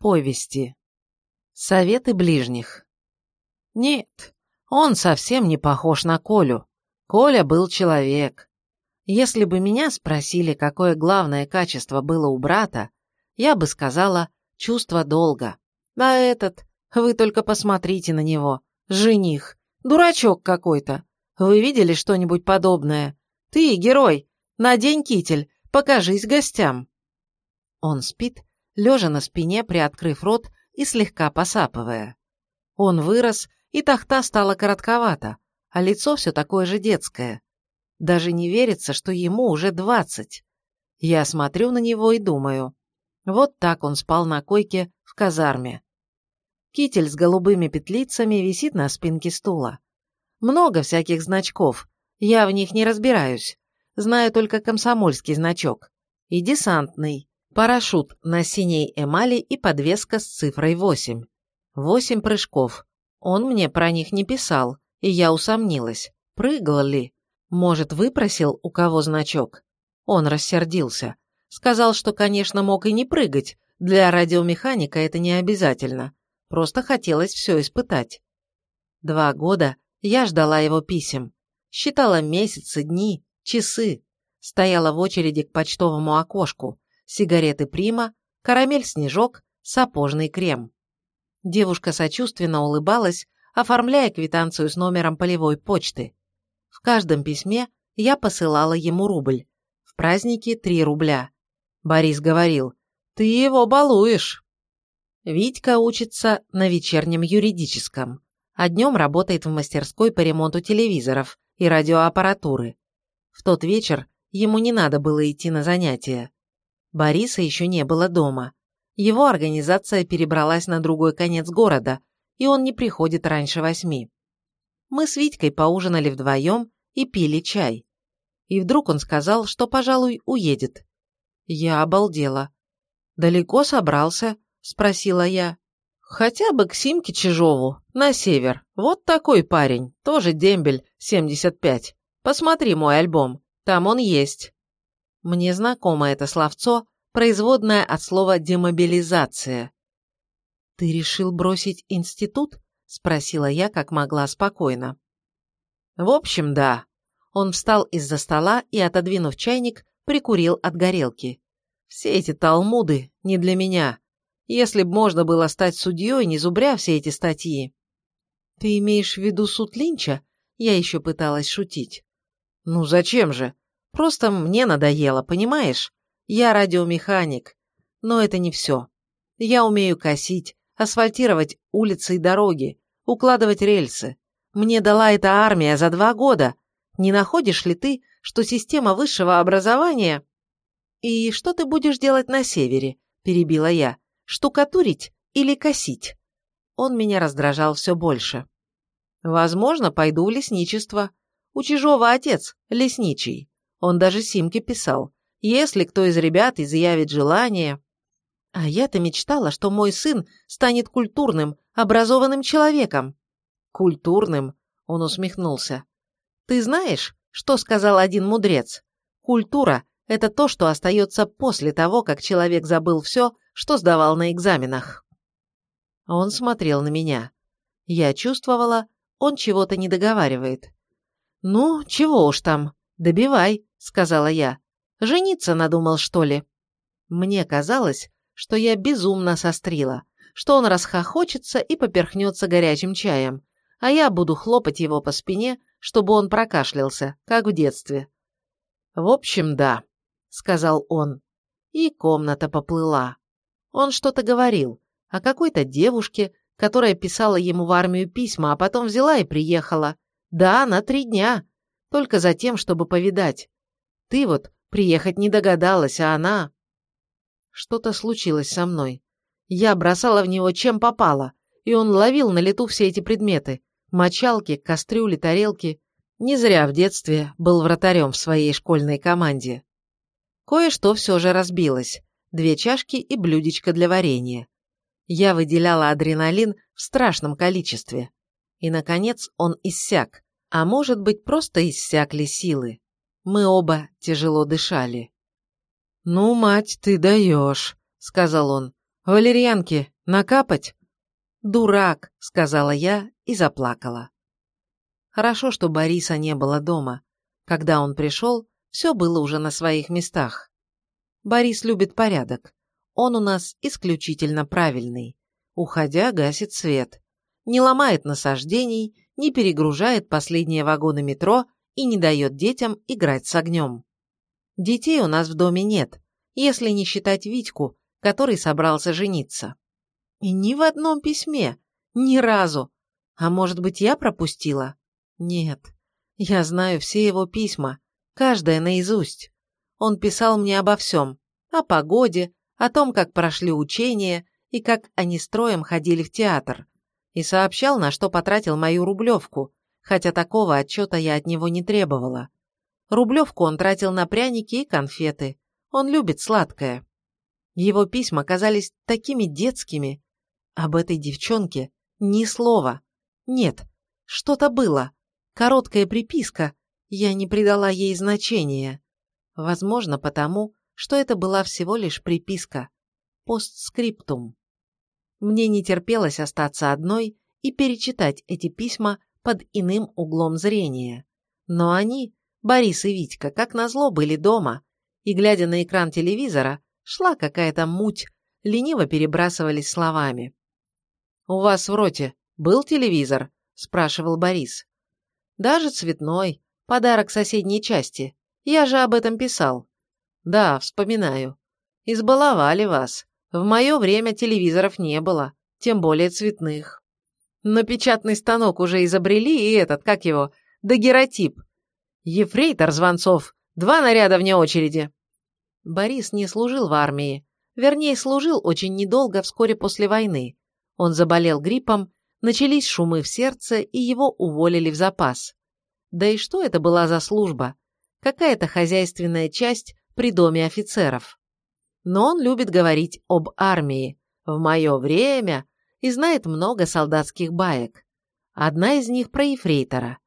Повести. Советы ближних. Нет, он совсем не похож на Колю. Коля был человек. Если бы меня спросили, какое главное качество было у брата, я бы сказала «чувство долга». А этот, вы только посмотрите на него, жених, дурачок какой-то. Вы видели что-нибудь подобное? Ты, герой, надень китель, покажись гостям. Он спит, лежа на спине, приоткрыв рот и слегка посапывая. Он вырос, и тахта стала коротковата, а лицо все такое же детское. Даже не верится, что ему уже двадцать. Я смотрю на него и думаю. Вот так он спал на койке в казарме. Китель с голубыми петлицами висит на спинке стула. Много всяких значков, я в них не разбираюсь. Знаю только комсомольский значок. И десантный. Парашют на синей эмали и подвеска с цифрой 8. Восемь прыжков. Он мне про них не писал, и я усомнилась, прыгал ли. Может, выпросил, у кого значок? Он рассердился. Сказал, что, конечно, мог и не прыгать. Для радиомеханика это не обязательно. Просто хотелось все испытать. Два года я ждала его писем. Считала месяцы, дни, часы. Стояла в очереди к почтовому окошку сигареты Прима, карамель-снежок, сапожный крем. Девушка сочувственно улыбалась, оформляя квитанцию с номером полевой почты. В каждом письме я посылала ему рубль. В праздники три рубля. Борис говорил, «Ты его балуешь». Витька учится на вечернем юридическом, а днем работает в мастерской по ремонту телевизоров и радиоаппаратуры. В тот вечер ему не надо было идти на занятия. Бориса еще не было дома. Его организация перебралась на другой конец города, и он не приходит раньше восьми. Мы с Витькой поужинали вдвоем и пили чай. И вдруг он сказал, что, пожалуй, уедет. Я обалдела. «Далеко собрался?» – спросила я. «Хотя бы к Симке Чижову, на север. Вот такой парень, тоже дембель, 75. Посмотри мой альбом, там он есть». Мне знакомо это словцо, производное от слова «демобилизация». «Ты решил бросить институт?» – спросила я, как могла спокойно. «В общем, да». Он встал из-за стола и, отодвинув чайник, прикурил от горелки. «Все эти талмуды не для меня. Если б можно было стать судьей, не зубря все эти статьи». «Ты имеешь в виду суд Линча?» Я еще пыталась шутить. «Ну зачем же? Просто мне надоело, понимаешь? Я радиомеханик. Но это не все. Я умею косить, асфальтировать улицы и дороги, укладывать рельсы. Мне дала эта армия за два года. Не находишь ли ты, что система высшего образования... «И что ты будешь делать на севере?» – перебила я. «Штукатурить или косить?» Он меня раздражал все больше. «Возможно, пойду в лесничество. У Чижова отец – лесничий. Он даже Симке писал, если кто из ребят изъявит желание... А я-то мечтала, что мой сын станет культурным, образованным человеком. Культурным? Он усмехнулся. Ты знаешь, что сказал один мудрец? Культура – это то, что остается после того, как человек забыл все, что сдавал на экзаменах. Он смотрел на меня. Я чувствовала, он чего-то не договаривает. «Ну, чего уж там, добивай», сказала я. «Жениться надумал, что ли?» Мне казалось, что я безумно сострила, что он расхохочется и поперхнется горячим чаем, а я буду хлопать его по спине, чтобы он прокашлялся, как в детстве. «В общем, да», — сказал он. И комната поплыла. Он что-то говорил о какой-то девушке, которая писала ему в армию письма, а потом взяла и приехала. Да, на три дня. Только за тем, чтобы повидать. Ты вот приехать не догадалась, а она... Что-то случилось со мной. Я бросала в него чем попало, и он ловил на лету все эти предметы. Мочалки, кастрюли, тарелки. Не зря в детстве был вратарем в своей школьной команде. Кое-что все же разбилось. Две чашки и блюдечко для варенья. Я выделяла адреналин в страшном количестве. И, наконец, он иссяк. А может быть, просто иссякли силы. Мы оба тяжело дышали. «Ну, мать, ты даешь», — сказал он. Валерьянки накапать?» «Дурак», — сказала я и заплакала. Хорошо, что Бориса не было дома. Когда он пришел, все было уже на своих местах. Борис любит порядок. Он у нас исключительно правильный. Уходя, гасит свет. Не ломает насаждений, не перегружает последние вагоны метро и не дает детям играть с огнем. Детей у нас в доме нет, если не считать Витьку, который собрался жениться. И ни в одном письме, ни разу. А может быть, я пропустила? Нет. Я знаю все его письма, каждое наизусть. Он писал мне обо всем. О погоде, о том, как прошли учения и как они строем ходили в театр. И сообщал, на что потратил мою рублевку, хотя такого отчета я от него не требовала. Рублевку он тратил на пряники и конфеты. Он любит сладкое. Его письма казались такими детскими. Об этой девчонке ни слова. Нет, что-то было. Короткая приписка. Я не придала ей значения. Возможно, потому, что это была всего лишь приписка. Постскриптум. Мне не терпелось остаться одной и перечитать эти письма под иным углом зрения. Но они, Борис и Витька, как назло, были дома, и, глядя на экран телевизора, шла какая-то муть, лениво перебрасывались словами. «У вас в роте был телевизор?» – спрашивал Борис. «Даже цветной, подарок соседней части. Я же об этом писал». «Да, вспоминаю. Избаловали вас. В мое время телевизоров не было, тем более цветных. Но печатный станок уже изобрели, и этот, как его, дагеротип. Ефрейтор Звонцов, два наряда вне очереди. Борис не служил в армии. Вернее, служил очень недолго, вскоре после войны. Он заболел гриппом, начались шумы в сердце, и его уволили в запас. Да и что это была за служба? Какая-то хозяйственная часть при доме офицеров. Но он любит говорить об армии. В мое время и знает много солдатских баек. Одна из них про ефрейтора.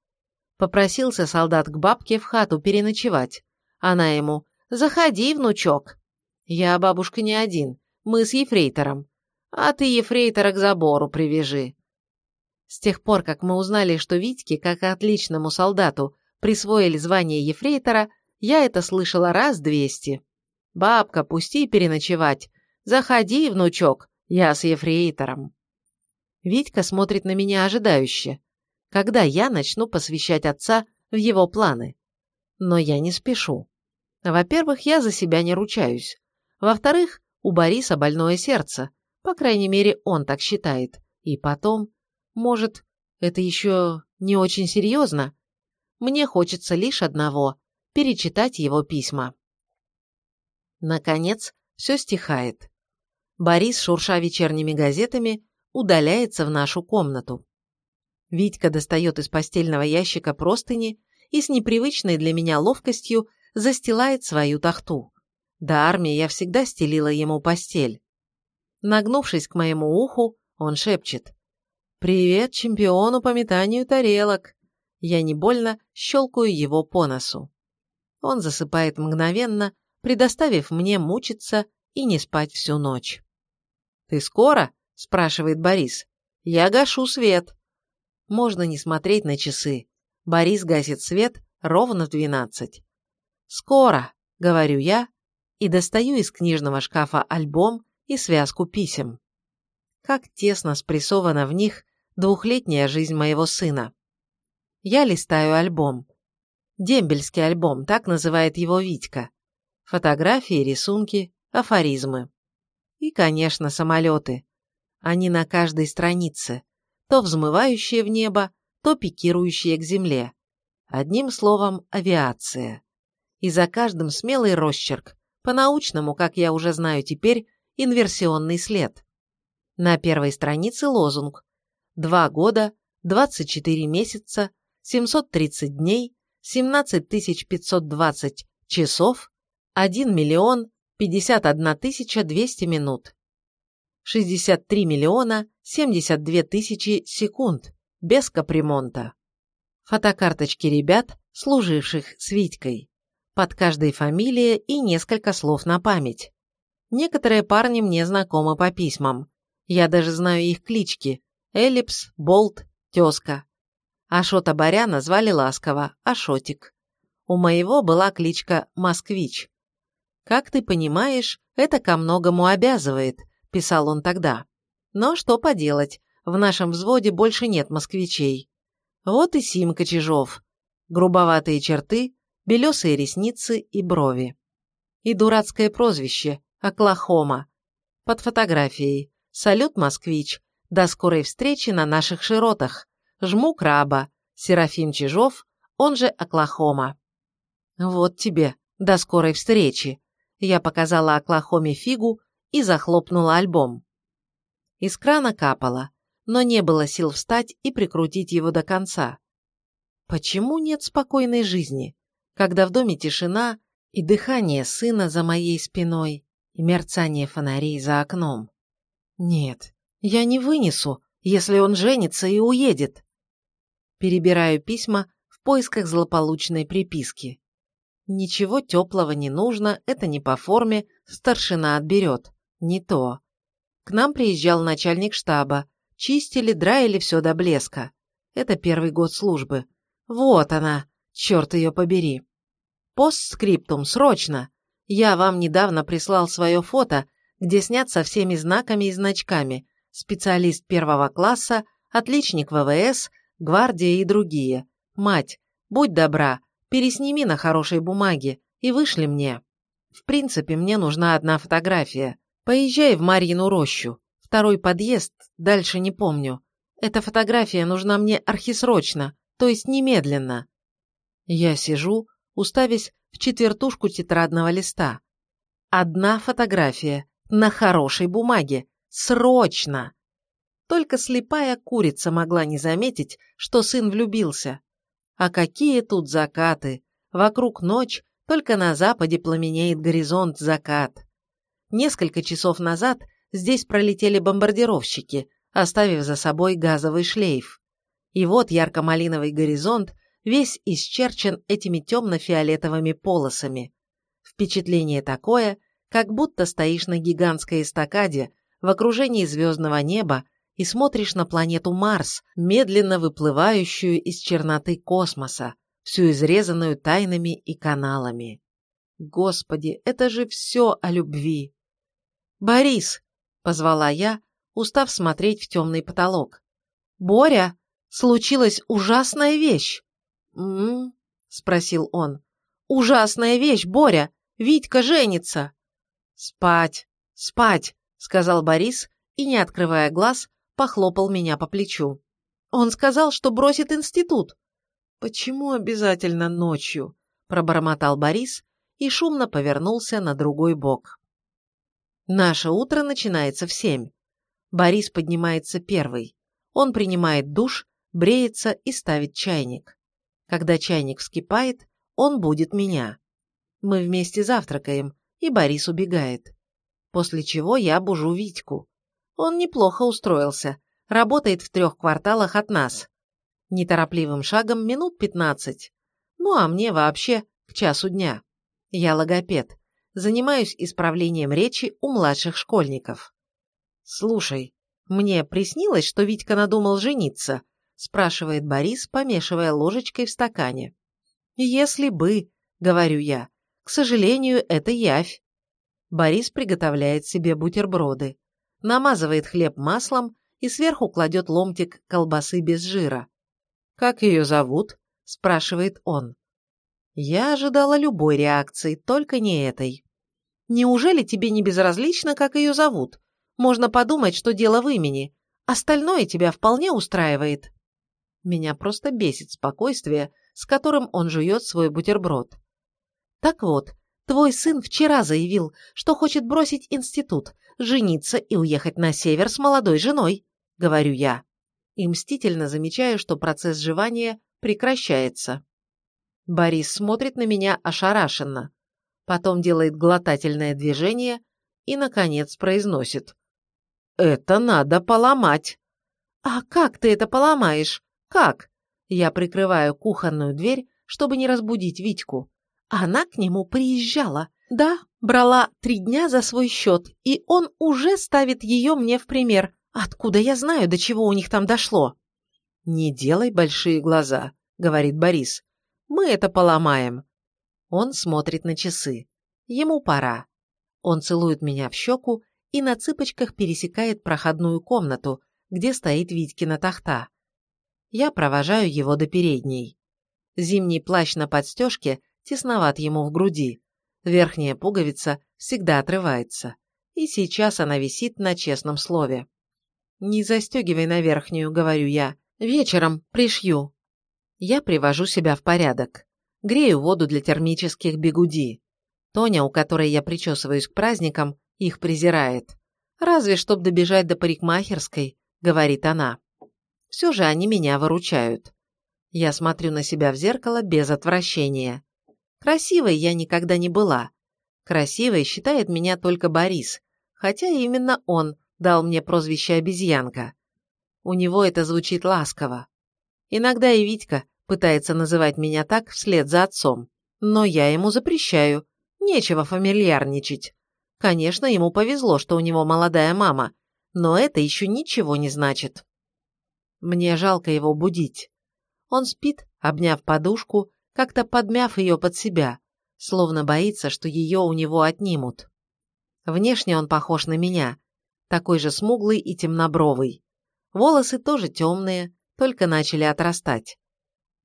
Попросился солдат к бабке в хату переночевать. Она ему «Заходи, внучок». «Я, бабушка, не один. Мы с ефрейтором. А ты ефрейтора к забору привяжи». С тех пор, как мы узнали, что Витьке, как отличному солдату, присвоили звание ефрейтора, я это слышала раз двести. «Бабка, пусти переночевать. Заходи, внучок, я с ефрейтором». Витька смотрит на меня ожидающе. Когда я начну посвящать отца в его планы? Но я не спешу. Во-первых, я за себя не ручаюсь. Во-вторых, у Бориса больное сердце. По крайней мере, он так считает. И потом, может, это еще не очень серьезно? Мне хочется лишь одного – перечитать его письма. Наконец, все стихает. Борис, шурша вечерними газетами, удаляется в нашу комнату. Витька достает из постельного ящика простыни и с непривычной для меня ловкостью застилает свою тахту. До армии я всегда стелила ему постель. Нагнувшись к моему уху, он шепчет. «Привет чемпиону по метанию тарелок!» Я не больно щелкаю его по носу. Он засыпает мгновенно, предоставив мне мучиться и не спать всю ночь. «Ты скоро?» – спрашивает Борис. «Я гашу свет». Можно не смотреть на часы. Борис гасит свет ровно в двенадцать. «Скоро», — говорю я, и достаю из книжного шкафа альбом и связку писем. Как тесно спрессована в них двухлетняя жизнь моего сына. Я листаю альбом. Дембельский альбом, так называет его Витька. Фотографии, рисунки, афоризмы. И, конечно, самолеты. Они на каждой странице, то взмывающие в небо, то пикирующие к земле. Одним словом, авиация и за каждым смелый росчерк, по-научному, как я уже знаю теперь, инверсионный след. На первой странице лозунг «Два года, 24 месяца, 730 дней, 17 520 часов, 1 миллион 51 200 минут». 63 миллиона 72 тысячи секунд, без капремонта. Фотокарточки ребят, служивших с Витькой под каждой фамилией и несколько слов на память. Некоторые парни мне знакомы по письмам. Я даже знаю их клички. Эллипс, Болт, Тезка. Ашота Баряна звали ласково Ашотик. У моего была кличка Москвич. «Как ты понимаешь, это ко многому обязывает», – писал он тогда. «Но что поделать, в нашем взводе больше нет москвичей. Вот и Симка Чижов. Грубоватые черты, белесые ресницы и брови. И дурацкое прозвище – Оклахома. Под фотографией «Салют, москвич», «До скорой встречи на наших широтах», «Жму краба», «Серафим Чижов», он же Оклахома. Вот тебе, до скорой встречи. Я показала Оклахоме фигу и захлопнула альбом. Из крана капало, но не было сил встать и прикрутить его до конца. Почему нет спокойной жизни, когда в доме тишина и дыхание сына за моей спиной, и мерцание фонарей за окном? Нет, я не вынесу, если он женится и уедет. Перебираю письма в поисках злополучной приписки. Ничего теплого не нужно, это не по форме, старшина отберет. Не то. К нам приезжал начальник штаба. Чистили, драили все до блеска. Это первый год службы. Вот она, черт ее побери. Постскриптум, срочно. Я вам недавно прислал свое фото, где снят со всеми знаками и значками. Специалист первого класса, отличник ВВС, гвардия и другие. Мать, будь добра, пересними на хорошей бумаге и вышли мне. В принципе, мне нужна одна фотография. Поезжай в Марьину рощу. Второй подъезд, дальше не помню. Эта фотография нужна мне архисрочно, то есть немедленно. Я сижу, уставясь в четвертушку тетрадного листа. Одна фотография на хорошей бумаге. Срочно! Только слепая курица могла не заметить, что сын влюбился. А какие тут закаты! Вокруг ночь, только на западе пламенеет горизонт закат. Несколько часов назад здесь пролетели бомбардировщики, оставив за собой газовый шлейф. И вот ярко-малиновый горизонт весь исчерчен этими темно-фиолетовыми полосами. Впечатление такое, как будто стоишь на гигантской эстакаде в окружении звездного неба и смотришь на планету Марс, медленно выплывающую из черноты космоса, всю изрезанную тайнами и каналами. Господи, это же все о любви. «Борис!» — позвала я, устав смотреть в темный потолок. «Боря, случилась ужасная вещь!» «М-м-м?» спросил он. «Ужасная вещь, Боря! Витька женится!» «Спать, спать!» — сказал Борис и, не открывая глаз, похлопал меня по плечу. Он сказал, что бросит институт. Почему обязательно ночью? пробормотал Борис и шумно повернулся на другой бок. Наше утро начинается в семь. Борис поднимается первый. Он принимает душ, бреется и ставит чайник. Когда чайник вскипает, он будет меня. Мы вместе завтракаем, и Борис убегает. После чего я бужу Витьку. Он неплохо устроился, работает в трех кварталах от нас. Неторопливым шагом минут пятнадцать. Ну а мне вообще к часу дня. Я логопед. Занимаюсь исправлением речи у младших школьников. «Слушай, мне приснилось, что Витька надумал жениться?» спрашивает Борис, помешивая ложечкой в стакане. «Если бы», — говорю я, — «к сожалению, это явь». Борис приготовляет себе бутерброды намазывает хлеб маслом и сверху кладет ломтик колбасы без жира. «Как ее зовут?» – спрашивает он. Я ожидала любой реакции, только не этой. «Неужели тебе не безразлично, как ее зовут? Можно подумать, что дело в имени. Остальное тебя вполне устраивает». Меня просто бесит спокойствие, с которым он жует свой бутерброд. Так вот, твой сын вчера заявил, что хочет бросить институт, жениться и уехать на север с молодой женой, говорю я. И мстительно замечаю, что процесс жевания прекращается. Борис смотрит на меня ошарашенно, потом делает глотательное движение и, наконец, произносит. «Это надо поломать!» «А как ты это поломаешь? Как?» Я прикрываю кухонную дверь, чтобы не разбудить Витьку. Она к нему приезжала. Да, Брала три дня за свой счет, и он уже ставит ее мне в пример. Откуда я знаю, до чего у них там дошло? «Не делай большие глаза», — говорит Борис. «Мы это поломаем». Он смотрит на часы. Ему пора. Он целует меня в щеку и на цыпочках пересекает проходную комнату, где стоит Витькина тахта. Я провожаю его до передней. Зимний плащ на подстежке тесноват ему в груди. Верхняя пуговица всегда отрывается. И сейчас она висит на честном слове. «Не застегивай на верхнюю», — говорю я. «Вечером пришью». Я привожу себя в порядок. Грею воду для термических бегуди. Тоня, у которой я причесываюсь к праздникам, их презирает. «Разве чтоб добежать до парикмахерской», — говорит она. Все же они меня выручают. Я смотрю на себя в зеркало без отвращения. Красивой я никогда не была. Красивой считает меня только Борис, хотя именно он дал мне прозвище «обезьянка». У него это звучит ласково. Иногда и Витька пытается называть меня так вслед за отцом, но я ему запрещаю, нечего фамильярничать. Конечно, ему повезло, что у него молодая мама, но это еще ничего не значит. Мне жалко его будить. Он спит, обняв подушку, как-то подмяв ее под себя, словно боится, что ее у него отнимут. Внешне он похож на меня, такой же смуглый и темнобровый. Волосы тоже темные, только начали отрастать.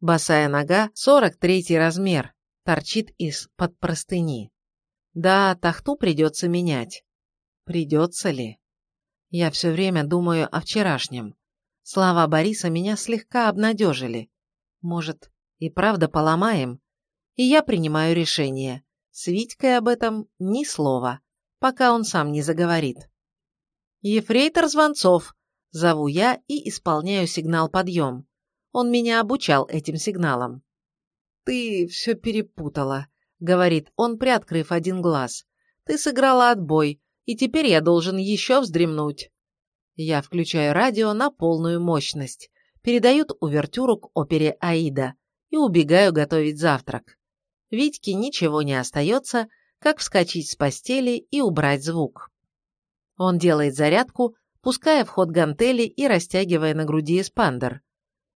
Босая нога, 43 размер, торчит из-под простыни. Да, тахту придется менять. Придется ли? Я все время думаю о вчерашнем. Слова Бориса меня слегка обнадежили. Может, и правда поломаем? И я принимаю решение. С Витькой об этом ни слова, пока он сам не заговорит. «Ефрейтор Звонцов!» Зову я и исполняю сигнал подъем. Он меня обучал этим сигналам. «Ты все перепутала», — говорит он, приоткрыв один глаз. «Ты сыграла отбой, и теперь я должен еще вздремнуть». Я включаю радио на полную мощность передают увертюру к опере «Аида» и убегаю готовить завтрак. Витьке ничего не остается, как вскочить с постели и убрать звук. Он делает зарядку, пуская в ход гантели и растягивая на груди эспандер.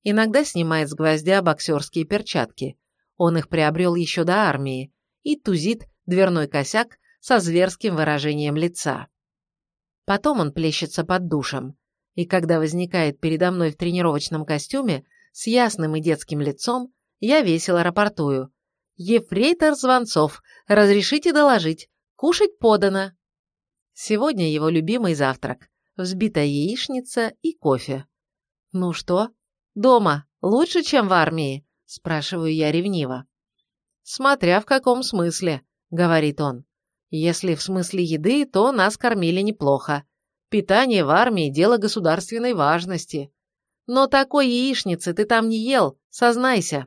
Иногда снимает с гвоздя боксерские перчатки. Он их приобрел еще до армии. И тузит дверной косяк со зверским выражением лица. Потом он плещется под душем и когда возникает передо мной в тренировочном костюме с ясным и детским лицом, я весело рапортую. «Ефрейтор Звонцов, разрешите доложить, кушать подано». Сегодня его любимый завтрак – взбитая яичница и кофе. «Ну что, дома лучше, чем в армии?» – спрашиваю я ревниво. «Смотря в каком смысле», – говорит он. «Если в смысле еды, то нас кормили неплохо. Питание в армии – дело государственной важности. Но такой яичницы ты там не ел, сознайся.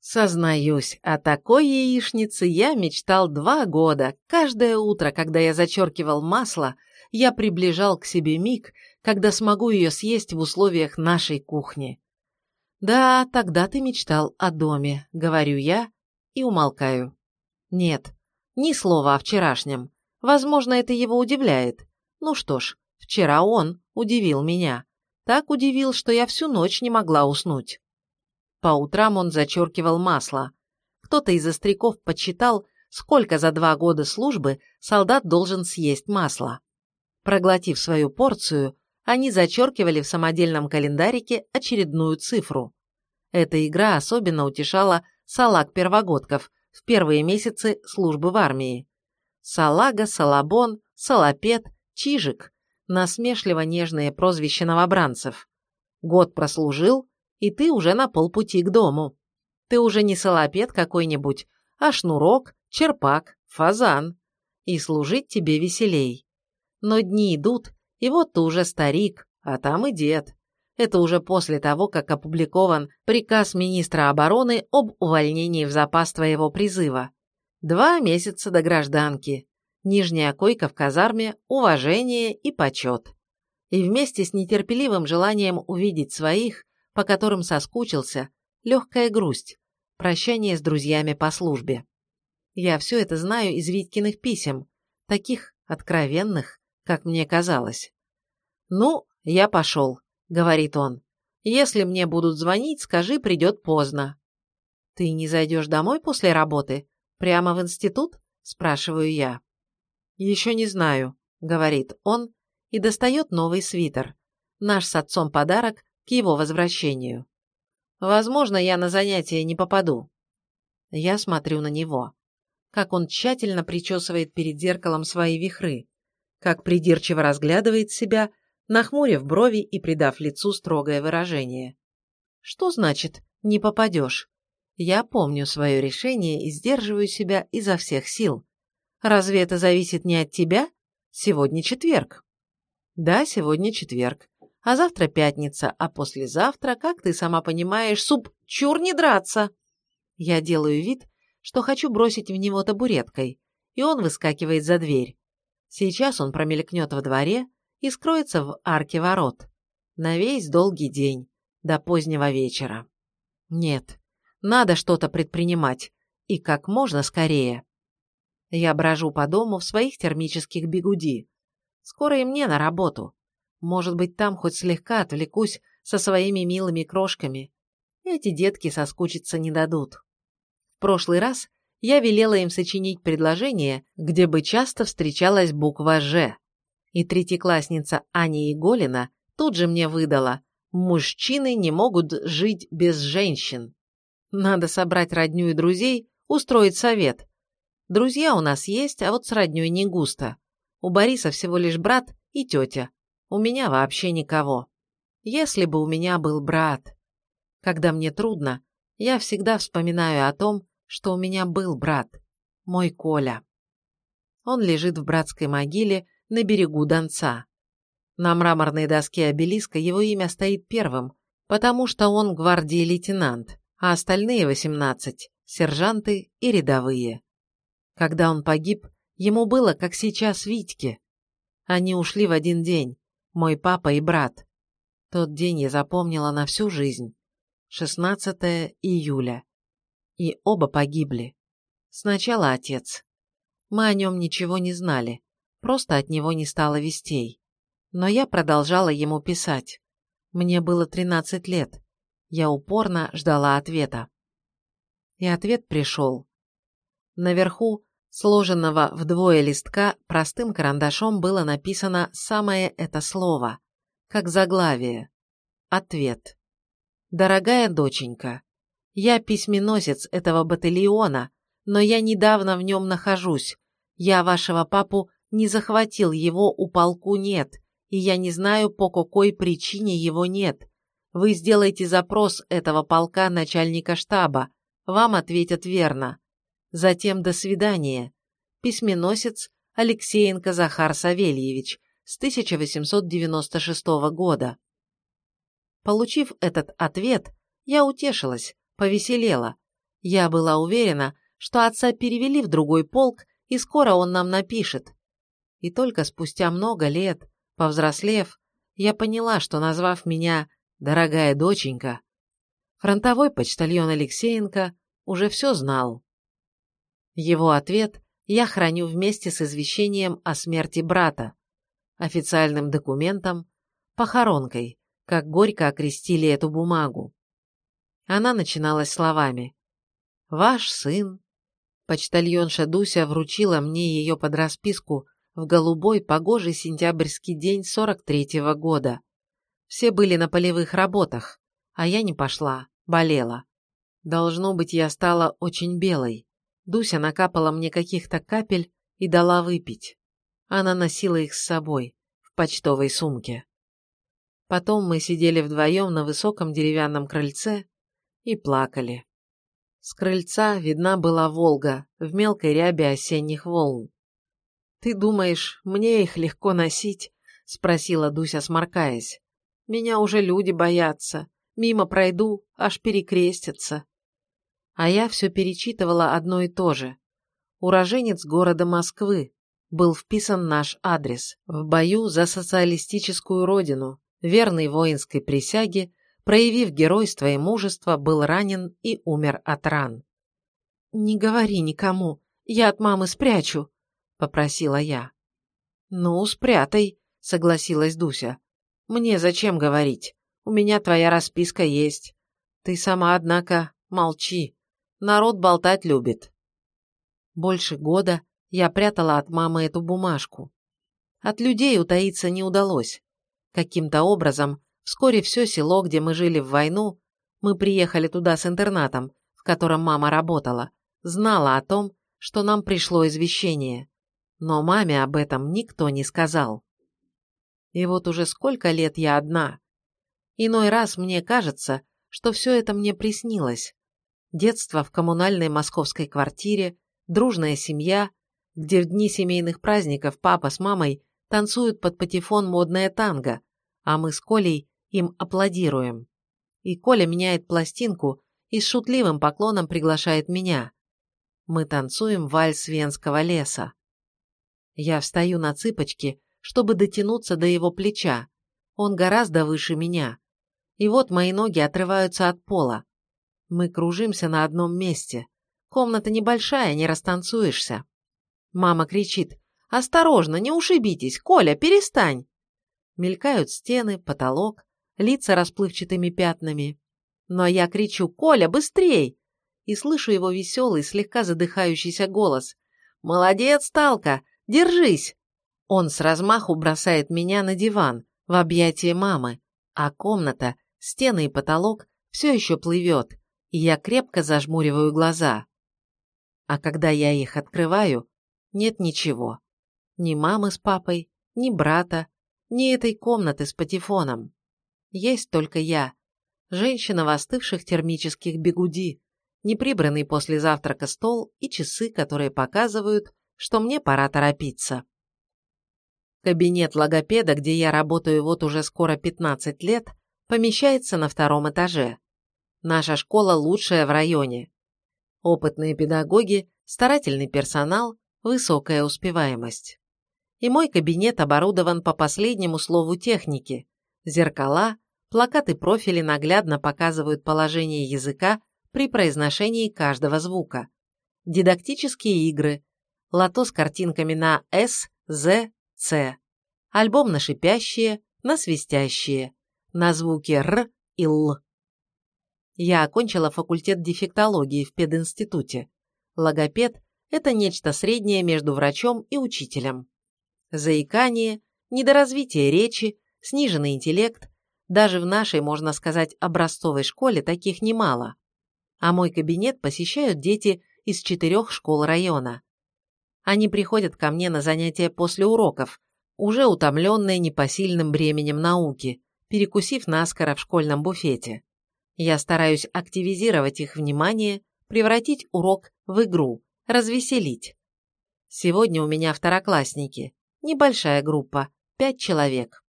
Сознаюсь, о такой яичнице я мечтал два года. Каждое утро, когда я зачеркивал масло, я приближал к себе миг, когда смогу ее съесть в условиях нашей кухни. Да, тогда ты мечтал о доме, говорю я и умолкаю. Нет, ни слова о вчерашнем. Возможно, это его удивляет. Ну что ж, вчера он удивил меня. Так удивил, что я всю ночь не могла уснуть. По утрам он зачеркивал масло. Кто-то из остряков подсчитал, сколько за два года службы солдат должен съесть масла. Проглотив свою порцию, они зачеркивали в самодельном календарике очередную цифру. Эта игра особенно утешала салаг-первогодков в первые месяцы службы в армии. Салага, Салабон, Салапет Чижик – насмешливо-нежное прозвище новобранцев. Год прослужил, и ты уже на полпути к дому. Ты уже не салопед какой-нибудь, а шнурок, черпак, фазан. И служить тебе веселей. Но дни идут, и вот ты уже старик, а там и дед. Это уже после того, как опубликован приказ министра обороны об увольнении в запас твоего призыва. Два месяца до гражданки нижняя койка в казарме, уважение и почет. И вместе с нетерпеливым желанием увидеть своих, по которым соскучился, легкая грусть, прощание с друзьями по службе. Я все это знаю из Витькиных писем, таких откровенных, как мне казалось. «Ну, я пошел», — говорит он. «Если мне будут звонить, скажи, придет поздно». «Ты не зайдешь домой после работы? Прямо в институт?» – спрашиваю я. «Еще не знаю», – говорит он и достает новый свитер. Наш с отцом подарок к его возвращению. Возможно, я на занятия не попаду. Я смотрю на него. Как он тщательно причесывает перед зеркалом свои вихры. Как придирчиво разглядывает себя, нахмурив брови и придав лицу строгое выражение. Что значит «не попадешь»? Я помню свое решение и сдерживаю себя изо всех сил. Разве это зависит не от тебя? Сегодня четверг. Да, сегодня четверг. А завтра пятница, а послезавтра, как ты сама понимаешь, суп чур не драться. Я делаю вид, что хочу бросить в него табуреткой, и он выскакивает за дверь. Сейчас он промелькнет во дворе и скроется в арке ворот. На весь долгий день, до позднего вечера. Нет, надо что-то предпринимать. И как можно скорее. Я брожу по дому в своих термических бегуди. Скоро и мне на работу. Может быть, там хоть слегка отвлекусь со своими милыми крошками. Эти детки соскучиться не дадут. В прошлый раз я велела им сочинить предложение, где бы часто встречалась буква «Ж». И третьеклассница Аня Иголина тут же мне выдала «Мужчины не могут жить без женщин». Надо собрать родню и друзей, устроить совет. Друзья у нас есть, а вот с родней не густо. У Бориса всего лишь брат и тетя. У меня вообще никого. Если бы у меня был брат. Когда мне трудно, я всегда вспоминаю о том, что у меня был брат, мой Коля. Он лежит в братской могиле на берегу Донца. На мраморной доске обелиска его имя стоит первым, потому что он гвардии лейтенант а остальные 18 – сержанты и рядовые. Когда он погиб, ему было, как сейчас Витьке. Они ушли в один день, мой папа и брат. Тот день я запомнила на всю жизнь. 16 июля. И оба погибли. Сначала отец. Мы о нем ничего не знали, просто от него не стало вестей. Но я продолжала ему писать. Мне было 13 лет. Я упорно ждала ответа. И ответ пришел. Наверху, сложенного вдвое листка, простым карандашом было написано самое это слово, как заглавие. Ответ. «Дорогая доченька, я письменосец этого батальона, но я недавно в нем нахожусь. Я вашего папу не захватил, его у полку нет, и я не знаю, по какой причине его нет. Вы сделаете запрос этого полка начальника штаба. Вам ответят верно. Затем до свидания. Письменосец Алексеенко Захар Савельевич с 1896 года. Получив этот ответ, я утешилась, повеселела. Я была уверена, что отца перевели в другой полк, и скоро он нам напишет. И только спустя много лет, повзрослев, я поняла, что, назвав меня дорогая доченька, фронтовой почтальон Алексеенко уже все знал. Его ответ я храню вместе с извещением о смерти брата, официальным документом, похоронкой, как горько окрестили эту бумагу. Она начиналась словами «Ваш сын». Почтальонша Дуся вручила мне ее под расписку в голубой погожий сентябрьский день 43-го года. Все были на полевых работах, а я не пошла, болела. Должно быть, я стала очень белой. Дуся накапала мне каких-то капель и дала выпить. Она носила их с собой, в почтовой сумке. Потом мы сидели вдвоем на высоком деревянном крыльце и плакали. С крыльца видна была Волга в мелкой рябе осенних волн. «Ты думаешь, мне их легко носить?» — спросила Дуся, сморкаясь. Меня уже люди боятся. Мимо пройду, аж перекрестятся. А я все перечитывала одно и то же. Уроженец города Москвы. Был вписан наш адрес. В бою за социалистическую родину, верный воинской присяге, проявив геройство и мужество, был ранен и умер от ран. «Не говори никому. я от мамы спрячу», — попросила я. «Ну, спрятай», — согласилась Дуся. «Мне зачем говорить? У меня твоя расписка есть. Ты сама, однако, молчи. Народ болтать любит». Больше года я прятала от мамы эту бумажку. От людей утаиться не удалось. Каким-то образом, вскоре все село, где мы жили в войну, мы приехали туда с интернатом, в котором мама работала, знала о том, что нам пришло извещение. Но маме об этом никто не сказал. И вот уже сколько лет я одна. Иной раз мне кажется, что все это мне приснилось. Детство в коммунальной московской квартире, дружная семья, где в дни семейных праздников папа с мамой танцуют под патефон модное танго, а мы с Колей им аплодируем. И Коля меняет пластинку и с шутливым поклоном приглашает меня. Мы танцуем вальс Венского леса. Я встаю на цыпочки, чтобы дотянуться до его плеча. Он гораздо выше меня. И вот мои ноги отрываются от пола. Мы кружимся на одном месте. Комната небольшая, не растанцуешься. Мама кричит «Осторожно, не ушибитесь! Коля, перестань!» Мелькают стены, потолок, лица расплывчатыми пятнами. Но я кричу «Коля, быстрей!» и слышу его веселый, слегка задыхающийся голос. «Молодец, Талка! Держись!» Он с размаху бросает меня на диван, в объятия мамы, а комната, стены и потолок все еще плывет, и я крепко зажмуриваю глаза. А когда я их открываю, нет ничего. Ни мамы с папой, ни брата, ни этой комнаты с патефоном. Есть только я, женщина в остывших термических бегуди, неприбранный после завтрака стол и часы, которые показывают, что мне пора торопиться. Кабинет логопеда, где я работаю вот уже скоро 15 лет, помещается на втором этаже. Наша школа лучшая в районе. Опытные педагоги, старательный персонал, высокая успеваемость. И мой кабинет оборудован по последнему слову техники. Зеркала, плакаты профили наглядно показывают положение языка при произношении каждого звука. Дидактические игры, лото с картинками на «С», «З», «Ц», альбом на шипящие, на свистящие, на звуки «Р» и «Л». Я окончила факультет дефектологии в пединституте. Логопед – это нечто среднее между врачом и учителем. Заикание, недоразвитие речи, сниженный интеллект – даже в нашей, можно сказать, образцовой школе таких немало а мой кабинет посещают дети из четырех школ района. Они приходят ко мне на занятия после уроков, уже утомленные непосильным бременем науки, перекусив наскоро в школьном буфете. Я стараюсь активизировать их внимание, превратить урок в игру, развеселить. Сегодня у меня второклассники, небольшая группа, пять человек.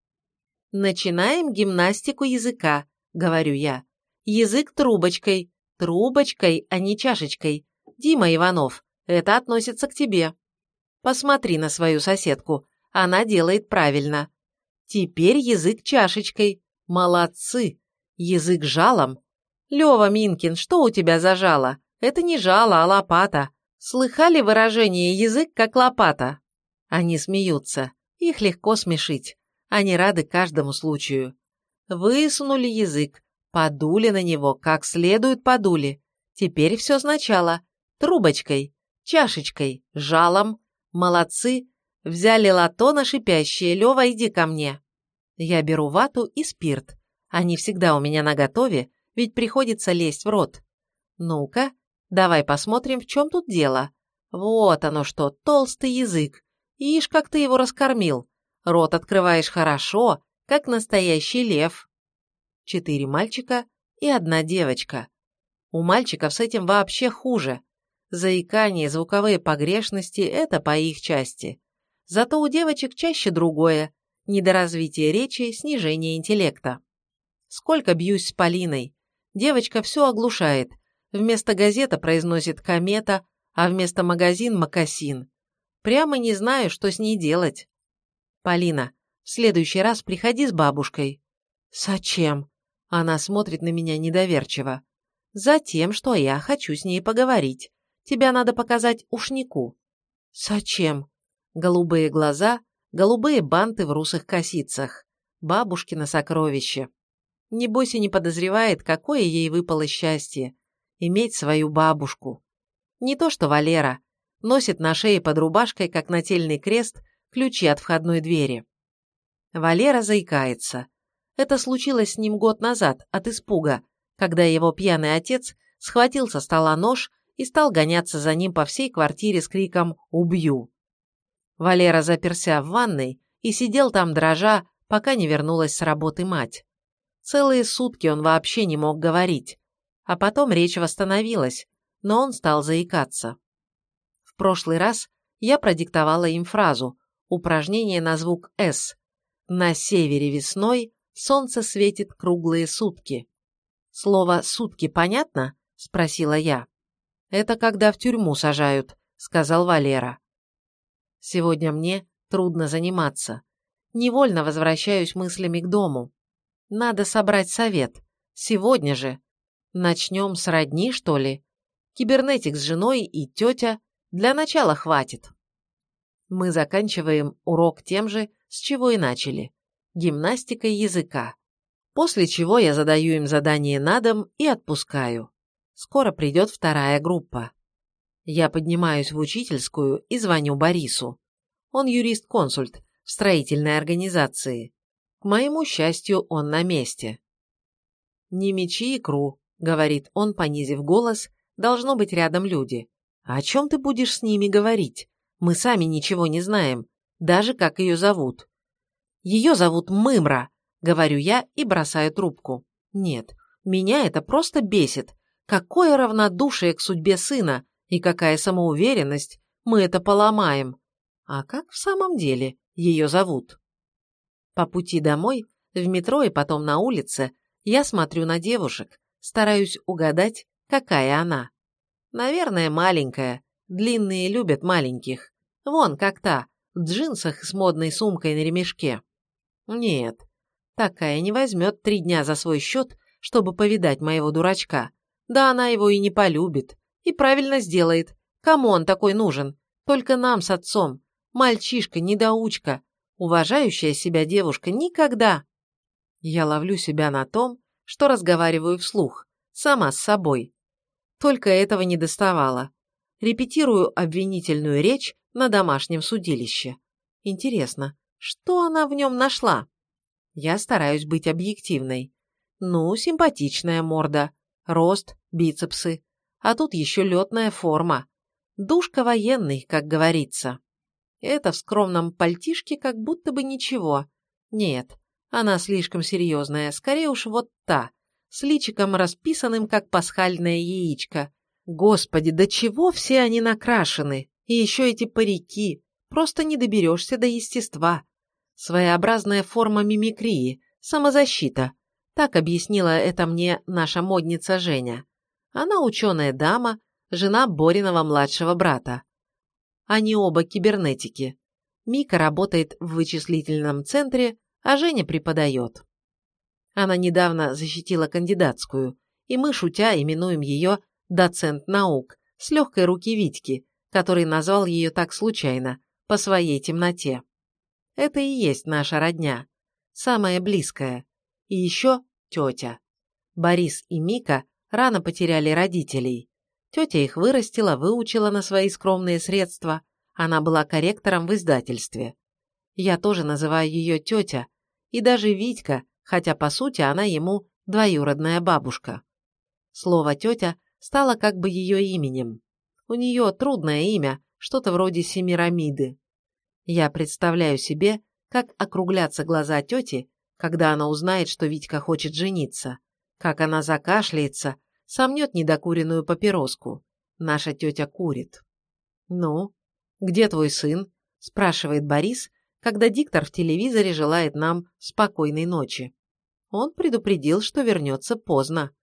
«Начинаем гимнастику языка», — говорю я. «Язык трубочкой, Трубочкой, а не чашечкой. Дима Иванов, это относится к тебе. Посмотри на свою соседку, она делает правильно. Теперь язык чашечкой. Молодцы. Язык жалом. Лева Минкин, что у тебя за жало? Это не жало, а лопата. Слыхали выражение «язык как лопата»? Они смеются. Их легко смешить. Они рады каждому случаю. Высунули язык, Подули на него, как следует подули. Теперь все сначала. Трубочкой, чашечкой, жалом. Молодцы. Взяли лото шипящее. Лева, иди ко мне. Я беру вату и спирт. Они всегда у меня наготове, ведь приходится лезть в рот. Ну-ка, давай посмотрим, в чем тут дело. Вот оно что, толстый язык. Ишь, как ты его раскормил. Рот открываешь хорошо, как настоящий лев четыре мальчика и одна девочка. У мальчиков с этим вообще хуже. Заикание, звуковые погрешности – это по их части. Зато у девочек чаще другое – недоразвитие речи, снижение интеллекта. Сколько бьюсь с Полиной. Девочка все оглушает. Вместо газета произносит комета, а вместо магазин – макасин. Прямо не знаю, что с ней делать. Полина, в следующий раз приходи с бабушкой. Зачем? Она смотрит на меня недоверчиво. Затем, что я хочу с ней поговорить. тебя надо показать ушнику». «Зачем?» Голубые глаза, голубые банты в русых косицах. Бабушкино сокровище. Небось и не подозревает, какое ей выпало счастье – иметь свою бабушку. Не то что Валера. Носит на шее под рубашкой, как нательный крест, ключи от входной двери. Валера заикается. Это случилось с ним год назад, от испуга, когда его пьяный отец схватил со стола нож и стал гоняться за ним по всей квартире с криком «Убью!». Валера заперся в ванной и сидел там дрожа, пока не вернулась с работы мать. Целые сутки он вообще не мог говорить, а потом речь восстановилась, но он стал заикаться. В прошлый раз я продиктовала им фразу «Упражнение на звук «С», на севере весной солнце светит круглые сутки. Слово «сутки» понятно? Спросила я. Это когда в тюрьму сажают, сказал Валера. Сегодня мне трудно заниматься. Невольно возвращаюсь мыслями к дому. Надо собрать совет. Сегодня же. Начнем с родни, что ли? Кибернетик с женой и тетя. Для начала хватит. Мы заканчиваем урок тем же, с чего и начали – гимнастикой языка. После чего я задаю им задание на дом и отпускаю. Скоро придет вторая группа. Я поднимаюсь в учительскую и звоню Борису. Он юрист-консульт в строительной организации. К моему счастью, он на месте. «Не мечи икру», — говорит он, понизив голос, — «должно быть рядом люди. О чем ты будешь с ними говорить? Мы сами ничего не знаем даже как ее зовут. Ее зовут Мымра, говорю я и бросаю трубку. Нет, меня это просто бесит. Какое равнодушие к судьбе сына и какая самоуверенность, мы это поломаем. А как в самом деле ее зовут? По пути домой, в метро и потом на улице, я смотрю на девушек, стараюсь угадать, какая она. Наверное, маленькая. Длинные любят маленьких. Вон, как та, в джинсах с модной сумкой на ремешке. Нет, такая не возьмет три дня за свой счет, чтобы повидать моего дурачка. Да она его и не полюбит. И правильно сделает. Кому он такой нужен? Только нам с отцом. Мальчишка, недоучка. Уважающая себя девушка никогда. Я ловлю себя на том, что разговариваю вслух, сама с собой. Только этого не доставало. Репетирую обвинительную речь на домашнем судилище. Интересно, что она в нем нашла? Я стараюсь быть объективной. Ну, симпатичная морда, рост, бицепсы. А тут еще летная форма. Душка военный, как говорится. Это в скромном пальтишке как будто бы ничего. Нет, она слишком серьезная, скорее уж вот та, с личиком расписанным, как пасхальное яичко. Господи, до чего все они накрашены? И еще эти парики. Просто не доберешься до естества. Своеобразная форма мимикрии, самозащита. Так объяснила это мне наша модница Женя. Она ученая дама, жена Бориного младшего брата. Они оба кибернетики. Мика работает в вычислительном центре, а Женя преподает. Она недавно защитила кандидатскую, и мы, шутя, именуем ее доцент наук, с легкой руки Витьки, который назвал ее так случайно, по своей темноте. Это и есть наша родня, самая близкая. И еще тетя. Борис и Мика рано потеряли родителей. Тетя их вырастила, выучила на свои скромные средства. Она была корректором в издательстве. Я тоже называю ее тетя, и даже Витька, хотя по сути она ему двоюродная бабушка. Слово «тетя» стало как бы ее именем. У нее трудное имя, что-то вроде Семирамиды. Я представляю себе, как округлятся глаза тети, когда она узнает, что Витька хочет жениться, как она закашляется, сомнет недокуренную папироску. Наша тетя курит. «Ну, где твой сын?» – спрашивает Борис, когда диктор в телевизоре желает нам спокойной ночи. Он предупредил, что вернется поздно.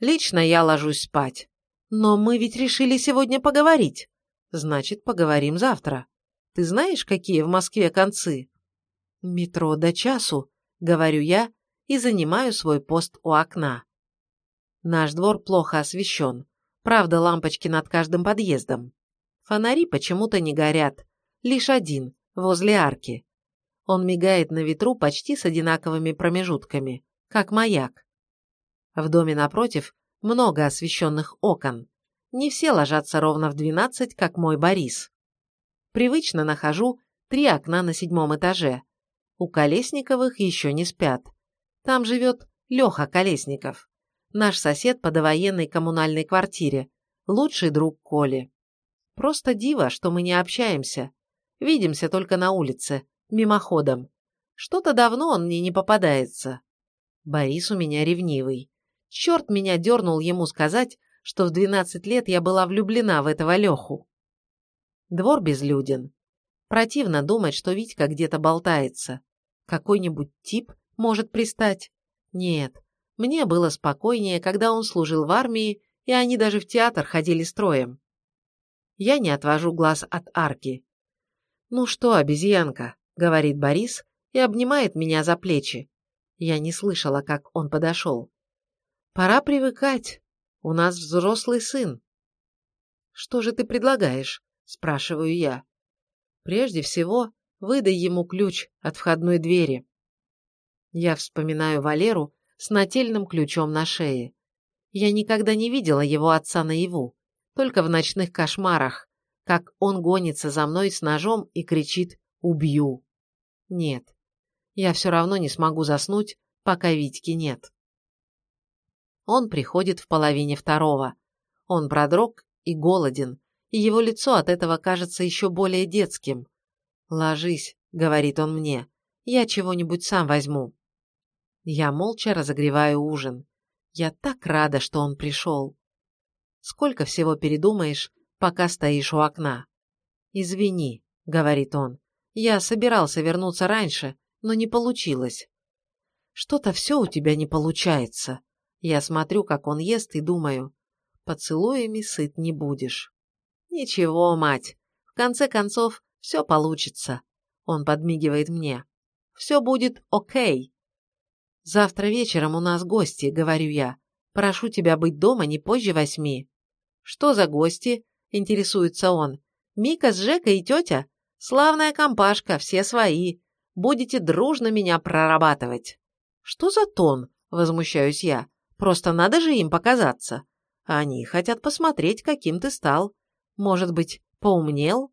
Лично я ложусь спать. Но мы ведь решили сегодня поговорить. Значит, поговорим завтра. Ты знаешь, какие в Москве концы? Метро до часу, говорю я и занимаю свой пост у окна. Наш двор плохо освещен. Правда, лампочки над каждым подъездом. Фонари почему-то не горят. Лишь один, возле арки. Он мигает на ветру почти с одинаковыми промежутками, как маяк. В доме напротив много освещенных окон. Не все ложатся ровно в двенадцать, как мой Борис. Привычно нахожу три окна на седьмом этаже. У Колесниковых еще не спят. Там живет Леха Колесников, наш сосед по довоенной коммунальной квартире, лучший друг Коли. Просто диво, что мы не общаемся. Видимся только на улице, мимоходом. Что-то давно он мне не попадается. Борис у меня ревнивый. Черт меня дернул ему сказать, что в 12 лет я была влюблена в этого Леху. Двор безлюден. Противно думать, что Витька где-то болтается. Какой-нибудь тип может пристать. Нет, мне было спокойнее, когда он служил в армии, и они даже в театр ходили строем. Я не отвожу глаз от арки. «Ну что, обезьянка?» — говорит Борис и обнимает меня за плечи. Я не слышала, как он подошел. «Пора привыкать. У нас взрослый сын». «Что же ты предлагаешь?» — спрашиваю я. «Прежде всего, выдай ему ключ от входной двери». Я вспоминаю Валеру с нательным ключом на шее. Я никогда не видела его отца наяву, только в ночных кошмарах, как он гонится за мной с ножом и кричит «Убью!». Нет, я все равно не смогу заснуть, пока Витьки нет. Он приходит в половине второго. Он продрог и голоден, и его лицо от этого кажется еще более детским. «Ложись», — говорит он мне, — «я чего-нибудь сам возьму». Я молча разогреваю ужин. Я так рада, что он пришел. Сколько всего передумаешь, пока стоишь у окна. «Извини», — говорит он, — «я собирался вернуться раньше, но не получилось». «Что-то все у тебя не получается». Я смотрю, как он ест, и думаю, поцелуями сыт не будешь. «Ничего, мать, в конце концов, все получится», — он подмигивает мне. «Все будет окей». «Завтра вечером у нас гости», — говорю я. «Прошу тебя быть дома не позже восьми». «Что за гости?» — интересуется он. «Мика с Жекой и тетя? Славная компашка, все свои. Будете дружно меня прорабатывать». «Что за тон?» — возмущаюсь я. «Просто надо же им показаться. Они хотят посмотреть, каким ты стал. Может быть, поумнел?»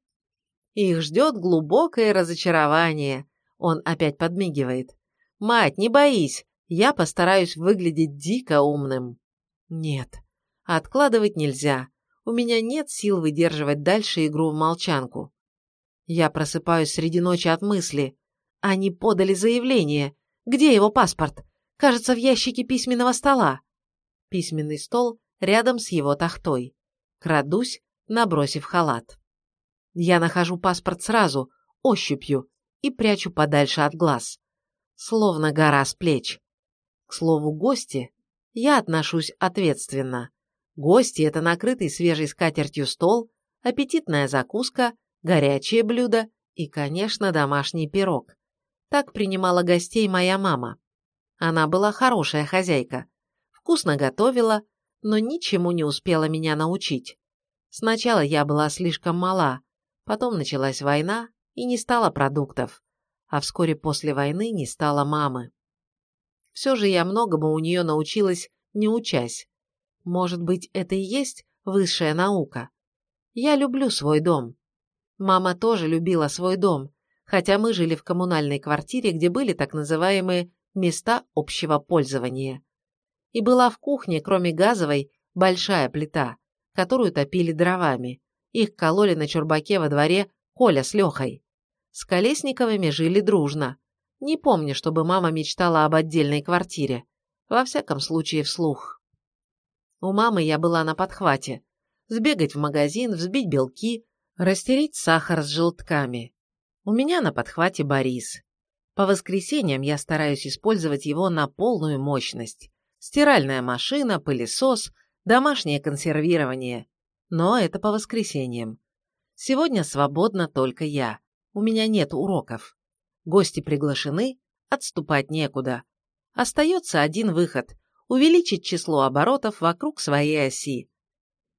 Их ждет глубокое разочарование. Он опять подмигивает. «Мать, не боись, я постараюсь выглядеть дико умным». «Нет, откладывать нельзя. У меня нет сил выдерживать дальше игру в молчанку». Я просыпаюсь среди ночи от мысли. Они подали заявление. Где его паспорт? Кажется, в ящике письменного стола. Письменный стол рядом с его тахтой. Крадусь, набросив халат. Я нахожу паспорт сразу, ощупью, и прячу подальше от глаз словно гора с плеч. К слову, гости я отношусь ответственно. Гости – это накрытый свежей скатертью стол, аппетитная закуска, горячее блюдо и, конечно, домашний пирог. Так принимала гостей моя мама. Она была хорошая хозяйка, вкусно готовила, но ничему не успела меня научить. Сначала я была слишком мала, потом началась война и не стало продуктов а вскоре после войны не стало мамы. Все же я многому у нее научилась, не учась. Может быть, это и есть высшая наука. Я люблю свой дом. Мама тоже любила свой дом, хотя мы жили в коммунальной квартире, где были так называемые места общего пользования. И была в кухне, кроме газовой, большая плита, которую топили дровами. Их кололи на чурбаке во дворе Коля с Лехой. С Колесниковыми жили дружно. Не помню, чтобы мама мечтала об отдельной квартире. Во всяком случае, вслух. У мамы я была на подхвате. Сбегать в магазин, взбить белки, растереть сахар с желтками. У меня на подхвате Борис. По воскресеньям я стараюсь использовать его на полную мощность. Стиральная машина, пылесос, домашнее консервирование. Но это по воскресеньям. Сегодня свободна только я. У меня нет уроков. Гости приглашены, отступать некуда. Остается один выход – увеличить число оборотов вокруг своей оси.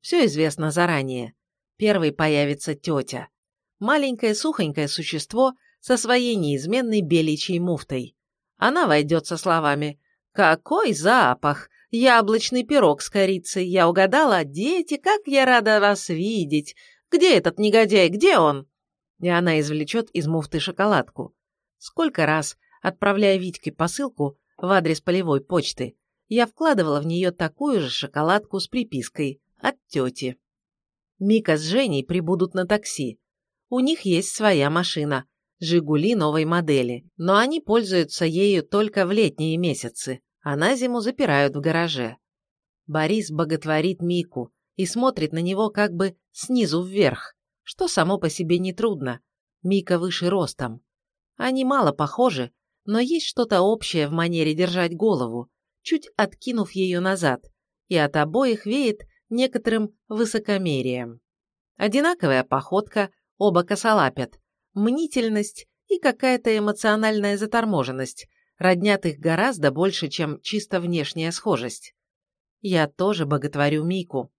Все известно заранее. Первой появится тетя. Маленькое сухонькое существо со своей неизменной беличьей муфтой. Она войдет со словами «Какой запах! Яблочный пирог с корицей! Я угадала! Дети, как я рада вас видеть! Где этот негодяй? Где он?» И она извлечет из муфты шоколадку. Сколько раз, отправляя Витьке посылку в адрес полевой почты, я вкладывала в нее такую же шоколадку с припиской от тети. Мика с Женей прибудут на такси. У них есть своя машина, «Жигули» новой модели, но они пользуются ею только в летние месяцы, а на зиму запирают в гараже. Борис боготворит Мику и смотрит на него как бы снизу вверх, что само по себе нетрудно. Мика выше ростом. Они мало похожи, но есть что-то общее в манере держать голову, чуть откинув ее назад, и от обоих веет некоторым высокомерием. Одинаковая походка, оба косолапят, мнительность и какая-то эмоциональная заторможенность роднят их гораздо больше, чем чисто внешняя схожесть. Я тоже боготворю Мику.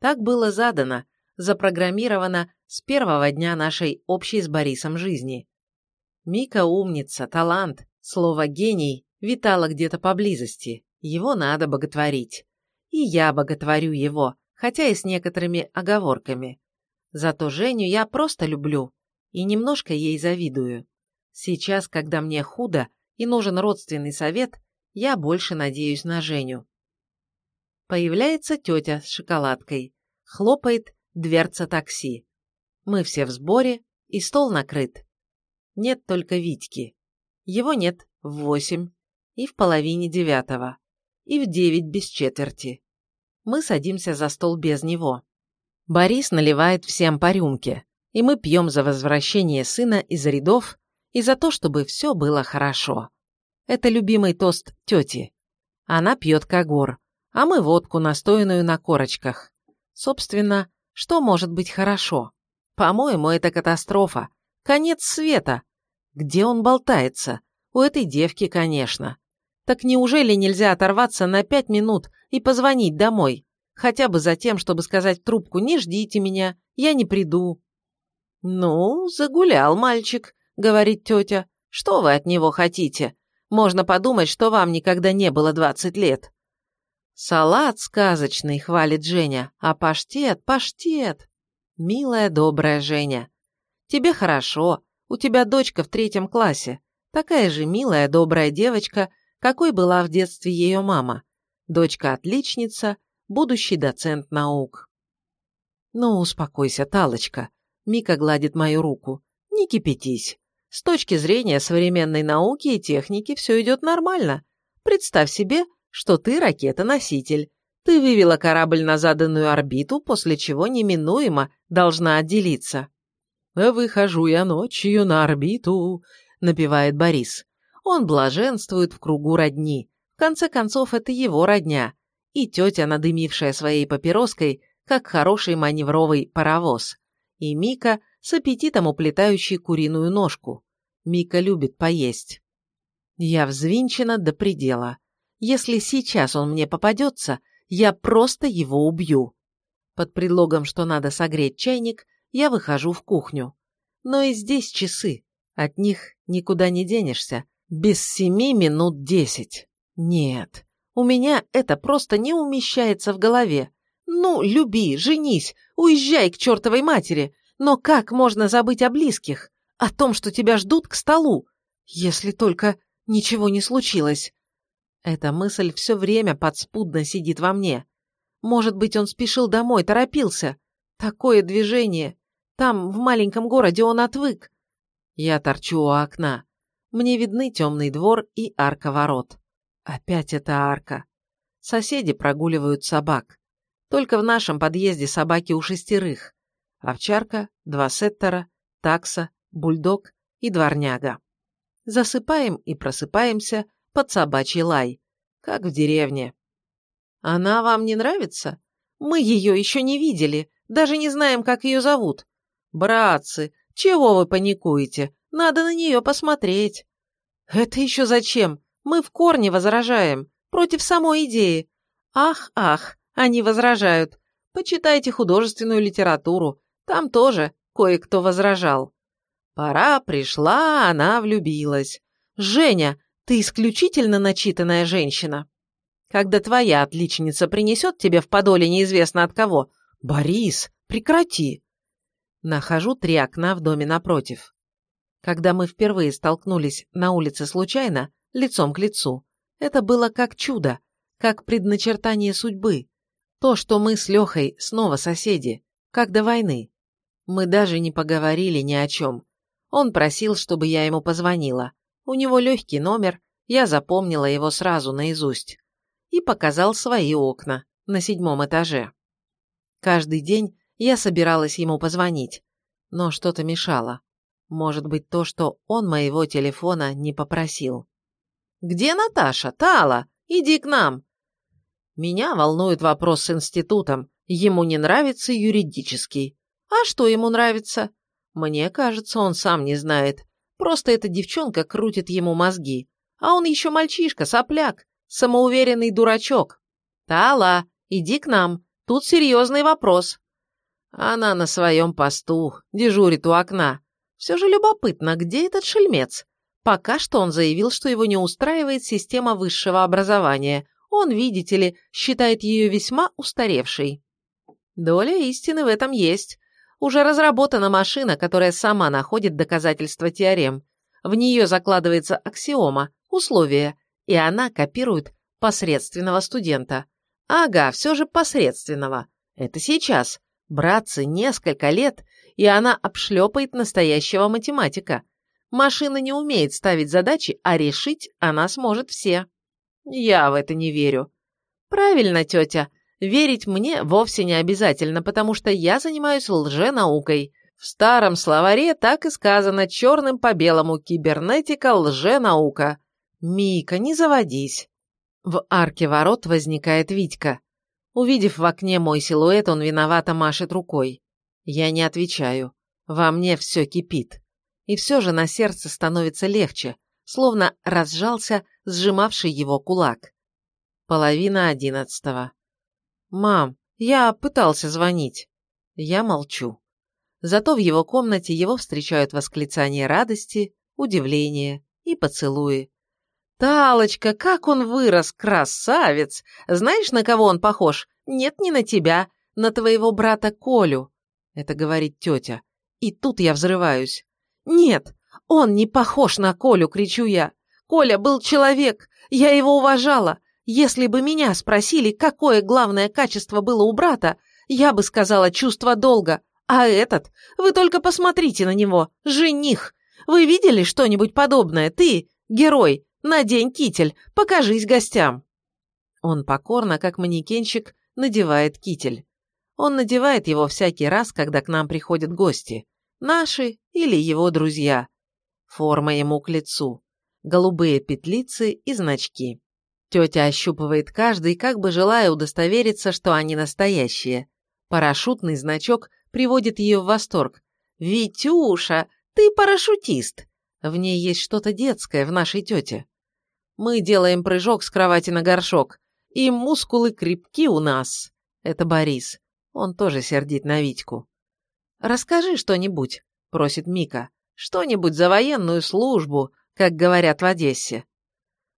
Так было задано, запрограммировано с первого дня нашей общей с Борисом жизни. Мика умница, талант, слово «гений» витало где-то поблизости, его надо боготворить. И я боготворю его, хотя и с некоторыми оговорками. Зато Женю я просто люблю и немножко ей завидую. Сейчас, когда мне худо и нужен родственный совет, я больше надеюсь на Женю. Появляется тетя с шоколадкой. Хлопает дверца такси. Мы все в сборе, и стол накрыт. Нет только Витьки. Его нет в восемь, и в половине девятого, и в девять без четверти. Мы садимся за стол без него. Борис наливает всем по рюмке, и мы пьем за возвращение сына из рядов и за то, чтобы все было хорошо. Это любимый тост тети. Она пьет когор, а мы водку, настоянную на корочках. Собственно, что может быть хорошо? По-моему, это катастрофа. Конец света. Где он болтается? У этой девки, конечно. Так неужели нельзя оторваться на пять минут и позвонить домой? Хотя бы за тем, чтобы сказать трубку «Не ждите меня, я не приду». «Ну, загулял мальчик», — говорит тетя. «Что вы от него хотите? Можно подумать, что вам никогда не было двадцать лет». «Салат сказочный», — хвалит Женя, «а паштет, паштет». «Милая, добрая Женя, тебе хорошо, у тебя дочка в третьем классе, такая же милая, добрая девочка, какой была в детстве ее мама. Дочка отличница, будущий доцент наук. Ну, успокойся, Талочка. Мика гладит мою руку. Не кипятись. С точки зрения современной науки и техники все идет нормально. Представь себе, что ты ракета-носитель. Ты вывела корабль на заданную орбиту, после чего неминуемо должна отделиться. «Выхожу я ночью на орбиту», — напевает Борис. Он блаженствует в кругу родни. В конце концов, это его родня. И тетя, надымившая своей папироской, как хороший маневровый паровоз. И Мика, с аппетитом уплетающий куриную ножку. Мика любит поесть. Я взвинчена до предела. Если сейчас он мне попадется, я просто его убью. Под предлогом, что надо согреть чайник, я выхожу в кухню. Но и здесь часы. От них никуда не денешься. Без семи минут десять. Нет, у меня это просто не умещается в голове. Ну, люби, женись, уезжай к чертовой матери. Но как можно забыть о близких? О том, что тебя ждут к столу? Если только ничего не случилось. Эта мысль все время подспудно сидит во мне. Может быть, он спешил домой, торопился. Такое движение. Там, в маленьком городе, он отвык. Я торчу у окна. Мне видны темный двор и арка ворот. Опять эта арка. Соседи прогуливают собак. Только в нашем подъезде собаки у шестерых. Овчарка, два сеттера, такса, бульдог и дворняга. Засыпаем и просыпаемся под собачий лай, как в деревне. Она вам не нравится? Мы ее еще не видели, даже не знаем, как ее зовут. Братцы, чего вы паникуете? Надо на нее посмотреть. Это еще зачем? Мы в корне возражаем. Против самой идеи. Ах, ах, они возражают. Почитайте художественную литературу, там тоже кое-кто возражал. Пора пришла, она влюбилась. Женя, ты исключительно начитанная женщина. Когда твоя отличница принесет тебе в подоле неизвестно от кого, Борис, прекрати. Нахожу три окна в доме напротив. Когда мы впервые столкнулись на улице случайно, лицом к лицу, это было как чудо, как предначертание судьбы. То, что мы с Лехой снова соседи, как до войны. Мы даже не поговорили ни о чем. Он просил, чтобы я ему позвонила. У него легкий номер, я запомнила его сразу наизусть. И показал свои окна на седьмом этаже. Каждый день я собиралась ему позвонить, но что-то мешало. Может быть, то, что он моего телефона не попросил. «Где Наташа? Тала, иди к нам!» Меня волнует вопрос с институтом. Ему не нравится юридический. А что ему нравится? Мне кажется, он сам не знает. Просто эта девчонка крутит ему мозги. А он еще мальчишка, сопляк, самоуверенный дурачок. Тала, иди к нам, тут серьезный вопрос. Она на своем посту, дежурит у окна. Все же любопытно, где этот шельмец? Пока что он заявил, что его не устраивает система высшего образования. Он, видите ли, считает ее весьма устаревшей. Доля истины в этом есть. Уже разработана машина, которая сама находит доказательства теорем. В нее закладывается аксиома, условие, и она копирует посредственного студента. Ага, все же посредственного. Это сейчас. Братцы, несколько лет, и она обшлепает настоящего математика. Машина не умеет ставить задачи, а решить она сможет все. Я в это не верю. Правильно, тетя. Верить мне вовсе не обязательно, потому что я занимаюсь лженаукой. В старом словаре так и сказано черным по белому кибернетика лженаука. Мика, не заводись. В арке ворот возникает Витька. Увидев в окне мой силуэт, он виновато машет рукой. Я не отвечаю. Во мне все кипит. И все же на сердце становится легче, словно разжался сжимавший его кулак. Половина одиннадцатого. «Мам, я пытался звонить». Я молчу. Зато в его комнате его встречают восклицания радости, удивления и поцелуи. «Талочка, как он вырос, красавец! Знаешь, на кого он похож? Нет, не на тебя, на твоего брата Колю!» Это говорит тетя. И тут я взрываюсь. «Нет, он не похож на Колю!» — кричу я. «Коля был человек, я его уважала. Если бы меня спросили, какое главное качество было у брата, я бы сказала чувство долга. А этот, вы только посмотрите на него, жених. Вы видели что-нибудь подобное? Ты, герой, Надень китель, покажись гостям. Он покорно, как манекенщик, надевает китель. Он надевает его всякий раз, когда к нам приходят гости. Наши или его друзья. Форма ему к лицу. Голубые петлицы и значки. Тетя ощупывает каждый, как бы желая удостовериться, что они настоящие. Парашютный значок приводит ее в восторг. «Витюша, ты парашютист!» В ней есть что-то детское в нашей тете. Мы делаем прыжок с кровати на горшок, и мускулы крепки у нас. Это Борис. Он тоже сердит на Витьку. «Расскажи что-нибудь», — просит Мика. «Что-нибудь за военную службу, как говорят в Одессе».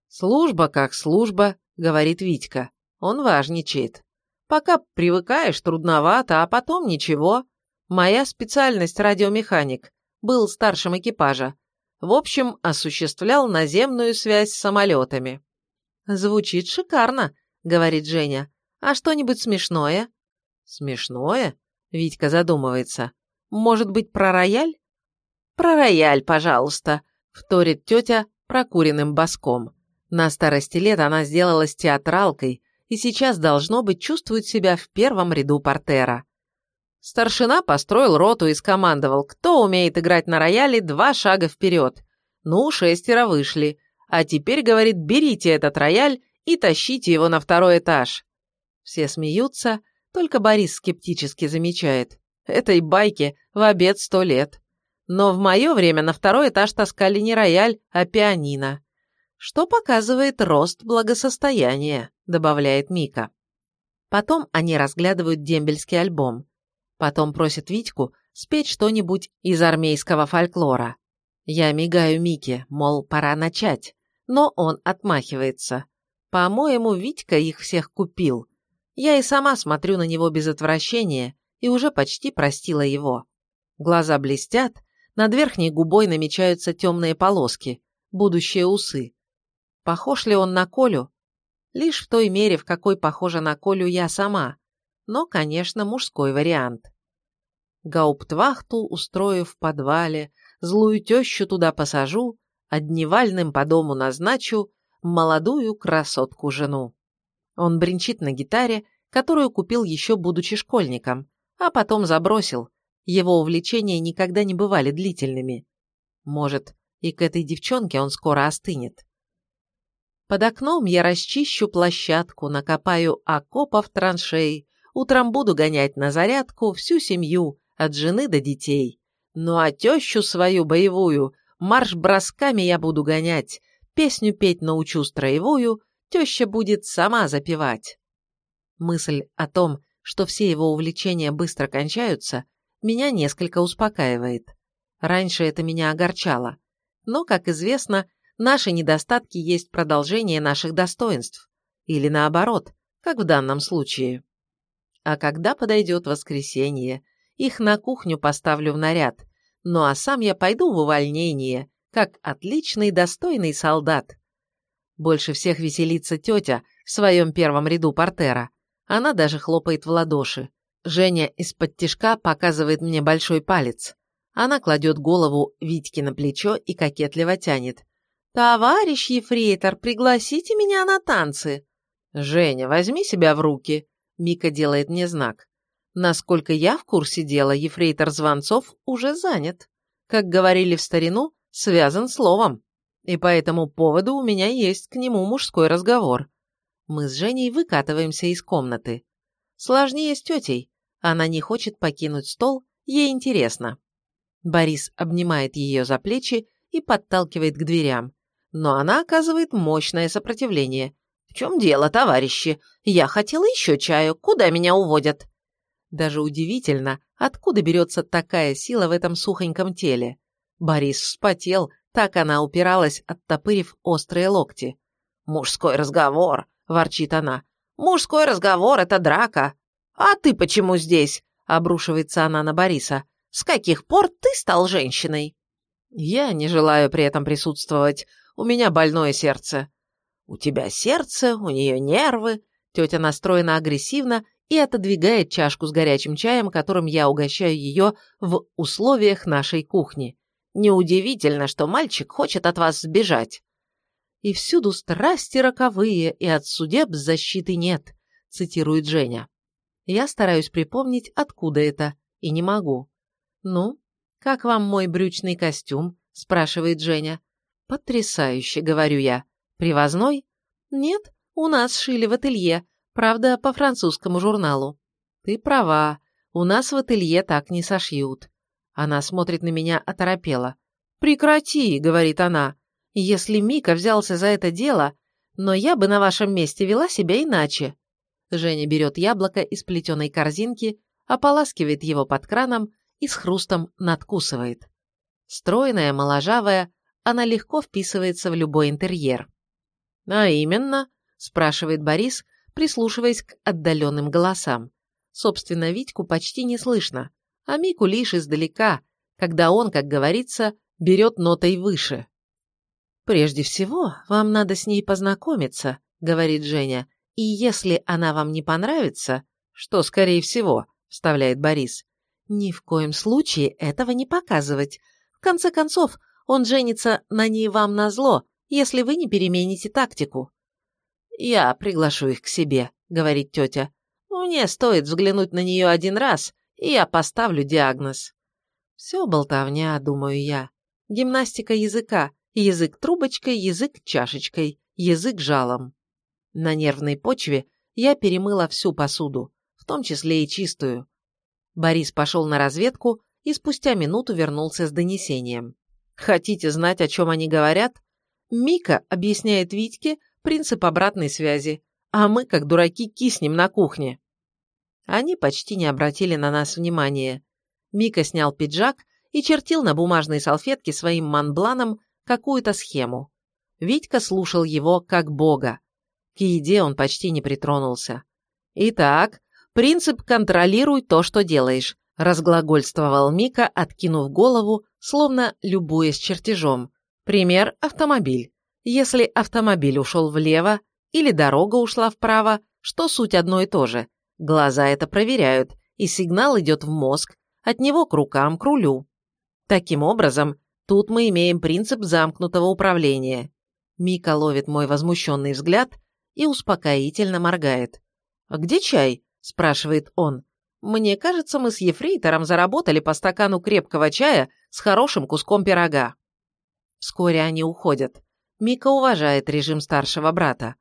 «Служба как служба», — говорит Витька. Он важничает. «Пока привыкаешь, трудновато, а потом ничего. Моя специальность радиомеханик. Был старшим экипажа. В общем, осуществлял наземную связь с самолетами. «Звучит шикарно», — говорит Женя. «А что-нибудь смешное?» «Смешное?» — Витька задумывается. «Может быть, про рояль?» «Про рояль, пожалуйста», — вторит тетя прокуренным боском. На старости лет она сделалась театралкой и сейчас, должно быть, чувствует себя в первом ряду портера. Старшина построил роту и скомандовал, кто умеет играть на рояле два шага вперед. Ну, шестеро вышли. А теперь, говорит, берите этот рояль и тащите его на второй этаж. Все смеются, только Борис скептически замечает. Этой байке в обед сто лет. Но в мое время на второй этаж таскали не рояль, а пианино. Что показывает рост благосостояния, добавляет Мика. Потом они разглядывают дембельский альбом. Потом просят Витьку спеть что-нибудь из армейского фольклора. Я мигаю Мике, мол, пора начать, но он отмахивается. По-моему, Витька их всех купил. Я и сама смотрю на него без отвращения и уже почти простила его. Глаза блестят, над верхней губой намечаются темные полоски, будущие усы. Похож ли он на Колю? Лишь в той мере, в какой похожа на Колю я сама. Но, конечно, мужской вариант. Гауптвахту устрою в подвале, злую тещу туда посажу, а по дому назначу молодую красотку-жену. Он бренчит на гитаре, которую купил еще будучи школьником, а потом забросил. Его увлечения никогда не бывали длительными. Может, и к этой девчонке он скоро остынет. Под окном я расчищу площадку, накопаю окопов траншей, утром буду гонять на зарядку всю семью, от жены до детей. Ну а тещу свою боевую марш-бросками я буду гонять, песню петь научу строевую, теща будет сама запевать. Мысль о том, что все его увлечения быстро кончаются, меня несколько успокаивает. Раньше это меня огорчало. Но, как известно, наши недостатки есть продолжение наших достоинств. Или наоборот, как в данном случае. А когда подойдет воскресенье, их на кухню поставлю в наряд, ну а сам я пойду в увольнение, как отличный достойный солдат. Больше всех веселится тетя в своем первом ряду портера. Она даже хлопает в ладоши. Женя из-под тишка показывает мне большой палец. Она кладет голову Витьке на плечо и кокетливо тянет. «Товарищ Ефрейтор, пригласите меня на танцы!» «Женя, возьми себя в руки!» Мика делает мне знак. Насколько я в курсе дела, Ефрейтор Звонцов уже занят. Как говорили в старину, связан словом. И по этому поводу у меня есть к нему мужской разговор. Мы с Женей выкатываемся из комнаты. Сложнее с тетей. Она не хочет покинуть стол, ей интересно. Борис обнимает ее за плечи и подталкивает к дверям. Но она оказывает мощное сопротивление. «В чем дело, товарищи? Я хотела еще чаю. Куда меня уводят?» Даже удивительно, откуда берется такая сила в этом сухоньком теле. Борис вспотел, так она упиралась, оттопырив острые локти. «Мужской разговор!» – ворчит она. «Мужской разговор – это драка!» «А ты почему здесь?» – обрушивается она на Бориса. «С каких пор ты стал женщиной?» «Я не желаю при этом присутствовать. У меня больное сердце». «У тебя сердце, у нее нервы». Тетя настроена агрессивно и отодвигает чашку с горячим чаем, которым я угощаю ее в условиях нашей кухни. Неудивительно, что мальчик хочет от вас сбежать. И всюду страсти роковые, и от судеб защиты нет, цитирует Женя. Я стараюсь припомнить, откуда это, и не могу. Ну, как вам мой брючный костюм? спрашивает Женя. Потрясающе, говорю я. Привозной? Нет, у нас шили в ателье, Правда, по французскому журналу. Ты права, у нас в ателье так не сошьют. Она смотрит на меня оторопела. «Прекрати», — говорит она. «Если Мика взялся за это дело, но я бы на вашем месте вела себя иначе». Женя берет яблоко из плетеной корзинки, ополаскивает его под краном и с хрустом надкусывает. Стройная, моложавая, она легко вписывается в любой интерьер. «А именно?» – спрашивает Борис, прислушиваясь к отдаленным голосам. Собственно, Витьку почти не слышно, а Мику лишь издалека, когда он, как говорится, берет нотой выше. «Прежде всего, вам надо с ней познакомиться», — говорит Женя, «и если она вам не понравится, что, скорее всего», — вставляет Борис, «ни в коем случае этого не показывать. В конце концов, он женится на ней вам назло, если вы не перемените тактику. «Я приглашу их к себе», — говорит тетя. «Мне стоит взглянуть на нее один раз, и я поставлю диагноз». Все болтовня, думаю я. Гимнастика языка. Язык трубочкой, язык чашечкой, язык жалом. На нервной почве я перемыла всю посуду, в том числе и чистую. Борис пошел на разведку и спустя минуту вернулся с донесением. Хотите знать, о чем они говорят? Мика объясняет Витьке, принцип обратной связи, а мы, как дураки, киснем на кухне. Они почти не обратили на нас внимания. Мика снял пиджак и чертил на бумажной салфетке своим манбланом какую-то схему. Витька слушал его как бога. К еде он почти не притронулся. «Итак, принцип «контролируй то, что делаешь», – разглагольствовал Мика, откинув голову, словно любуясь чертежом. Пример – автомобиль. Если автомобиль ушел влево или дорога ушла вправо, что суть одно и то же. Глаза это проверяют, и сигнал идет в мозг, от него к рукам, к рулю. Таким образом, тут мы имеем принцип замкнутого управления. Мика ловит мой возмущенный взгляд и успокоительно моргает. «А где чай?» – спрашивает он. «Мне кажется, мы с Ефрейтором заработали по стакану крепкого чая с хорошим куском пирога». Вскоре они уходят. Мика уважает режим старшего брата.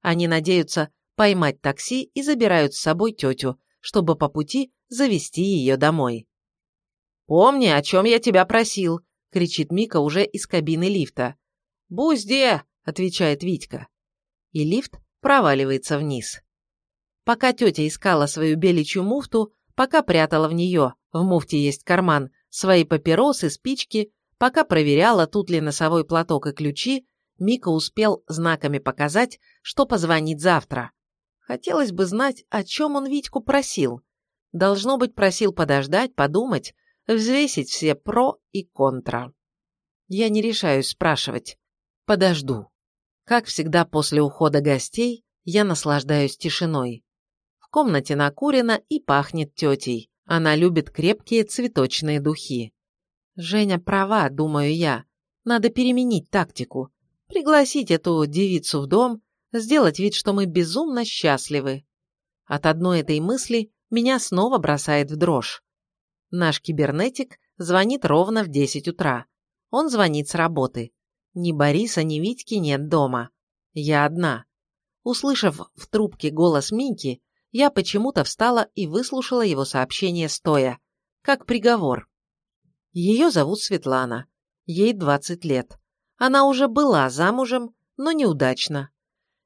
Они надеются поймать такси и забирают с собой тетю, чтобы по пути завести ее домой. «Помни, о чем я тебя просил!» – кричит Мика уже из кабины лифта. «Бузде!» – отвечает Витька. И лифт проваливается вниз. Пока тетя искала свою беличью муфту, пока прятала в нее, в муфте есть карман, свои папиросы, спички, пока проверяла, тут ли носовой платок и ключи, Мика успел знаками показать, что позвонит завтра. Хотелось бы знать, о чем он Витьку просил. Должно быть, просил подождать, подумать, взвесить все про и контра. Я не решаюсь спрашивать. Подожду. Как всегда после ухода гостей, я наслаждаюсь тишиной. В комнате накурено и пахнет тетей. Она любит крепкие цветочные духи. Женя права, думаю я. Надо переменить тактику. Пригласить эту девицу в дом, сделать вид, что мы безумно счастливы. От одной этой мысли меня снова бросает в дрожь. Наш кибернетик звонит ровно в 10 утра. Он звонит с работы. Ни Бориса, ни Витьки нет дома. Я одна. Услышав в трубке голос Минки, я почему-то встала и выслушала его сообщение стоя, как приговор. Ее зовут Светлана. Ей 20 лет. Она уже была замужем, но неудачно.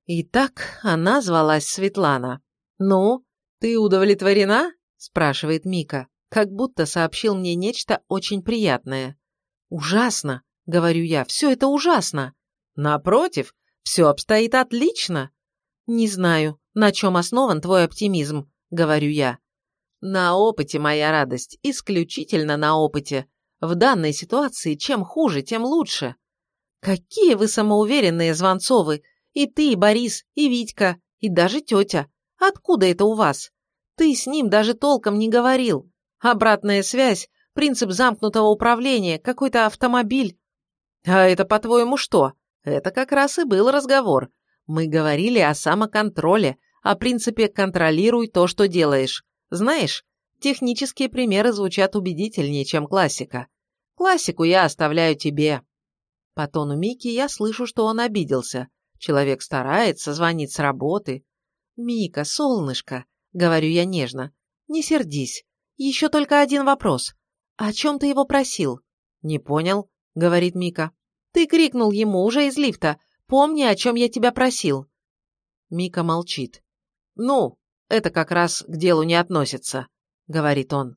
Итак, она звалась Светлана. «Ну, ты удовлетворена?» – спрашивает Мика, как будто сообщил мне нечто очень приятное. «Ужасно!» — говорю я, — все это ужасно. Напротив, все обстоит отлично. Не знаю, на чем основан твой оптимизм, говорю я. На опыте моя радость, исключительно на опыте. В данной ситуации чем хуже, тем лучше. Какие вы самоуверенные, Звонцовы, и ты, и Борис, и Витька, и даже тетя. Откуда это у вас? Ты с ним даже толком не говорил. Обратная связь, принцип замкнутого управления, какой-то автомобиль. «А это, по-твоему, что?» Это как раз и был разговор. Мы говорили о самоконтроле, о принципе «контролируй то, что делаешь». Знаешь, технические примеры звучат убедительнее, чем классика. Классику я оставляю тебе. По тону Мики я слышу, что он обиделся. Человек старается, звонит с работы. «Мика, солнышко», — говорю я нежно, — «не сердись. Еще только один вопрос. О чем ты его просил?» «Не понял», — говорит Мика. Ты крикнул ему уже из лифта. Помни, о чем я тебя просил. Мика молчит. Ну, это как раз к делу не относится, говорит он.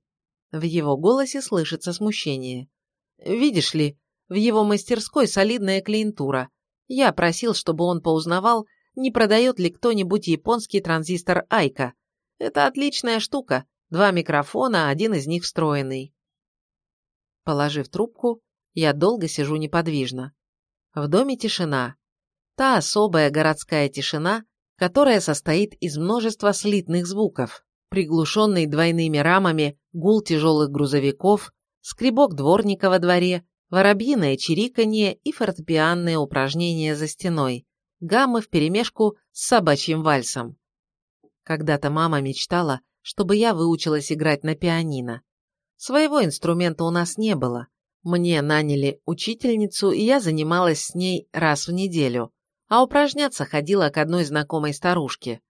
В его голосе слышится смущение. Видишь ли, в его мастерской солидная клиентура. Я просил, чтобы он поузнавал, не продает ли кто-нибудь японский транзистор Айка. Это отличная штука. Два микрофона, один из них встроенный. Положив трубку, я долго сижу неподвижно. В доме тишина. Та особая городская тишина, которая состоит из множества слитных звуков, приглушенный двойными рамами гул тяжелых грузовиков, скребок дворника во дворе, воробьиное чириканье и фортепианные упражнения за стеной, гаммы вперемешку с собачьим вальсом. Когда-то мама мечтала, чтобы я выучилась играть на пианино. Своего инструмента у нас не было, мне наняли учительницу, и я занималась с ней раз в неделю, а упражняться ходила к одной знакомой старушке.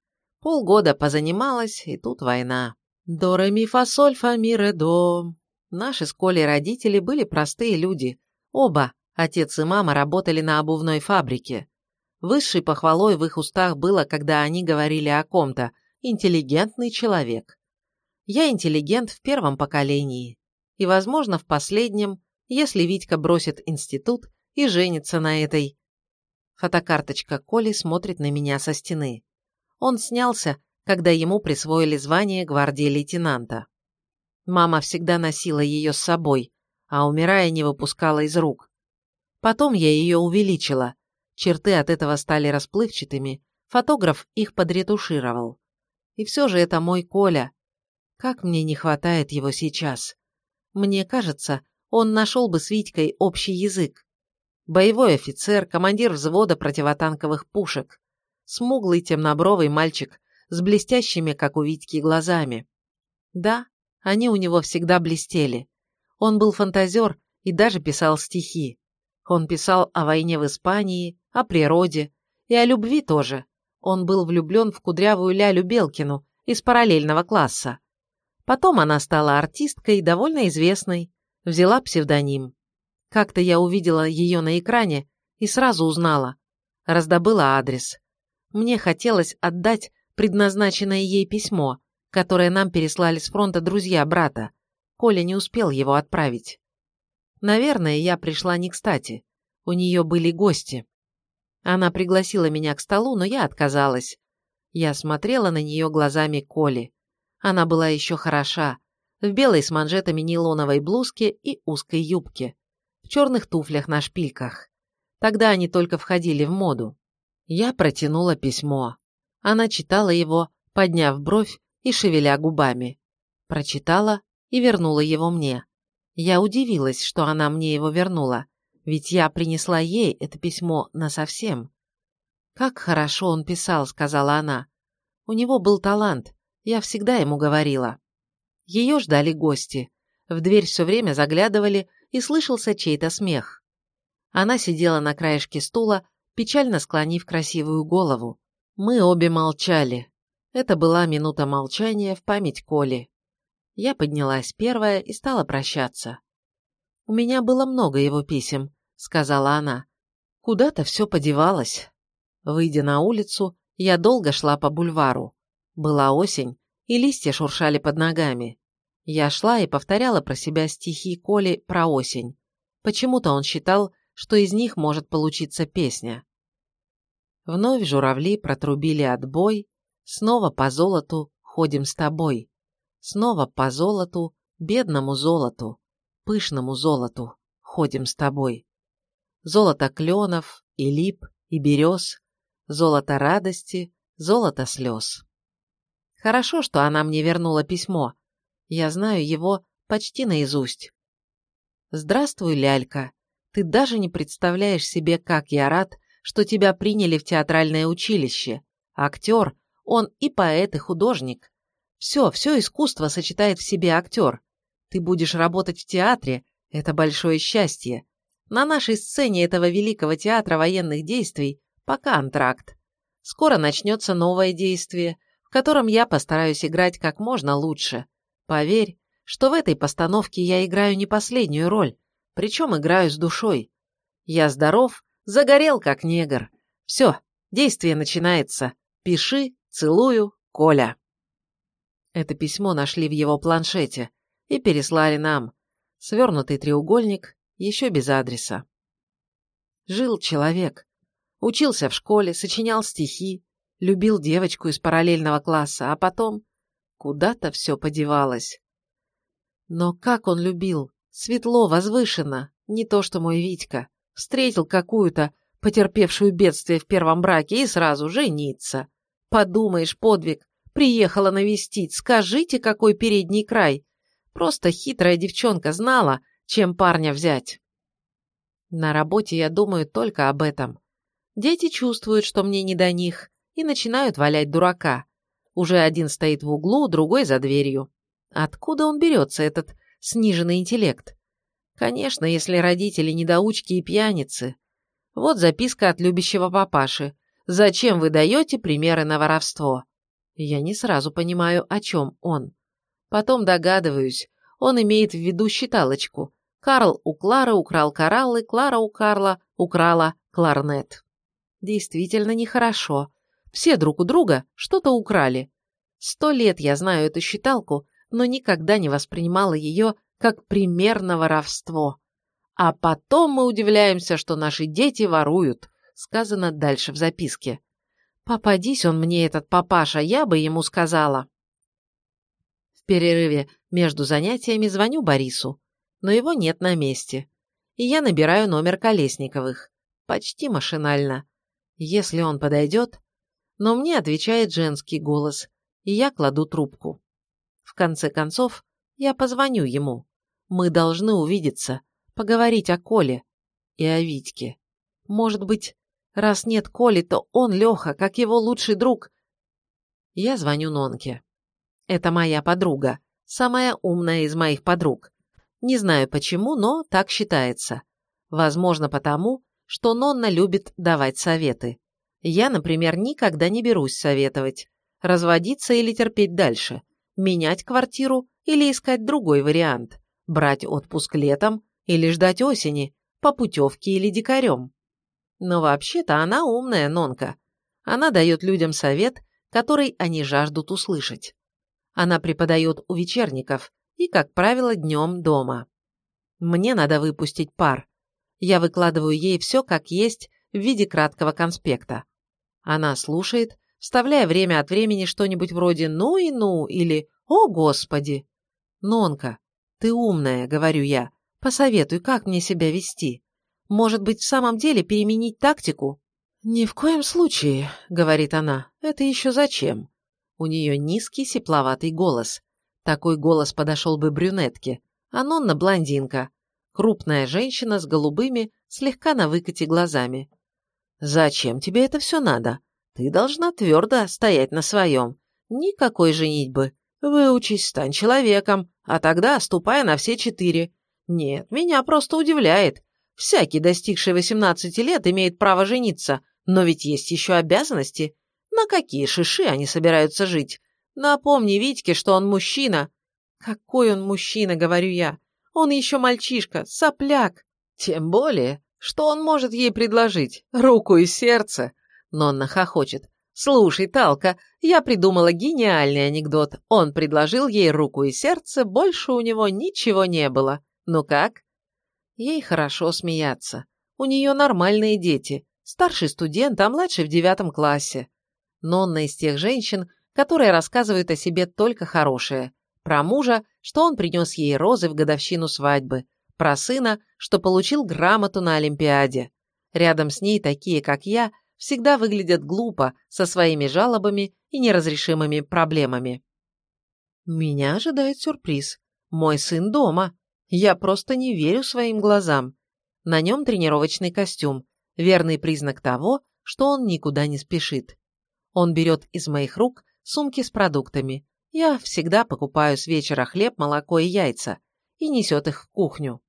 Полгода позанималась, и тут война. До ре ми фа фа ми до. Наши с Колей родители были простые люди. Оба, отец и мама, работали на обувной фабрике. Высшей похвалой в их устах было, когда они говорили о ком-то «интеллигентный человек». Я интеллигент в первом поколении. И, возможно, в последнем, если Витька бросит институт и женится на этой. Фотокарточка Коли смотрит на меня со стены. Он снялся, когда ему присвоили звание гвардии лейтенанта. Мама всегда носила ее с собой, а умирая не выпускала из рук. Потом я ее увеличила. Черты от этого стали расплывчатыми, фотограф их подретушировал. И все же это мой Коля. Как мне не хватает его сейчас. Мне кажется, он нашел бы с Витькой общий язык. Боевой офицер, командир взвода противотанковых пушек. Смуглый темнобровый мальчик с блестящими, как у Витьки, глазами. Да, они у него всегда блестели. Он был фантазер и даже писал стихи. Он писал о войне в Испании, о природе и о любви тоже. Он был влюблен в кудрявую Лялю Белкину из параллельного класса. Потом она стала артисткой, довольно известной, взяла псевдоним. Как-то я увидела ее на экране и сразу узнала. Раздобыла адрес. Мне хотелось отдать предназначенное ей письмо, которое нам переслали с фронта друзья брата. Коля не успел его отправить. Наверное, я пришла не кстати. У нее были гости. Она пригласила меня к столу, но я отказалась. Я смотрела на нее глазами Коли. Она была еще хороша, в белой с манжетами нейлоновой блузке и узкой юбке, в черных туфлях на шпильках. Тогда они только входили в моду. Я протянула письмо. Она читала его, подняв бровь и шевеля губами. Прочитала и вернула его мне. Я удивилась, что она мне его вернула, ведь я принесла ей это письмо насовсем. «Как хорошо он писал», — сказала она. «У него был талант, я всегда ему говорила». Ее ждали гости. В дверь все время заглядывали, и слышался чей-то смех. Она сидела на краешке стула, печально склонив красивую голову. Мы обе молчали. Это была минута молчания в память Коли. Я поднялась первая и стала прощаться. «У меня было много его писем», — сказала она. «Куда-то все подевалось». Выйдя на улицу, я долго шла по бульвару. Была осень, и листья шуршали под ногами. Я шла и повторяла про себя стихи Коли про осень. Почему-то он считал, что из них может получиться песня. Вновь журавли протрубили отбой, снова по золоту ходим с тобой. Снова по золоту, бедному золоту, пышному золоту, ходим с тобой. Золото кленов и лип и берез, золото радости, золото слез. Хорошо, что она мне вернула письмо. Я знаю его почти наизусть. Здравствуй, лялька. Ты даже не представляешь себе, как я рад, что тебя приняли в театральное училище. Актер, он и поэт, и художник. Все, все искусство сочетает в себе актер. Ты будешь работать в театре, это большое счастье. На нашей сцене этого великого театра военных действий пока антракт. Скоро начнется новое действие, котором я постараюсь играть как можно лучше. Поверь, что в этой постановке я играю не последнюю роль, причем играю с душой. Я здоров, загорел как негр. Все, действие начинается. Пиши, целую, Коля. Это письмо нашли в его планшете и переслали нам. Свернутый треугольник, еще без адреса. Жил человек. Учился в школе, сочинял стихи, любил девочку из параллельного класса, а потом куда-то все подевалось. Но как он любил! Светло, возвышенно, не то что мой Витька. Встретил какую-то, потерпевшую бедствие в первом браке, и сразу жениться. Подумаешь, подвиг, Приехала навестить. Скажите, какой передний край. Просто хитрая девчонка знала, чем парня взять. На работе я думаю только об этом. Дети чувствуют, что мне не до них, и начинают валять дурака. Уже один стоит в углу, другой за дверью. Откуда он берется, этот сниженный интеллект? Конечно, если родители недоучки и пьяницы. Вот записка от любящего папаши. Зачем вы даете примеры на воровство? Я не сразу понимаю, о чем он. Потом догадываюсь, он имеет в виду считалочку. Карл у Клары украл кораллы, Клара у Карла украла кларнет. Действительно нехорошо. Все друг у друга что-то украли. Сто лет я знаю эту считалку, но никогда не воспринимала ее как пример на воровство. А потом мы удивляемся, что наши дети воруют, сказано дальше в записке. Попадись он мне, этот папаша, я бы ему сказала. В перерыве между занятиями звоню Борису, но его нет на месте. И я набираю номер Колесниковых. Почти машинально. Если он подойдет... Но мне отвечает женский голос, и я кладу трубку. В конце концов, я позвоню ему. Мы должны увидеться, поговорить о Коле и о Витьке. Может быть, раз нет Коли, то он, Леха, как его лучший друг. Я звоню Нонке. Это моя подруга, самая умная из моих подруг. Не знаю почему, но так считается. Возможно, потому, что Нонна любит давать советы. Я, например, никогда не берусь советовать, разводиться или терпеть дальше, менять квартиру или искать другой вариант, брать отпуск летом или ждать осени, по путевке или дикарем. Но вообще-то она умная нонка. Она дает людям совет, который они жаждут услышать. Она преподает у вечерников и, как правило, днем дома. Мне надо выпустить пар. Я выкладываю ей все как есть в виде краткого конспекта. Она слушает, вставляя время от времени что-нибудь вроде «ну и ну» или «о, Господи». «Нонка, ты умная», — говорю я, — «посоветуй, как мне себя вести. Может быть, в самом деле переменить тактику?» «Ни в коем случае», — говорит она, — «это еще зачем?» У нее низкий сепловатый голос. Такой голос подошел бы брюнетке, а Нонна блондинка. Крупная женщина с голубыми, слегка на выкате глазами. «Зачем тебе это все надо? Ты должна твердо стоять на своем. Никакой женитьбы. Выучись, стань человеком, а тогда ступай на все четыре. Нет, меня просто удивляет. Всякий, достигший 18 лет, имеет право жениться, но ведь есть еще обязанности. На какие шиши они собираются жить? Напомни Витьке, что он мужчина. Какой он мужчина, говорю я. Он еще мальчишка, сопляк. Тем более, что он может ей предложить? Руку и сердце. Нонна хохочет. Слушай, Талка, я придумала гениальный анекдот. Он предложил ей руку и сердце, больше у него ничего не было. Ну как? Ей хорошо смеяться. У нее нормальные дети. Старший студент, а младший в девятом классе. Нонна из тех женщин, которые рассказывают о себе только хорошее. Про мужа, что он принес ей розы в годовщину свадьбы про сына, что получил грамоту на Олимпиаде. Рядом с ней такие, как я, всегда выглядят глупо, со своими жалобами и неразрешимыми проблемами. Меня ожидает сюрприз. Мой сын дома. Я просто не верю своим глазам. На нем тренировочный костюм, верный признак того, что он никуда не спешит. Он берет из моих рук сумки с продуктами. Я всегда покупаю с вечера хлеб, молоко и яйца и несет их в кухню.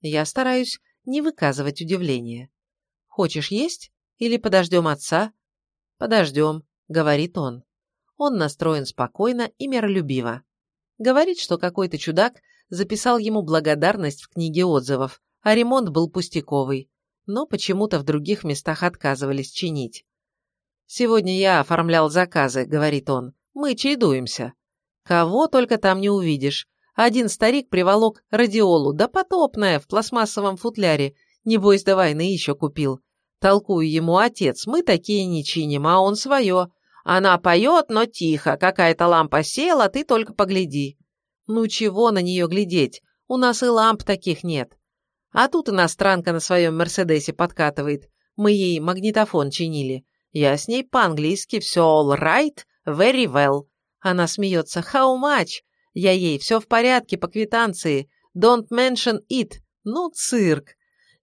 Я стараюсь не выказывать удивления. «Хочешь есть? Или подождем отца?» «Подождем», — говорит он. Он настроен спокойно и миролюбиво. Говорит, что какой-то чудак записал ему благодарность в книге отзывов, а ремонт был пустяковый, но почему-то в других местах отказывались чинить. «Сегодня я оформлял заказы», — говорит он. «Мы чередуемся. Кого только там не увидишь. Один старик приволок радиолу, да потопная, в пластмассовом футляре. Небось, до войны еще купил. Толкую ему отец, мы такие не чиним, а он свое. Она поет, но тихо, какая-то лампа села, ты только погляди. Ну чего на нее глядеть, у нас и ламп таких нет. А тут иностранка на своем Мерседесе подкатывает. Мы ей магнитофон чинили. Я с ней по-английски все all right, very well. Она смеется, how much? Я ей, все в порядке, по квитанции. Don't mention it. Ну, цирк.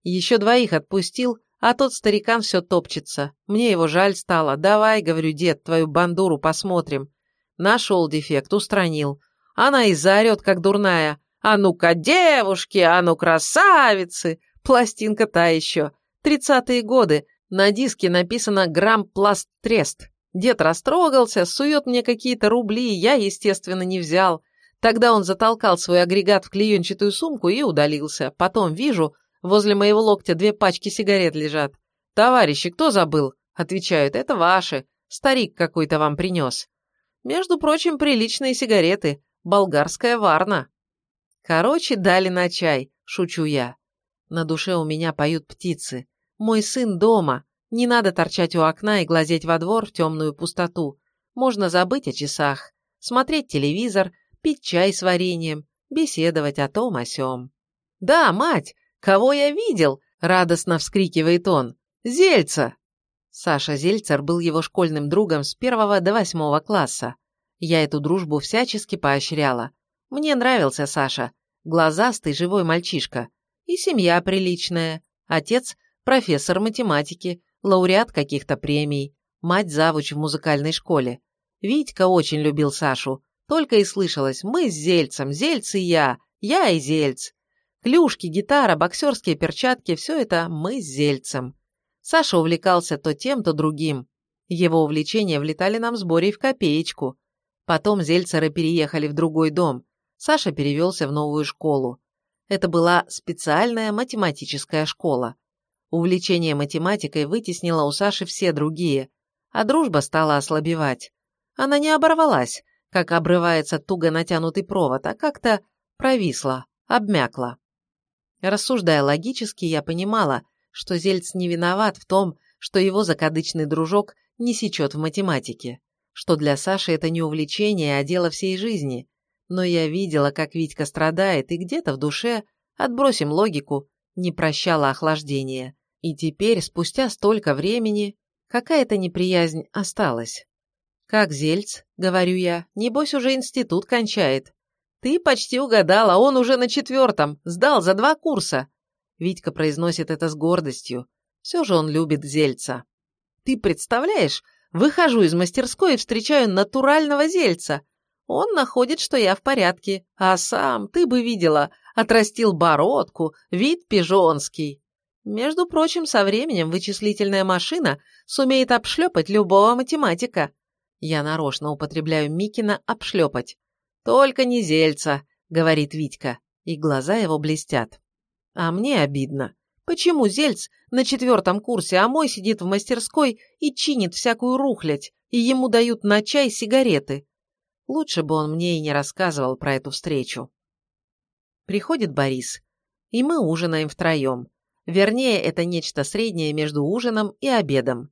Еще двоих отпустил, а тот старикан все топчется. Мне его жаль стало. Давай, говорю, дед, твою бандуру посмотрим. Нашел дефект, устранил. Она и заорет, как дурная. А ну-ка, девушки, а ну, красавицы! Пластинка та еще. Тридцатые годы. На диске написано «Грамм Пласт Трест». Дед растрогался, сует мне какие-то рубли, я, естественно, не взял. Тогда он затолкал свой агрегат в клеенчатую сумку и удалился. Потом вижу, возле моего локтя две пачки сигарет лежат. «Товарищи, кто забыл? Отвечают, это ваши, старик какой-то вам принес. Между прочим, приличные сигареты, болгарская варна. Короче, дали на чай, шучу я. На душе у меня поют птицы. Мой сын дома. Не надо торчать у окна и глазеть во двор в темную пустоту. Можно забыть о часах, смотреть телевизор, пить чай с вареньем, беседовать о том о сём. «Да, мать, кого я видел?» – радостно вскрикивает он. «Зельца!» Саша Зельцер был его школьным другом с первого до восьмого класса. Я эту дружбу всячески поощряла. Мне нравился Саша, глазастый живой мальчишка. И семья приличная. Отец – профессор математики, лауреат каких-то премий, мать завуч в музыкальной школе. Витька очень любил Сашу. Только и слышалось «мы с Зельцем, Зельц и я, я и Зельц». Клюшки, гитара, боксерские перчатки – все это мы с Зельцем. Саша увлекался то тем, то другим. Его увлечения влетали нам с Борей в копеечку. Потом Зельцеры переехали в другой дом. Саша перевелся в новую школу. Это была специальная математическая школа. Увлечение математикой вытеснило у Саши все другие, а дружба стала ослабевать. Она не оборвалась, как обрывается туго натянутый провод, а как-то провисла, обмякла. Рассуждая логически, я понимала, что Зельц не виноват в том, что его закадычный дружок не сечет в математике, что для Саши это не увлечение, а дело всей жизни. Но я видела, как Витька страдает, и где-то в душе, отбросим логику, не прощала охлаждение. И теперь, спустя столько времени, какая-то неприязнь осталась. «Как Зельц?» — говорю я. «Небось, уже институт кончает». «Ты почти угадала, он уже на четвертом, сдал за два курса. Витька произносит это с гордостью. Все же он любит зельца. Ты представляешь, выхожу из мастерской и встречаю натурального зельца. Он находит, что я в порядке, а сам, ты бы видела, отрастил бородку, вид пижонский. Между прочим, со временем вычислительная машина сумеет обшлепать любого математика. Я нарочно употребляю Микина «обшлепать». «Только не зельца», — говорит Витька, и глаза его блестят. А мне обидно. Почему Зельц на четвертом курсе, а мой сидит в мастерской и чинит всякую рухлядь, и ему дают на чай сигареты? Лучше бы он мне и не рассказывал про эту встречу. Приходит Борис, и мы ужинаем втроем. Вернее, это нечто среднее между ужином и обедом.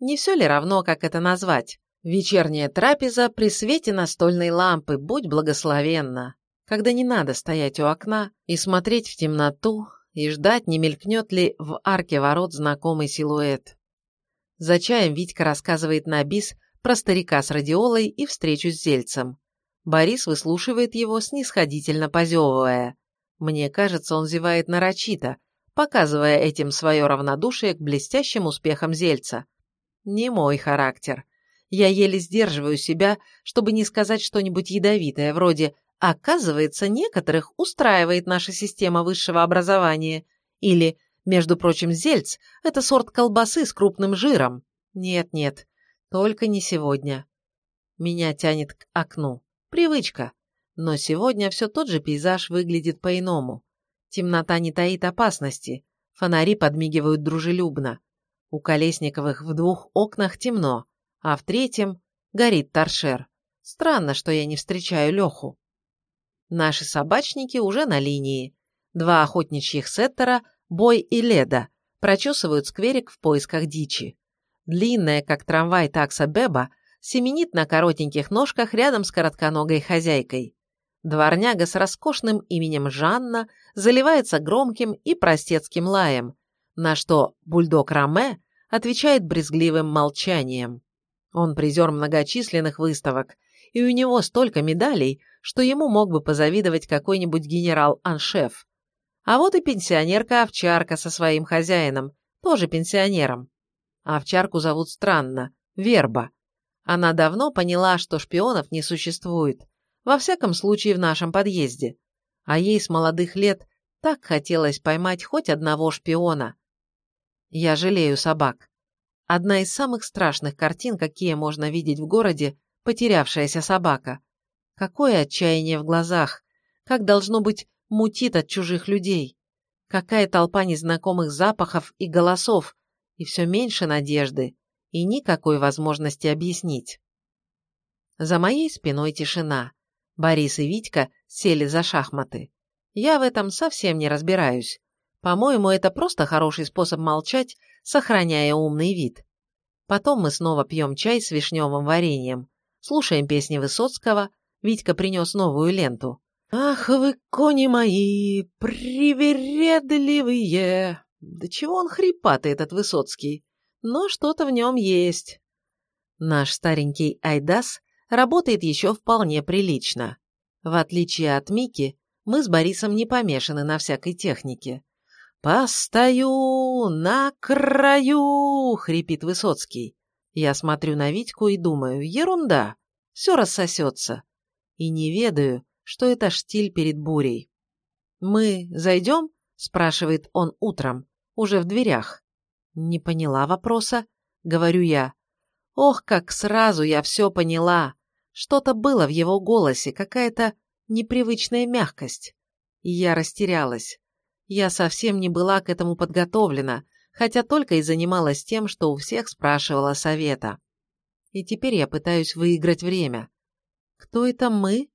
Не все ли равно, как это назвать? Вечерняя трапеза при свете настольной лампы, будь благословенна когда не надо стоять у окна и смотреть в темноту и ждать, не мелькнет ли в арке ворот знакомый силуэт. За чаем Витька рассказывает на бис про старика с радиолой и встречу с Зельцем. Борис выслушивает его, снисходительно позевывая. Мне кажется, он зевает нарочито, показывая этим свое равнодушие к блестящим успехам Зельца. Не мой характер. Я еле сдерживаю себя, чтобы не сказать что-нибудь ядовитое, вроде Оказывается, некоторых устраивает наша система высшего образования. Или, между прочим, зельц – это сорт колбасы с крупным жиром. Нет-нет, только не сегодня. Меня тянет к окну. Привычка. Но сегодня все тот же пейзаж выглядит по-иному. Темнота не таит опасности. Фонари подмигивают дружелюбно. У Колесниковых в двух окнах темно, а в третьем горит торшер. Странно, что я не встречаю Леху. Наши собачники уже на линии. Два охотничьих сеттера, Бой и Леда, прочесывают скверик в поисках дичи. Длинная, как трамвай такса Беба, семенит на коротеньких ножках рядом с коротконогой хозяйкой. Дворняга с роскошным именем Жанна заливается громким и простецким лаем, на что бульдог Раме отвечает брезгливым молчанием. Он призер многочисленных выставок, и у него столько медалей, что ему мог бы позавидовать какой-нибудь генерал-аншеф. А вот и пенсионерка-овчарка со своим хозяином, тоже пенсионером. Овчарку зовут странно – Верба. Она давно поняла, что шпионов не существует, во всяком случае в нашем подъезде. А ей с молодых лет так хотелось поймать хоть одного шпиона. Я жалею собак. Одна из самых страшных картин, какие можно видеть в городе – потерявшаяся собака – Какое отчаяние в глазах! Как должно быть мутит от чужих людей! Какая толпа незнакомых запахов и голосов! И все меньше надежды, и никакой возможности объяснить. За моей спиной тишина. Борис и Витька сели за шахматы. Я в этом совсем не разбираюсь. По-моему, это просто хороший способ молчать, сохраняя умный вид. Потом мы снова пьем чай с вишневым вареньем, слушаем песни Высоцкого, Витька принес новую ленту. «Ах вы, кони мои, привередливые!» Да чего он хрипатый, этот Высоцкий? Но что-то в нем есть. Наш старенький Айдас работает еще вполне прилично. В отличие от Мики, мы с Борисом не помешаны на всякой технике. «Постою на краю!» — хрипит Высоцкий. Я смотрю на Витьку и думаю, ерунда, все рассосется. И не ведаю, что это штиль перед бурей. «Мы зайдем?» — спрашивает он утром, уже в дверях. Не поняла вопроса, говорю я. Ох, как сразу я все поняла. Что-то было в его голосе, какая-то непривычная мягкость. И я растерялась. Я совсем не была к этому подготовлена, хотя только и занималась тем, что у всех спрашивала совета. И теперь я пытаюсь выиграть время. Кто это мы?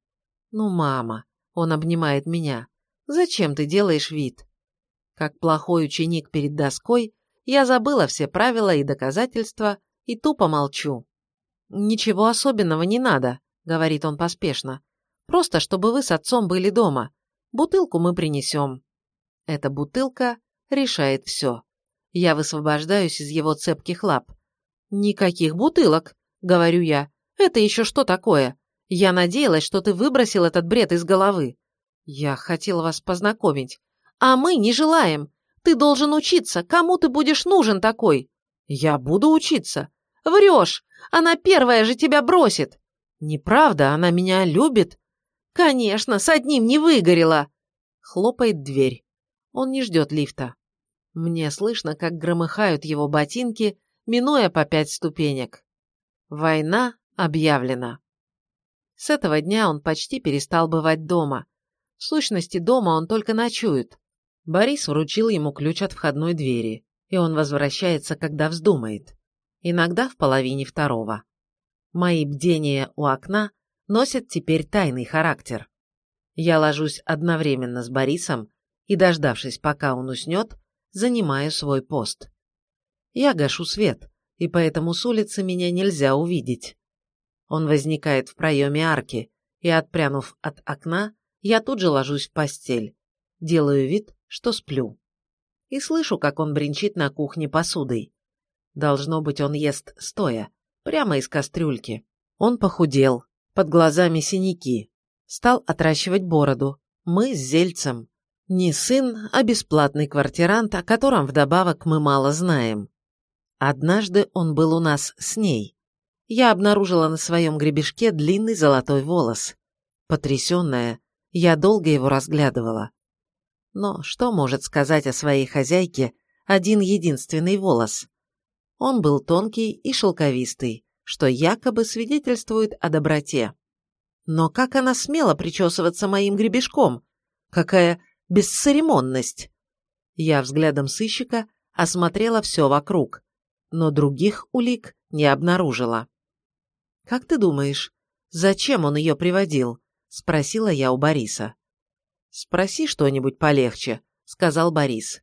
Ну, мама. Он обнимает меня. Зачем ты делаешь вид? Как плохой ученик перед доской, я забыла все правила и доказательства и тупо молчу. «Ничего особенного не надо», — говорит он поспешно. «Просто, чтобы вы с отцом были дома. Бутылку мы принесем». Эта бутылка решает все. Я высвобождаюсь из его цепких лап. «Никаких бутылок», — говорю я. «Это еще что такое? Я надеялась, что ты выбросил этот бред из головы. Я хотела вас познакомить. А мы не желаем. Ты должен учиться. Кому ты будешь нужен такой? Я буду учиться. Врешь. Она первая же тебя бросит. Неправда, она меня любит. Конечно, с одним не выгорела. Хлопает дверь. Он не ждет лифта. Мне слышно, как громыхают его ботинки, минуя по пять ступенек. Война объявлена. С этого дня он почти перестал бывать дома. В сущности, дома он только ночует. Борис вручил ему ключ от входной двери, и он возвращается, когда вздумает. Иногда в половине второго. Мои бдения у окна носят теперь тайный характер. Я ложусь одновременно с Борисом и, дождавшись, пока он уснет, занимаю свой пост. Я гашу свет, и поэтому с улицы меня нельзя увидеть. Он возникает в проеме арки, и, отпрянув от окна, я тут же ложусь в постель, делаю вид, что сплю. И слышу, как он бренчит на кухне посудой. Должно быть, он ест стоя, прямо из кастрюльки. Он похудел, под глазами синяки, стал отращивать бороду. Мы с Зельцем. Не сын, а бесплатный квартирант, о котором вдобавок мы мало знаем. Однажды он был у нас с ней я обнаружила на своем гребешке длинный золотой волос. Потрясенная, я долго его разглядывала. Но что может сказать о своей хозяйке один единственный волос? Он был тонкий и шелковистый, что якобы свидетельствует о доброте. Но как она смела причесываться моим гребешком? Какая бесцеремонность! Я взглядом сыщика осмотрела все вокруг, но других улик не обнаружила. «Как ты думаешь, зачем он ее приводил?» – спросила я у Бориса. «Спроси что-нибудь полегче», – сказал Борис.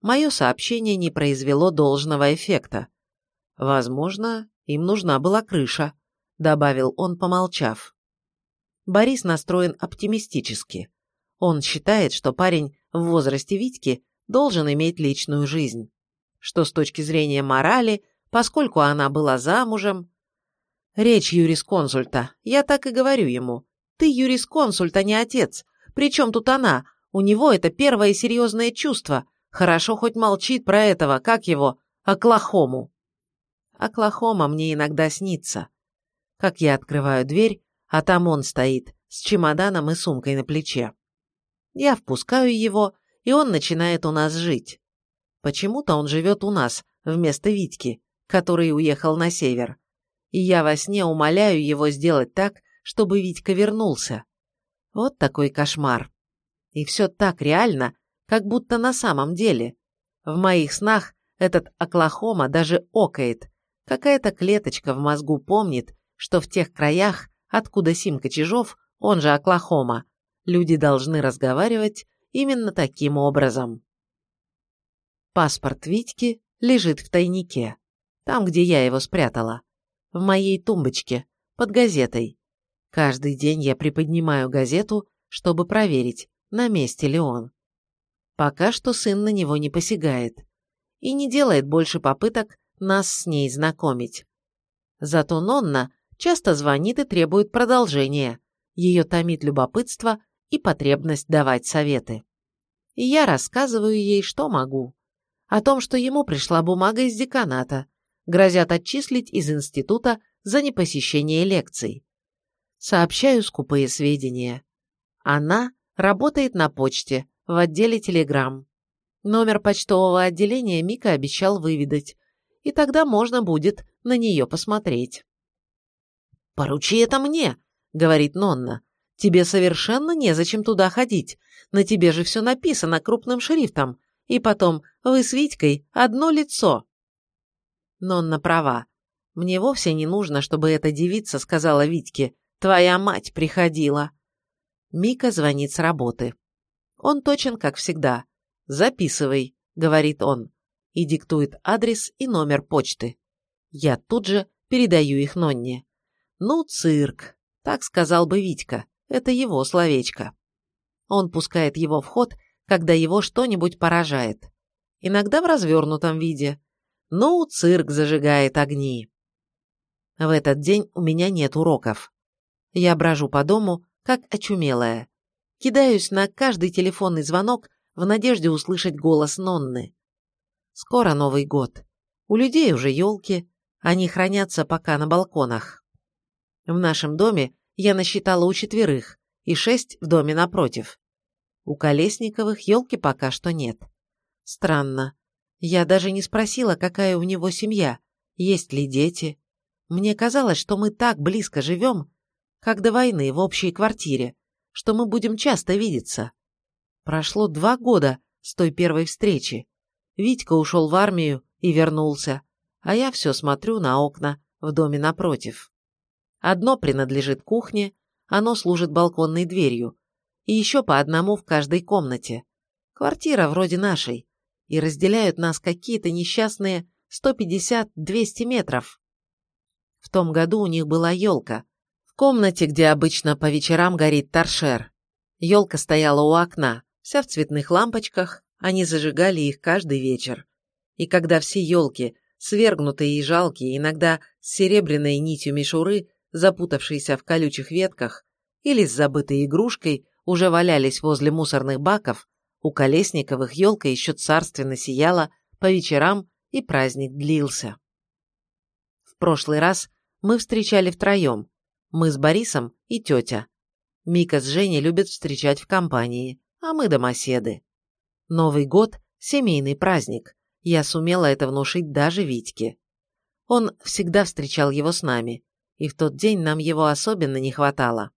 Мое сообщение не произвело должного эффекта. «Возможно, им нужна была крыша», – добавил он, помолчав. Борис настроен оптимистически. Он считает, что парень в возрасте Витьки должен иметь личную жизнь. Что с точки зрения морали, поскольку она была замужем, Речь юрисконсульта. Я так и говорю ему. Ты юрисконсульт, а не отец. Причем тут она? У него это первое серьезное чувство. Хорошо хоть молчит про этого, как его, Оклахому. Оклахома мне иногда снится. Как я открываю дверь, а там он стоит, с чемоданом и сумкой на плече. Я впускаю его, и он начинает у нас жить. Почему-то он живет у нас, вместо Витьки, который уехал на север и я во сне умоляю его сделать так, чтобы Витька вернулся. Вот такой кошмар. И все так реально, как будто на самом деле. В моих снах этот Оклахома даже окает, Какая-то клеточка в мозгу помнит, что в тех краях, откуда Симка Чижов, он же Оклахома, люди должны разговаривать именно таким образом. Паспорт Витьки лежит в тайнике, там, где я его спрятала, в моей тумбочке, под газетой. Каждый день я приподнимаю газету, чтобы проверить, на месте ли он. Пока что сын на него не посягает и не делает больше попыток нас с ней знакомить. Зато Нонна часто звонит и требует продолжения. Ее томит любопытство и потребность давать советы. И я рассказываю ей, что могу. О том, что ему пришла бумага из деканата, грозят отчислить из института за непосещение лекций. Сообщаю скупые сведения. Она работает на почте, в отделе телеграмм. Номер почтового отделения Мика обещал выведать, и тогда можно будет на нее посмотреть. «Поручи это мне», — говорит Нонна. «Тебе совершенно незачем туда ходить. На тебе же все написано крупным шрифтом. И потом, вы с Витькой одно лицо». Нонна права. Мне вовсе не нужно, чтобы эта девица сказала Витьке «Твоя мать приходила». Мика звонит с работы. Он точен, как всегда. «Записывай», — говорит он, и диктует адрес и номер почты. Я тут же передаю их Нонне. «Ну, цирк», — так сказал бы Витька, это его словечко. Он пускает его в ход, когда его что-нибудь поражает. Иногда в развернутом виде. Ну, цирк зажигает огни. В этот день у меня нет уроков. Я брожу по дому, как очумелая. Кидаюсь на каждый телефонный звонок в надежде услышать голос Нонны. Скоро Новый год. У людей уже елки, они хранятся пока на балконах. В нашем доме я насчитала у четверых и шесть в доме напротив. У Колесниковых елки пока что нет. Странно. Я даже не спросила, какая у него семья, есть ли дети. Мне казалось, что мы так близко живем, как до войны в общей квартире, что мы будем часто видеться. Прошло два года с той первой встречи. Витька ушел в армию и вернулся, а я все смотрю на окна в доме напротив. Одно принадлежит кухне, оно служит балконной дверью, и еще по одному в каждой комнате. Квартира вроде нашей, и разделяют нас какие-то несчастные 150-200 метров. В том году у них была елка, в комнате, где обычно по вечерам горит торшер. Елка стояла у окна, вся в цветных лампочках, они зажигали их каждый вечер. И когда все елки, свергнутые и жалкие, иногда с серебряной нитью мишуры, запутавшиеся в колючих ветках, или с забытой игрушкой, уже валялись возле мусорных баков, у Колесниковых елка еще царственно сияла по вечерам, и праздник длился. В прошлый раз мы встречали втроем, мы с Борисом и тетя. Мика с Женей любят встречать в компании, а мы домоседы. Новый год – семейный праздник. Я сумела это внушить даже Витьке. Он всегда встречал его с нами, и в тот день нам его особенно не хватало.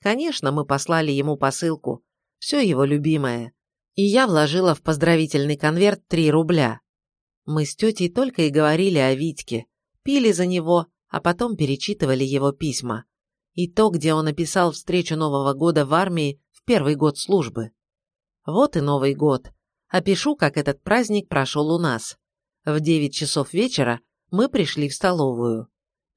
Конечно, мы послали ему посылку, все его любимое, и я вложила в поздравительный конверт 3 рубля. Мы с тетей только и говорили о Витьке, пили за него, а потом перечитывали его письма. И то, где он описал встречу Нового года в армии в первый год службы. Вот и Новый год. Опишу, как этот праздник прошел у нас. В 9 часов вечера мы пришли в столовую.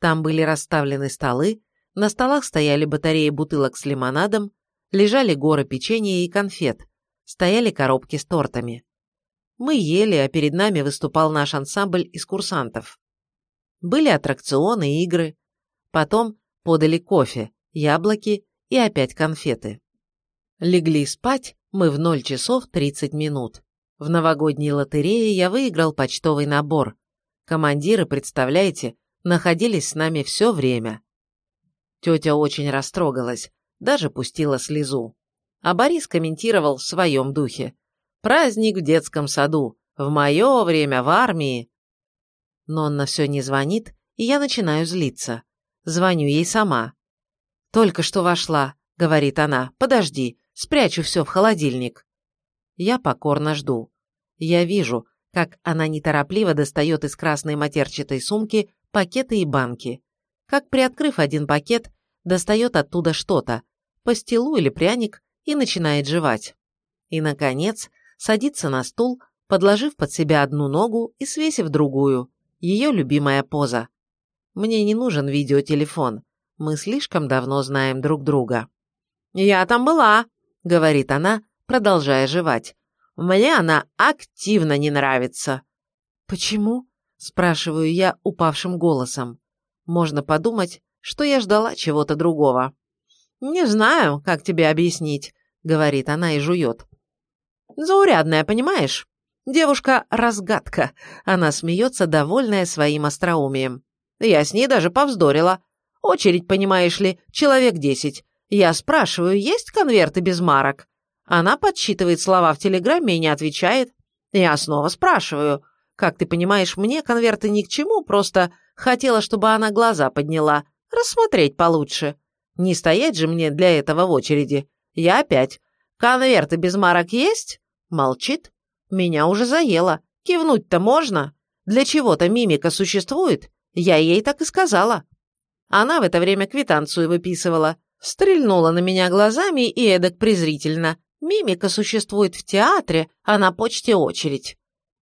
Там были расставлены столы, на столах стояли батареи бутылок с лимонадом, лежали горы печенья и конфет, стояли коробки с тортами. Мы ели, а перед нами выступал наш ансамбль из курсантов. Были аттракционы, игры. Потом подали кофе, яблоки и опять конфеты. Легли спать мы в 0 часов 30 минут. В новогодней лотерее я выиграл почтовый набор. Командиры, представляете, находились с нами все время. Тетя очень растрогалась, даже пустила слезу. А Борис комментировал в своем духе. «Праздник в детском саду. В мое время в армии». Нонна все не звонит, и я начинаю злиться. Звоню ей сама. «Только что вошла», — говорит она. «Подожди, Спрячу все в холодильник. Я покорно жду. Я вижу, как она неторопливо достает из красной матерчатой сумки пакеты и банки. Как приоткрыв один пакет, достает оттуда что-то, пастилу или пряник, и начинает жевать. И, наконец, садится на стул, подложив под себя одну ногу и свесив другую, ее любимая поза. Мне не нужен видеотелефон, мы слишком давно знаем друг друга. «Я там была», — говорит она, продолжая жевать. «Мне она активно не нравится». «Почему?» — спрашиваю я упавшим голосом. Можно подумать, что я ждала чего-то другого. «Не знаю, как тебе объяснить», — говорит она и жует. «Заурядная, понимаешь? Девушка-разгадка». Она смеется, довольная своим остроумием. «Я с ней даже повздорила. Очередь, понимаешь ли, человек десять. Я спрашиваю, есть конверты без марок? Она подсчитывает слова в телеграмме и не отвечает. Я снова спрашиваю. Как ты понимаешь, мне конверты ни к чему, просто хотела, чтобы она глаза подняла, рассмотреть получше. Не стоять же мне для этого в очереди. Я опять. Конверты без марок есть? Молчит. Меня уже заело. Кивнуть-то можно? Для чего-то мимика существует? Я ей так и сказала. Она в это время квитанцию выписывала. Стрельнула на меня глазами и эдак презрительно. Мимика существует в театре, а на почте очередь.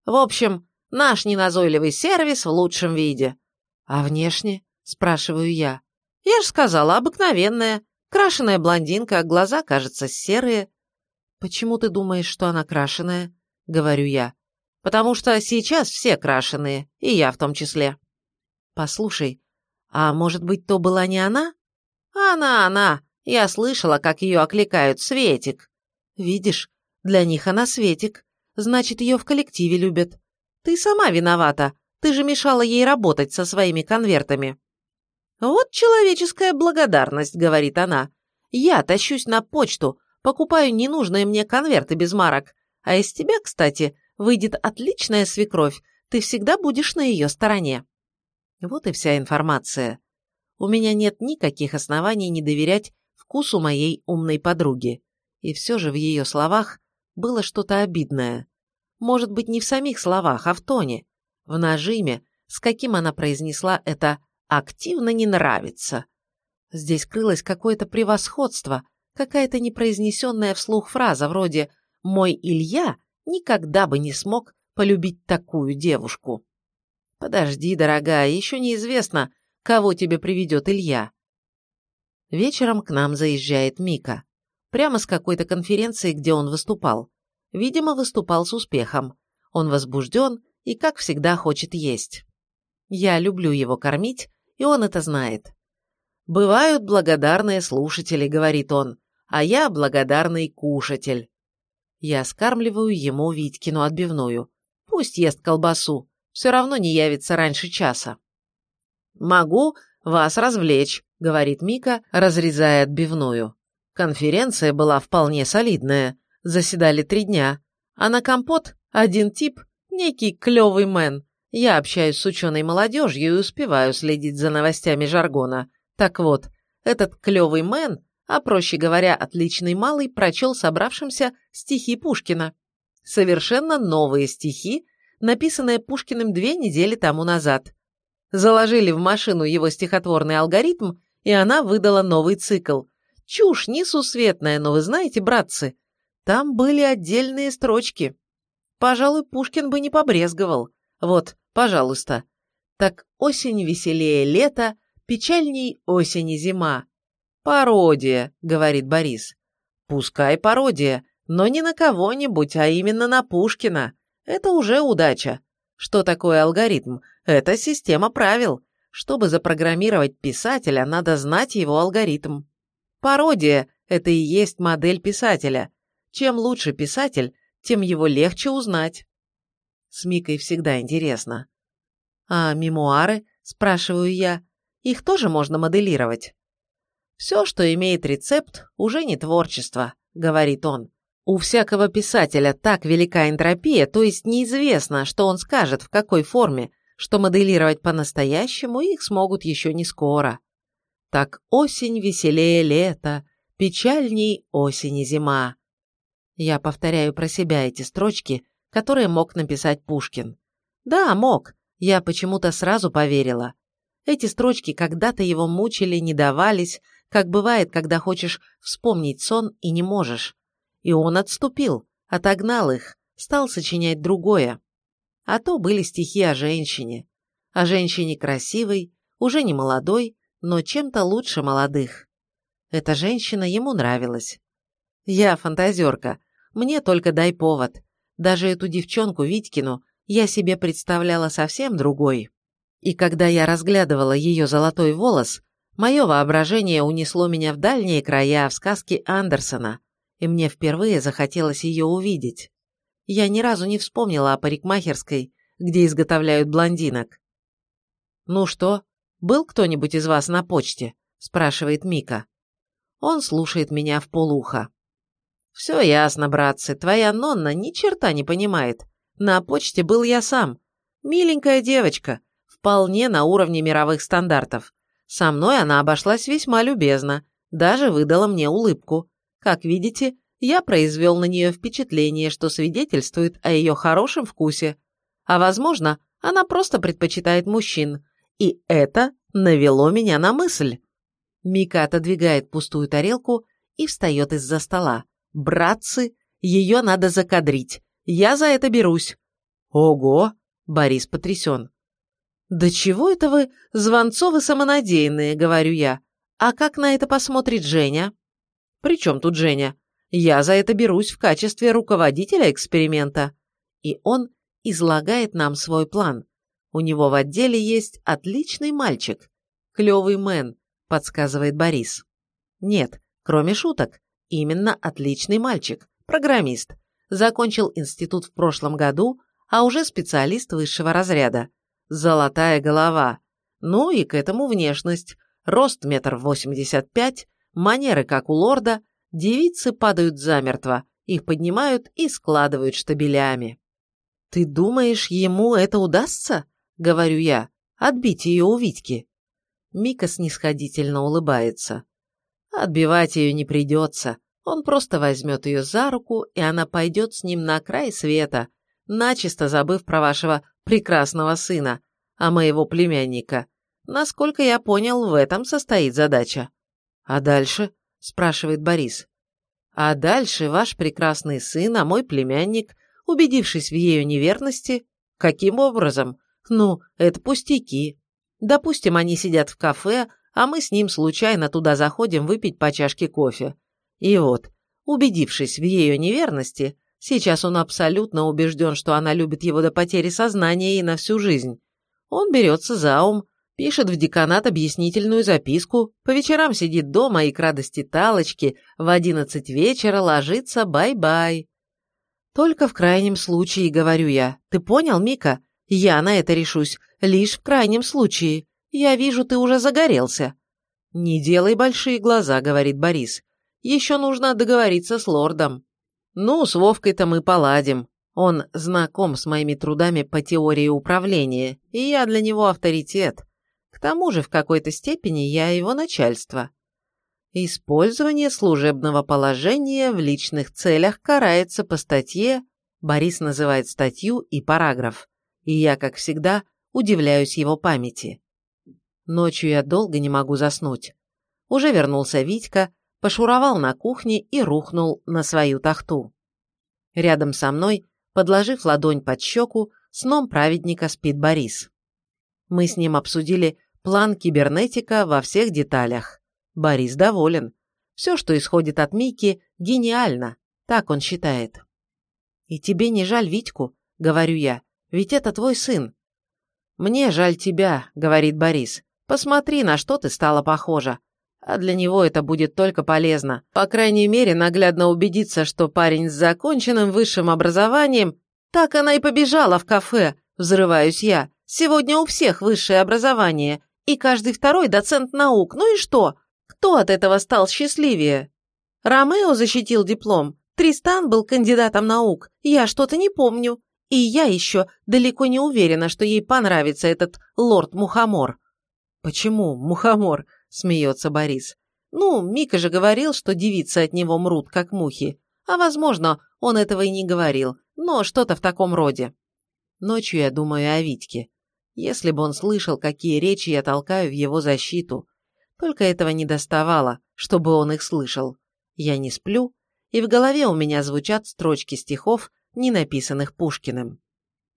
В общем, наш неназойливый сервис в лучшем виде. А внешне? Спрашиваю я. Я же сказала, обыкновенная. Крашеная блондинка, глаза, кажется, серые. Почему ты думаешь, что она крашеная? Говорю я. Потому что сейчас все крашеные, и я в том числе. Послушай, а может быть, то была не она? «Она, она! Я слышала, как ее окликают Светик!» «Видишь, для них она Светик. Значит, ее в коллективе любят. Ты сама виновата. Ты же мешала ей работать со своими конвертами». «Вот человеческая благодарность», — говорит она. «Я тащусь на почту, покупаю ненужные мне конверты без марок. А из тебя, кстати, выйдет отличная свекровь. Ты всегда будешь на ее стороне». Вот и вся информация у меня нет никаких оснований не доверять вкусу моей умной подруги. И все же в ее словах было что-то обидное. Может быть, не в самих словах, а в тоне, в нажиме, с каким она произнесла это «активно не нравится». Здесь крылось какое-то превосходство, какая-то непроизнесенная вслух фраза вроде «Мой Илья никогда бы не смог полюбить такую девушку». Подожди, дорогая, еще неизвестно, кого тебе приведет Илья. Вечером к нам заезжает Мика. Прямо с какой-то конференции, где он выступал. Видимо, выступал с успехом. Он возбужден и, как всегда, хочет есть. Я люблю его кормить, и он это знает. «Бывают благодарные слушатели», — говорит он, «а я благодарный кушатель». Я скармливаю ему Витькину отбивную. Пусть ест колбасу, все равно не явится раньше часа. «Могу вас развлечь», — говорит Мика, разрезая отбивную. Конференция была вполне солидная, заседали три дня, а на компот один тип, некий клевый мэн. Я общаюсь с ученой молодежью и успеваю следить за новостями жаргона. Так вот, этот клевый мэн, а проще говоря, отличный малый, прочел собравшимся стихи Пушкина. Совершенно новые стихи, написанные Пушкиным две недели тому назад. Заложили в машину его стихотворный алгоритм, и она выдала новый цикл. Чушь несусветная, но вы знаете, братцы, там были отдельные строчки. Пожалуй, Пушкин бы не побрезговал. Вот, пожалуйста. Так осень веселее лета, печальней осени зима. Пародия, говорит Борис. Пускай пародия, но не на кого-нибудь, а именно на Пушкина. Это уже удача. Что такое алгоритм? Это система правил. Чтобы запрограммировать писателя, надо знать его алгоритм. Пародия – это и есть модель писателя. Чем лучше писатель, тем его легче узнать. С Микой всегда интересно. А мемуары, спрашиваю я, их тоже можно моделировать? Все, что имеет рецепт, уже не творчество, говорит он. У всякого писателя так велика энтропия, то есть неизвестно, что он скажет, в какой форме, что моделировать по-настоящему их смогут еще не скоро. Так осень веселее лета, печальней осень зима. Я повторяю про себя эти строчки, которые мог написать Пушкин. Да, мог, я почему-то сразу поверила. Эти строчки когда-то его мучили, не давались, как бывает, когда хочешь вспомнить сон и не можешь. И он отступил, отогнал их, стал сочинять другое. А то были стихи о женщине. О женщине красивой, уже не молодой, но чем-то лучше молодых. Эта женщина ему нравилась. Я фантазерка, мне только дай повод. Даже эту девчонку Витькину я себе представляла совсем другой. И когда я разглядывала ее золотой волос, мое воображение унесло меня в дальние края, в сказки Андерсона, и мне впервые захотелось ее увидеть. Я ни разу не вспомнила о парикмахерской, где изготовляют блондинок. «Ну что, был кто-нибудь из вас на почте?» – спрашивает Мика. Он слушает меня в полуха. «Все ясно, братцы, твоя Нонна ни черта не понимает. На почте был я сам. Миленькая девочка, вполне на уровне мировых стандартов. Со мной она обошлась весьма любезно, даже выдала мне улыбку. Как видите, я произвел на нее впечатление, что свидетельствует о ее хорошем вкусе. А возможно, она просто предпочитает мужчин. И это навело меня на мысль. Мика отодвигает пустую тарелку и встает из-за стола. «Братцы, ее надо закадрить. Я за это берусь». «Ого!» – Борис потрясен. «Да чего это вы, Звонцовы самонадеянные?» – говорю я. «А как на это посмотрит Женя?» «При чем тут Женя? Я за это берусь в качестве руководителя эксперимента». И он излагает нам свой план. У него в отделе есть отличный мальчик. Клевый мэн, подсказывает Борис. Нет, кроме шуток. Именно отличный мальчик, программист. Закончил институт в прошлом году, а уже специалист высшего разряда. Золотая голова. Ну и к этому внешность. Рост метр восемьдесят пять, манеры как у лорда, девицы падают замертво, их поднимают и складывают штабелями. «Ты думаешь, ему это удастся?» — говорю я. «Отбить ее у Витьки». Мика снисходительно улыбается. Отбивать ее не придется. Он просто возьмет ее за руку, и она пойдет с ним на край света, начисто забыв про вашего прекрасного сына, а моего племянника. Насколько я понял, в этом состоит задача. А дальше? спрашивает Борис. А дальше ваш прекрасный сын, а мой племянник, убедившись в ее неверности, каким образом? Ну, это пустяки. Допустим, они сидят в кафе, а мы с ним случайно туда заходим выпить по чашке кофе. И вот, убедившись в ее неверности, сейчас он абсолютно убежден, что она любит его до потери сознания и на всю жизнь. Он берется за ум, пишет в деканат объяснительную записку, по вечерам сидит дома и к радости Талочки в одиннадцать вечера ложится бай-бай. Только в крайнем случае, говорю я. Ты понял, Мика? Я на это решусь, лишь в крайнем случае. Я вижу, ты уже загорелся. Не делай большие глаза, говорит Борис. Еще нужно договориться с лордом. Ну, с Вовкой-то мы поладим. Он знаком с моими трудами по теории управления, и я для него авторитет. К тому же, в какой-то степени я его начальство. Использование служебного положения в личных целях карается по статье, Борис называет статью и параграф, и я, как всегда, удивляюсь его памяти. Ночью я долго не могу заснуть. Уже вернулся Витька, пошуровал на кухне и рухнул на свою тахту. Рядом со мной, подложив ладонь под щеку, сном праведника спит Борис. Мы с ним обсудили план кибернетика во всех деталях. Борис доволен. Все, что исходит от Мики, гениально, так он считает. «И тебе не жаль Витьку?» — говорю я, — «ведь это твой сын». «Мне жаль тебя», — говорит Борис. «Посмотри, на что ты стала похожа. А для него это будет только полезно. По крайней мере, наглядно убедиться, что парень с законченным высшим образованием... Так она и побежала в кафе, взрываюсь я. Сегодня у всех высшее образование, и каждый второй доцент наук. Ну и что? Кто от этого стал счастливее? Ромео защитил диплом, Тристан был кандидатом наук, я что-то не помню. И я еще далеко не уверена, что ей понравится этот лорд Мухомор. «Почему Мухомор?» – смеется Борис. «Ну, Мика же говорил, что девицы от него мрут, как мухи. А, возможно, он этого и не говорил, но что-то в таком роде». Ночью я думаю о Витьке. Если бы он слышал, какие речи я толкаю в его защиту. Только этого не доставало, чтобы он их слышал. Я не сплю, и в голове у меня звучат строчки стихов, не написанных Пушкиным.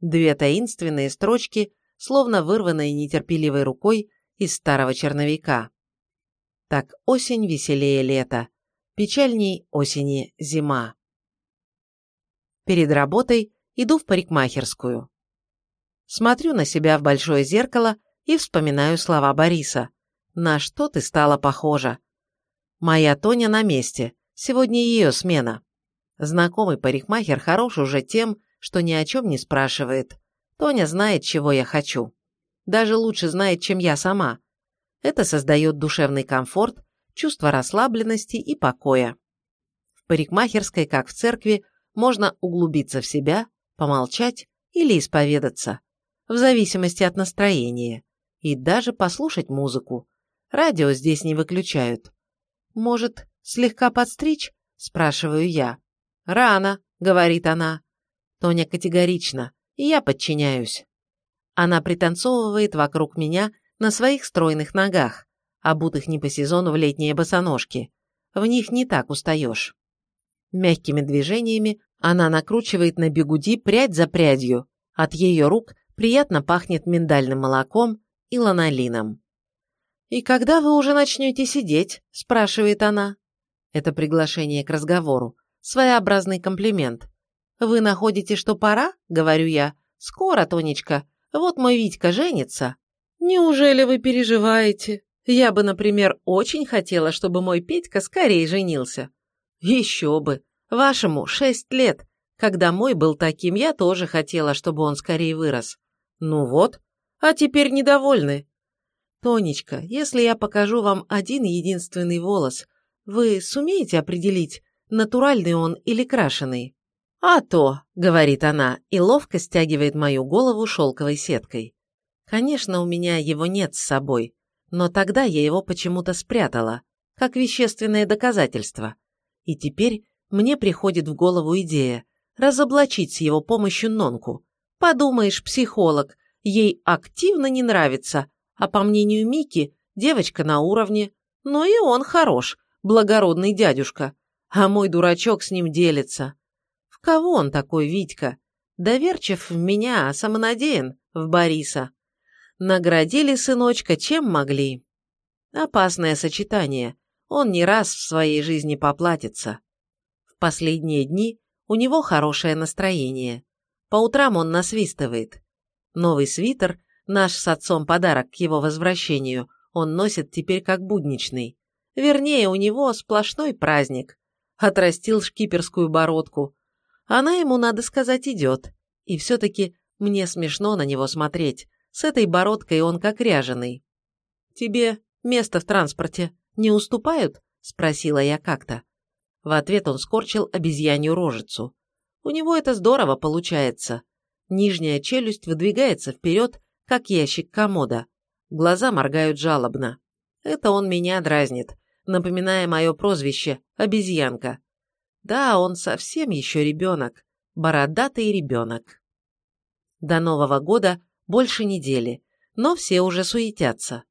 Две таинственные строчки, словно вырванные нетерпеливой рукой из старого черновика. Так осень веселее лета, печальней осени зима. Перед работой иду в парикмахерскую. Смотрю на себя в большое зеркало и вспоминаю слова Бориса. «На что ты стала похожа?» Моя Тоня на месте, сегодня ее смена. Знакомый парикмахер хорош уже тем, что ни о чем не спрашивает. Тоня знает, чего я хочу. Даже лучше знает, чем я сама. Это создает душевный комфорт, чувство расслабленности и покоя. В парикмахерской, как в церкви, можно углубиться в себя, помолчать или исповедаться, в зависимости от настроения, и даже послушать музыку. Радио здесь не выключают. «Может, слегка подстричь?» – спрашиваю я. «Рано», – говорит она. Тоня категорично, и я подчиняюсь. Она пританцовывает вокруг меня на своих стройных ногах, обутых не по сезону в летние босоножки. В них не так устаешь. Мягкими движениями она накручивает на бегуди прядь за прядью. От ее рук приятно пахнет миндальным молоком и ланолином. «И когда вы уже начнете сидеть?» – спрашивает она. Это приглашение к разговору. Своеобразный комплимент. «Вы находите, что пора?» – говорю я. «Скоро, Тонечка. Вот мой Витька женится». «Неужели вы переживаете? Я бы, например, очень хотела, чтобы мой Петька скорее женился». «Еще бы. Вашему шесть лет. Когда мой был таким, я тоже хотела, чтобы он скорее вырос». «Ну вот. А теперь недовольны. «Тонечка, если я покажу вам один единственный волос, вы сумеете определить, натуральный он или крашеный?» «А то», — говорит она, и ловко стягивает мою голову шелковой сеткой. Конечно, у меня его нет с собой, но тогда я его почему-то спрятала, как вещественное доказательство. И теперь мне приходит в голову идея разоблачить с его помощью Нонку. Подумаешь, психолог, ей активно не нравится, а по мнению Мики, девочка на уровне. Но и он хорош, благородный дядюшка. А мой дурачок с ним делится. В кого он такой, Витька? Доверчив в меня, а самонадеян в Бориса. Наградили сыночка чем могли. Опасное сочетание. Он не раз в своей жизни поплатится. В последние дни у него хорошее настроение. По утрам он насвистывает. Новый свитер Наш с отцом подарок к его возвращению он носит теперь как будничный. Вернее, у него сплошной праздник. Отрастил шкиперскую бородку. Она ему, надо сказать, идет. И все-таки мне смешно на него смотреть. С этой бородкой он как ряженый. «Тебе место в транспорте не уступают?» – спросила я как-то. В ответ он скорчил обезьянью рожицу. У него это здорово получается. Нижняя челюсть выдвигается вперед как ящик комода. Глаза моргают жалобно. Это он меня дразнит, напоминая мое прозвище «обезьянка». Да, он совсем еще ребенок, бородатый ребенок. До Нового года больше недели, но все уже суетятся.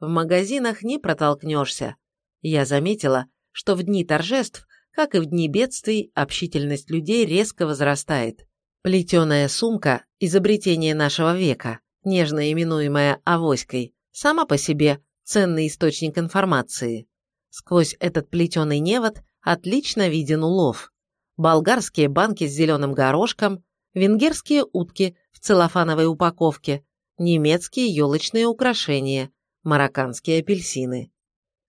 В магазинах не протолкнешься. Я заметила, что в дни торжеств, как и в дни бедствий, общительность людей резко возрастает. Плетеная сумка – изобретение нашего века нежно именуемая авоськой, сама по себе ценный источник информации. Сквозь этот плетеный невод отлично виден улов. Болгарские банки с зеленым горошком, венгерские утки в целлофановой упаковке, немецкие елочные украшения, марокканские апельсины.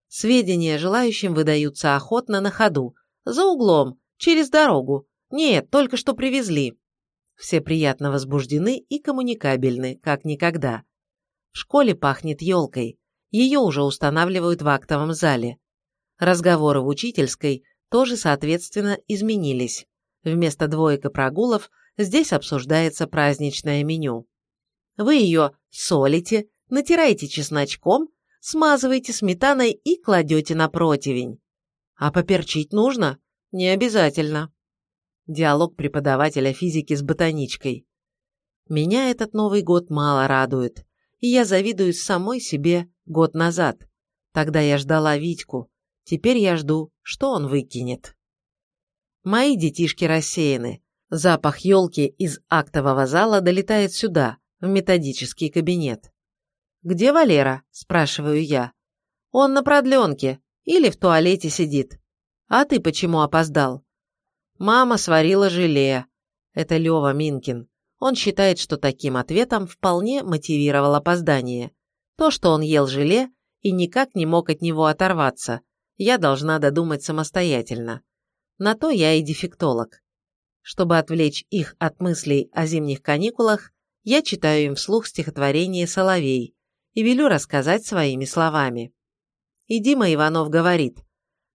Сведения желающим выдаются охотно на ходу, за углом, через дорогу. Нет, только что привезли. Все приятно возбуждены и коммуникабельны, как никогда. В школе пахнет елкой. Ее уже устанавливают в актовом зале. Разговоры в учительской тоже, соответственно, изменились. Вместо двоек и прогулов здесь обсуждается праздничное меню. Вы ее солите, натираете чесночком, смазываете сметаной и кладете на противень. А поперчить нужно? Не обязательно. Диалог преподавателя физики с ботаничкой. Меня этот Новый год мало радует, и я завидую самой себе год назад. Тогда я ждала Витьку, теперь я жду, что он выкинет. Мои детишки рассеяны. Запах елки из актового зала долетает сюда, в методический кабинет. «Где Валера?» – спрашиваю я. «Он на продленке или в туалете сидит. А ты почему опоздал?» «Мама сварила желе». Это Лева Минкин. Он считает, что таким ответом вполне мотивировал опоздание. То, что он ел желе и никак не мог от него оторваться, я должна додумать самостоятельно. На то я и дефектолог. Чтобы отвлечь их от мыслей о зимних каникулах, я читаю им вслух стихотворение «Соловей» и велю рассказать своими словами. И Дима Иванов говорит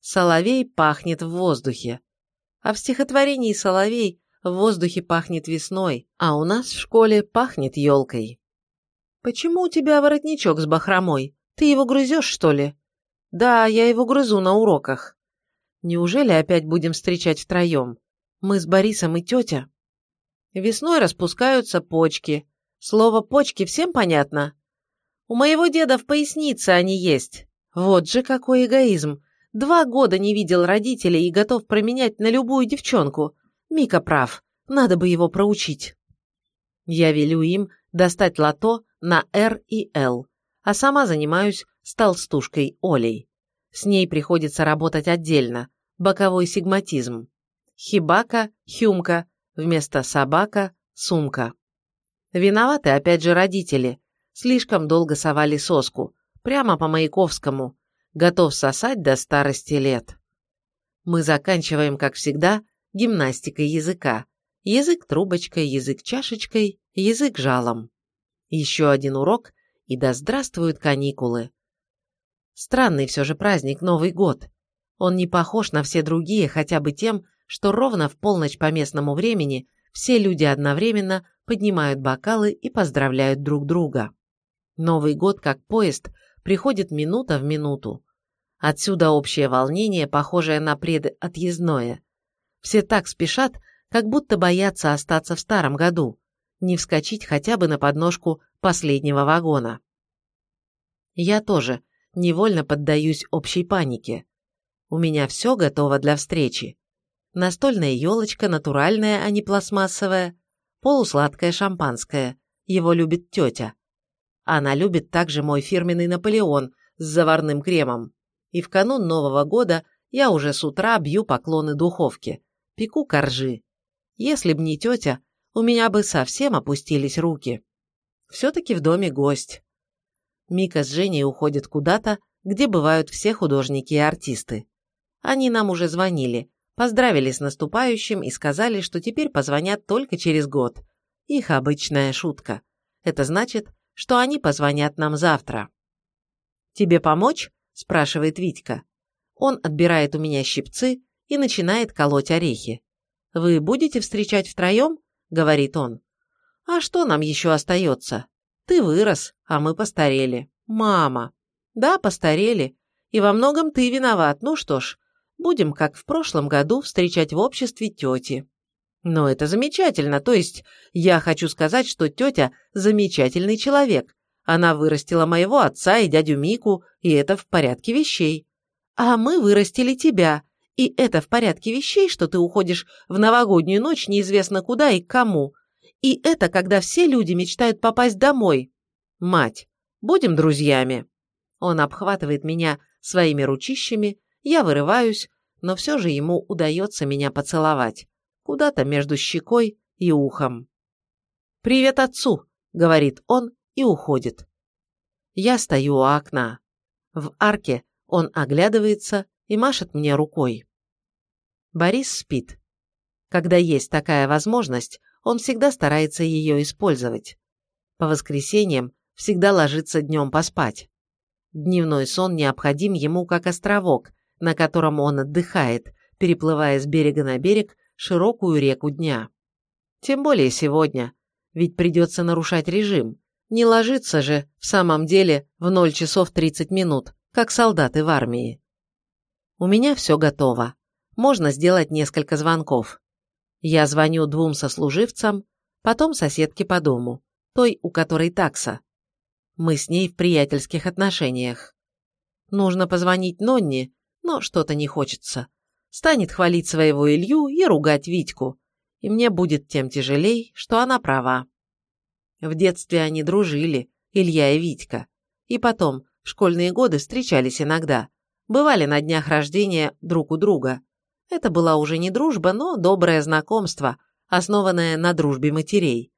«Соловей пахнет в воздухе». А в стихотворении «Соловей» в воздухе пахнет весной, а у нас в школе пахнет елкой. «Почему у тебя воротничок с бахромой? Ты его грызешь, что ли?» «Да, я его грызу на уроках». «Неужели опять будем встречать втроем? Мы с Борисом и тетя?» «Весной распускаются почки. Слово «почки» всем понятно?» «У моего деда в пояснице они есть. Вот же какой эгоизм. Два года не видел родителей и готов променять на любую девчонку. Мика прав, надо бы его проучить. Я велю им достать лото на Р и Л, а сама занимаюсь с толстушкой Олей. С ней приходится работать отдельно, боковой сигматизм. Хибака, хюмка, вместо собака, сумка. Виноваты опять же родители. Слишком долго совали соску, прямо по Маяковскому, готов сосать до старости лет. Мы заканчиваем, как всегда, гимнастикой языка. Язык трубочкой, язык чашечкой, язык жалом. Еще один урок, и да здравствуют каникулы. Странный все же праздник Новый год. Он не похож на все другие хотя бы тем, что ровно в полночь по местному времени все люди одновременно поднимают бокалы и поздравляют друг друга. Новый год, как поезд, приходит минута в минуту. Отсюда общее волнение, похожее на предотъездное. Все так спешат, как будто боятся остаться в старом году, не вскочить хотя бы на подножку последнего вагона. Я тоже невольно поддаюсь общей панике. У меня все готово для встречи. Настольная елочка, натуральная, а не пластмассовая, полусладкое шампанское, его любит тетя. Она любит также мой фирменный Наполеон с заварным кремом. И в канун Нового года я уже с утра бью поклоны духовке, пеку коржи. Если б не тетя, у меня бы совсем опустились руки. Все-таки в доме гость. Мика с Женей уходят куда-то, где бывают все художники и артисты. Они нам уже звонили, поздравили с наступающим и сказали, что теперь позвонят только через год. Их обычная шутка. Это значит, что они позвонят нам завтра. «Тебе помочь?» – спрашивает Витька. Он отбирает у меня щипцы, и начинает колоть орехи. «Вы будете встречать втроем?» — говорит он. «А что нам еще остается? Ты вырос, а мы постарели. Мама!» «Да, постарели. И во многом ты виноват. Ну что ж, будем, как в прошлом году, встречать в обществе тети». «Но это замечательно. То есть, я хочу сказать, что тетя – замечательный человек. Она вырастила моего отца и дядю Мику, и это в порядке вещей. А мы вырастили тебя, и это в порядке вещей, что ты уходишь в новогоднюю ночь неизвестно куда и кому. И это когда все люди мечтают попасть домой. Мать, будем друзьями. Он обхватывает меня своими ручищами, я вырываюсь, но все же ему удается меня поцеловать. Куда-то между щекой и ухом. «Привет отцу!» — говорит он и уходит. Я стою у окна. В арке он оглядывается и машет мне рукой. Борис спит. Когда есть такая возможность, он всегда старается ее использовать. По воскресеньям всегда ложится днем поспать. Дневной сон необходим ему как островок, на котором он отдыхает, переплывая с берега на берег широкую реку дня. Тем более сегодня, ведь придется нарушать режим. Не ложиться же, в самом деле, в 0 часов 30 минут, как солдаты в армии. У меня все готово можно сделать несколько звонков. Я звоню двум сослуживцам, потом соседки по дому, той, у которой такса. Мы с ней в приятельских отношениях. Нужно позвонить Нонне, но что-то не хочется. Станет хвалить своего Илью и ругать Витьку. И мне будет тем тяжелей, что она права. В детстве они дружили, Илья и Витька. И потом, в школьные годы встречались иногда. Бывали на днях рождения друг у друга. Это была уже не дружба, но доброе знакомство, основанное на дружбе матерей.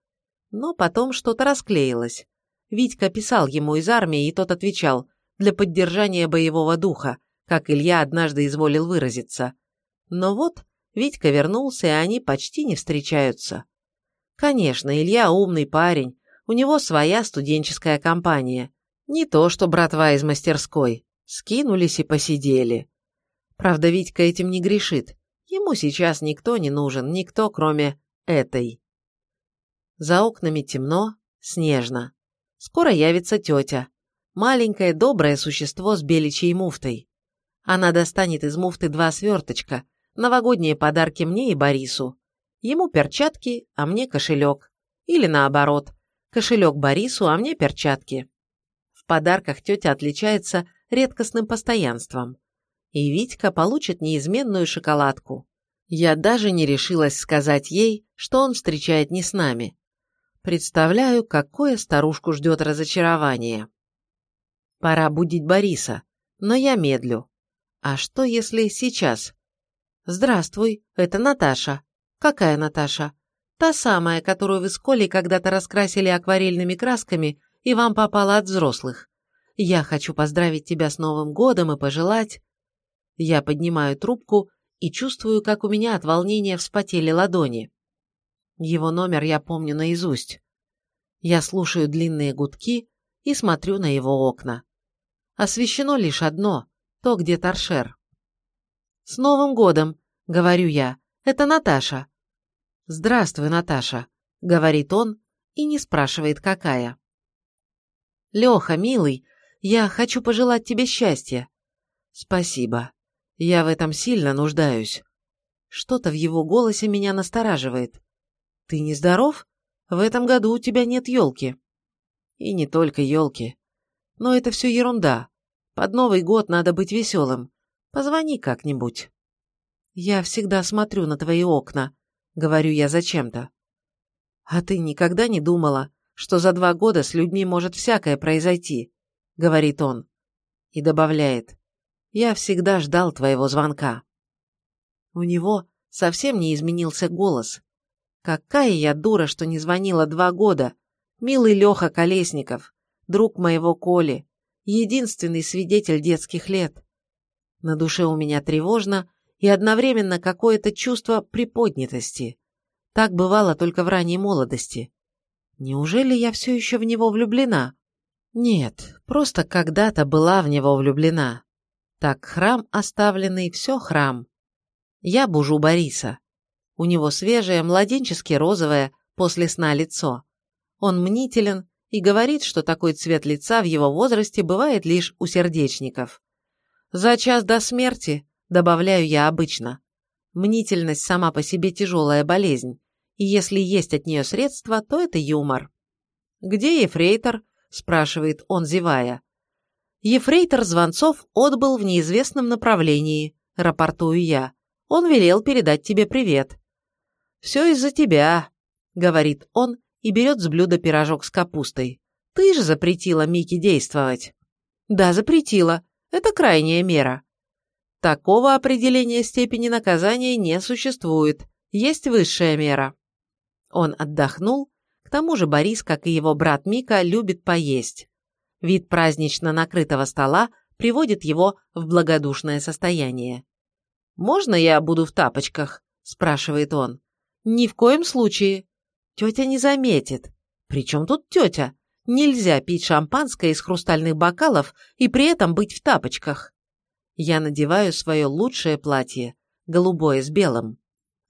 Но потом что-то расклеилось. Витька писал ему из армии, и тот отвечал «для поддержания боевого духа», как Илья однажды изволил выразиться. Но вот Витька вернулся, и они почти не встречаются. Конечно, Илья умный парень, у него своя студенческая компания. Не то, что братва из мастерской. Скинулись и посидели. Правда, Витька этим не грешит. Ему сейчас никто не нужен, никто, кроме этой. За окнами темно, снежно. Скоро явится тетя. Маленькое доброе существо с беличьей муфтой. Она достанет из муфты два сверточка, новогодние подарки мне и Борису. Ему перчатки, а мне кошелек. Или наоборот, кошелек Борису, а мне перчатки. В подарках тетя отличается редкостным постоянством. И Витька получит неизменную шоколадку. Я даже не решилась сказать ей, что он встречает не с нами. Представляю, какое старушку ждет разочарование. Пора будить Бориса, но я медлю. А что, если сейчас? Здравствуй, это Наташа. Какая Наташа? Та самая, которую вы с Колей когда-то раскрасили акварельными красками и вам попала от взрослых. Я хочу поздравить тебя с Новым годом и пожелать... Я поднимаю трубку и чувствую, как у меня от волнения вспотели ладони. Его номер я помню наизусть. Я слушаю длинные гудки и смотрю на его окна. Освещено лишь одно, то, где торшер. «С Новым годом!» — говорю я. «Это Наташа». «Здравствуй, Наташа», — говорит он и не спрашивает, какая. «Леха, милый, я хочу пожелать тебе счастья». «Спасибо. Я в этом сильно нуждаюсь». Что-то в его голосе меня настораживает. «Ты не здоров? В этом году у тебя нет елки». «И не только елки. Но это все ерунда. Под Новый год надо быть веселым. Позвони как-нибудь». «Я всегда смотрю на твои окна», — говорю я зачем-то. «А ты никогда не думала, что за два года с людьми может всякое произойти?» — говорит он. И добавляет. «Я всегда ждал твоего звонка». У него совсем не изменился голос, Какая я дура, что не звонила два года. Милый Леха Колесников, друг моего Коли, единственный свидетель детских лет. На душе у меня тревожно и одновременно какое-то чувство приподнятости. Так бывало только в ранней молодости. Неужели я все еще в него влюблена? Нет, просто когда-то была в него влюблена. Так храм оставленный, все храм. Я бужу Бориса. У него свежее, младенчески розовое, после сна лицо. Он мнителен и говорит, что такой цвет лица в его возрасте бывает лишь у сердечников. «За час до смерти», добавляю я обычно. Мнительность сама по себе тяжелая болезнь, и если есть от нее средства, то это юмор. «Где ефрейтор?» – спрашивает он, зевая. Ефрейтор Звонцов отбыл в неизвестном направлении, рапортую я. Он велел передать тебе привет. «Все из-за тебя», — говорит он и берет с блюда пирожок с капустой. «Ты же запретила Мике действовать». «Да, запретила. Это крайняя мера». Такого определения степени наказания не существует. Есть высшая мера. Он отдохнул. К тому же Борис, как и его брат Мика, любит поесть. Вид празднично накрытого стола приводит его в благодушное состояние. «Можно я буду в тапочках?» – спрашивает он. Ни в коем случае. Тетя не заметит. Причем тут тетя? Нельзя пить шампанское из хрустальных бокалов и при этом быть в тапочках. Я надеваю свое лучшее платье, голубое с белым.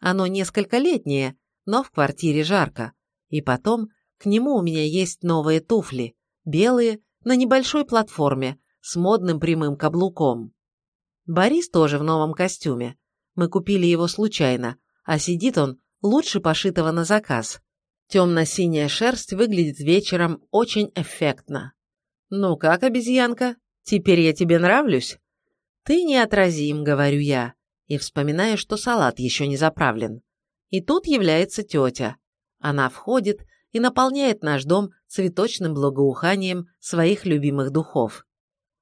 Оно несколько летнее, но в квартире жарко. И потом к нему у меня есть новые туфли, белые, на небольшой платформе, с модным прямым каблуком. Борис тоже в новом костюме. Мы купили его случайно, а сидит он лучше пошитого на заказ. Темно-синяя шерсть выглядит вечером очень эффектно. «Ну как, обезьянка, теперь я тебе нравлюсь?» «Ты неотразим», — говорю я, и вспоминаю, что салат еще не заправлен. И тут является тетя. Она входит и наполняет наш дом цветочным благоуханием своих любимых духов.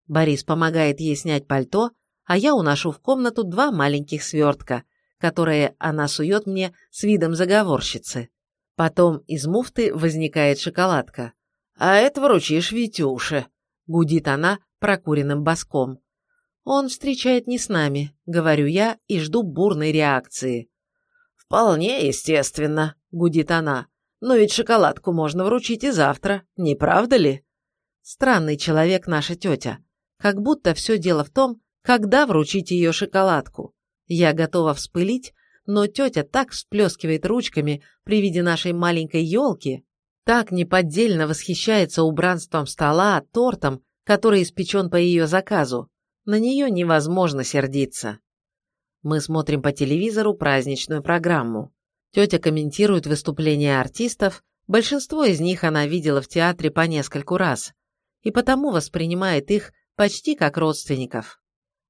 Борис помогает ей снять пальто, а я уношу в комнату два маленьких свертка, которые она сует мне с видом заговорщицы. Потом из муфты возникает шоколадка. «А это вручишь Витюше», — гудит она прокуренным боском. «Он встречает не с нами», — говорю я и жду бурной реакции. «Вполне естественно», — гудит она. «Но ведь шоколадку можно вручить и завтра, не правда ли?» Странный человек наша тетя. Как будто все дело в том, когда вручить ее шоколадку. Я готова вспылить, но тетя так всплескивает ручками при виде нашей маленькой елки, так неподдельно восхищается убранством стола, тортом, который испечен по ее заказу. На нее невозможно сердиться. Мы смотрим по телевизору праздничную программу. Тетя комментирует выступления артистов, большинство из них она видела в театре по нескольку раз, и потому воспринимает их почти как родственников.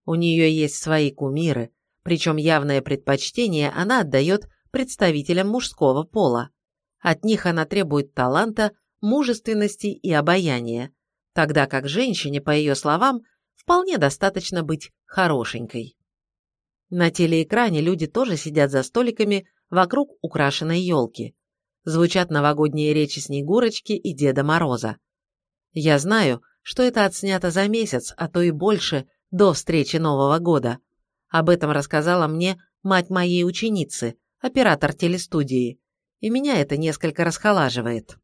У нее есть свои кумиры, причем явное предпочтение она отдает представителям мужского пола. От них она требует таланта, мужественности и обаяния, тогда как женщине, по ее словам, вполне достаточно быть хорошенькой. На телеэкране люди тоже сидят за столиками вокруг украшенной елки. Звучат новогодние речи Снегурочки и Деда Мороза. Я знаю, что это отснято за месяц, а то и больше, до встречи Нового года. Об этом рассказала мне мать моей ученицы, оператор телестудии, и меня это несколько расхолаживает.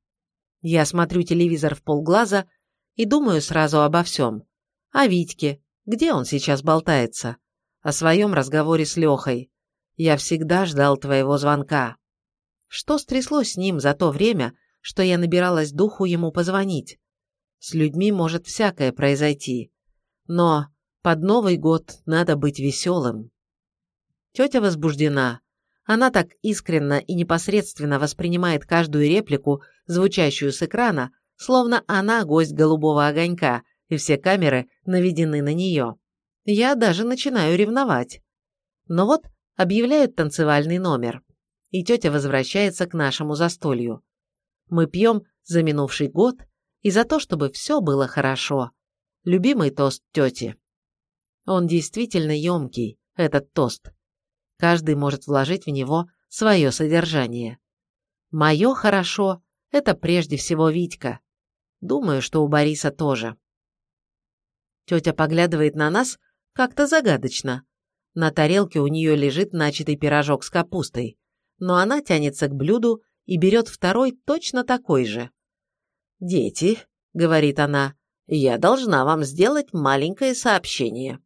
Я смотрю телевизор в полглаза и думаю сразу обо всем. О Витьке, где он сейчас болтается, о своем разговоре с Лехой. Я всегда ждал твоего звонка. Что стряслось с ним за то время, что я набиралась духу ему позвонить? С людьми может всякое произойти. Но под Новый год надо быть веселым. Тетя возбуждена. Она так искренно и непосредственно воспринимает каждую реплику, звучащую с экрана, словно она гость голубого огонька, и все камеры наведены на нее. Я даже начинаю ревновать. Но вот объявляют танцевальный номер, и тетя возвращается к нашему застолью. Мы пьем за минувший год и за то, чтобы все было хорошо. Любимый тост тети. Он действительно емкий, этот тост. Каждый может вложить в него свое содержание. Мое хорошо – это прежде всего Витька. Думаю, что у Бориса тоже. Тетя поглядывает на нас как-то загадочно. На тарелке у нее лежит начатый пирожок с капустой, но она тянется к блюду и берет второй точно такой же. «Дети», — говорит она, — «я должна вам сделать маленькое сообщение»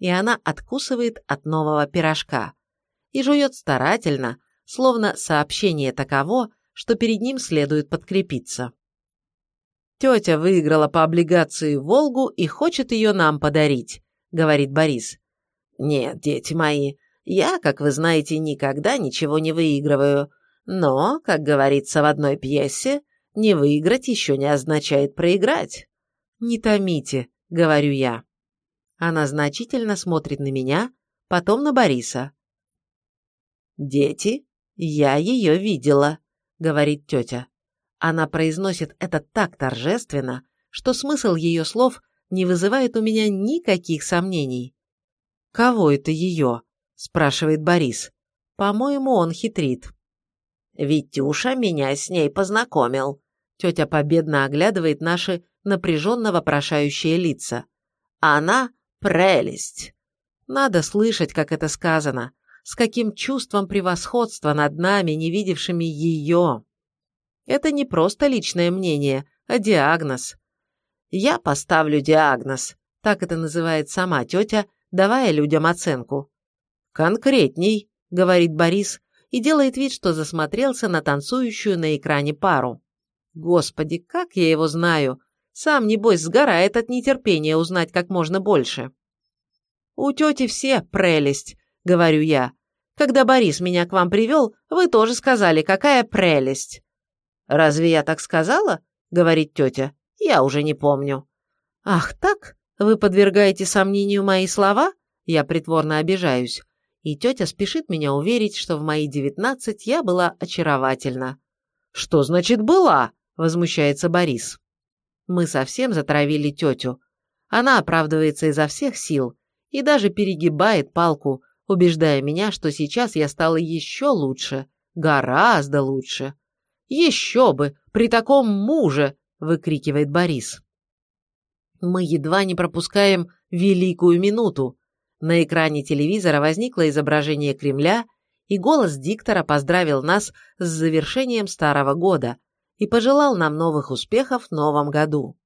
и она откусывает от нового пирожка и жует старательно, словно сообщение таково, что перед ним следует подкрепиться. «Тетя выиграла по облигации «Волгу» и хочет ее нам подарить», — говорит Борис. «Нет, дети мои, я, как вы знаете, никогда ничего не выигрываю. Но, как говорится в одной пьесе, не выиграть еще не означает проиграть». «Не томите», — говорю я. Она значительно смотрит на меня, потом на Бориса. «Дети, я ее видела», — говорит тетя. Она произносит это так торжественно, что смысл ее слов не вызывает у меня никаких сомнений. «Кого это ее?» – спрашивает Борис. «По-моему, он хитрит». «Витюша меня с ней познакомил». Тетя победно оглядывает наши напряженно вопрошающие лица. «Она Прелесть! Надо слышать, как это сказано, с каким чувством превосходства над нами, не видевшими ее. Это не просто личное мнение, а диагноз. Я поставлю диагноз, так это называет сама тетя, давая людям оценку. «Конкретней», — говорит Борис, и делает вид, что засмотрелся на танцующую на экране пару. «Господи, как я его знаю! Сам, небось, сгорает от нетерпения узнать как можно больше. «У тети все прелесть», — говорю я. «Когда Борис меня к вам привел, вы тоже сказали, какая прелесть». «Разве я так сказала?» — говорит тетя. «Я уже не помню». «Ах так? Вы подвергаете сомнению мои слова?» Я притворно обижаюсь. И тетя спешит меня уверить, что в мои девятнадцать я была очаровательна. «Что значит «была»?» — возмущается Борис. Мы совсем затравили тетю. Она оправдывается изо всех сил и даже перегибает палку, убеждая меня, что сейчас я стала еще лучше, гораздо лучше. «Еще бы! При таком муже!» — выкрикивает Борис. Мы едва не пропускаем великую минуту. На экране телевизора возникло изображение Кремля, и голос диктора поздравил нас с завершением старого года и пожелал нам новых успехов в новом году.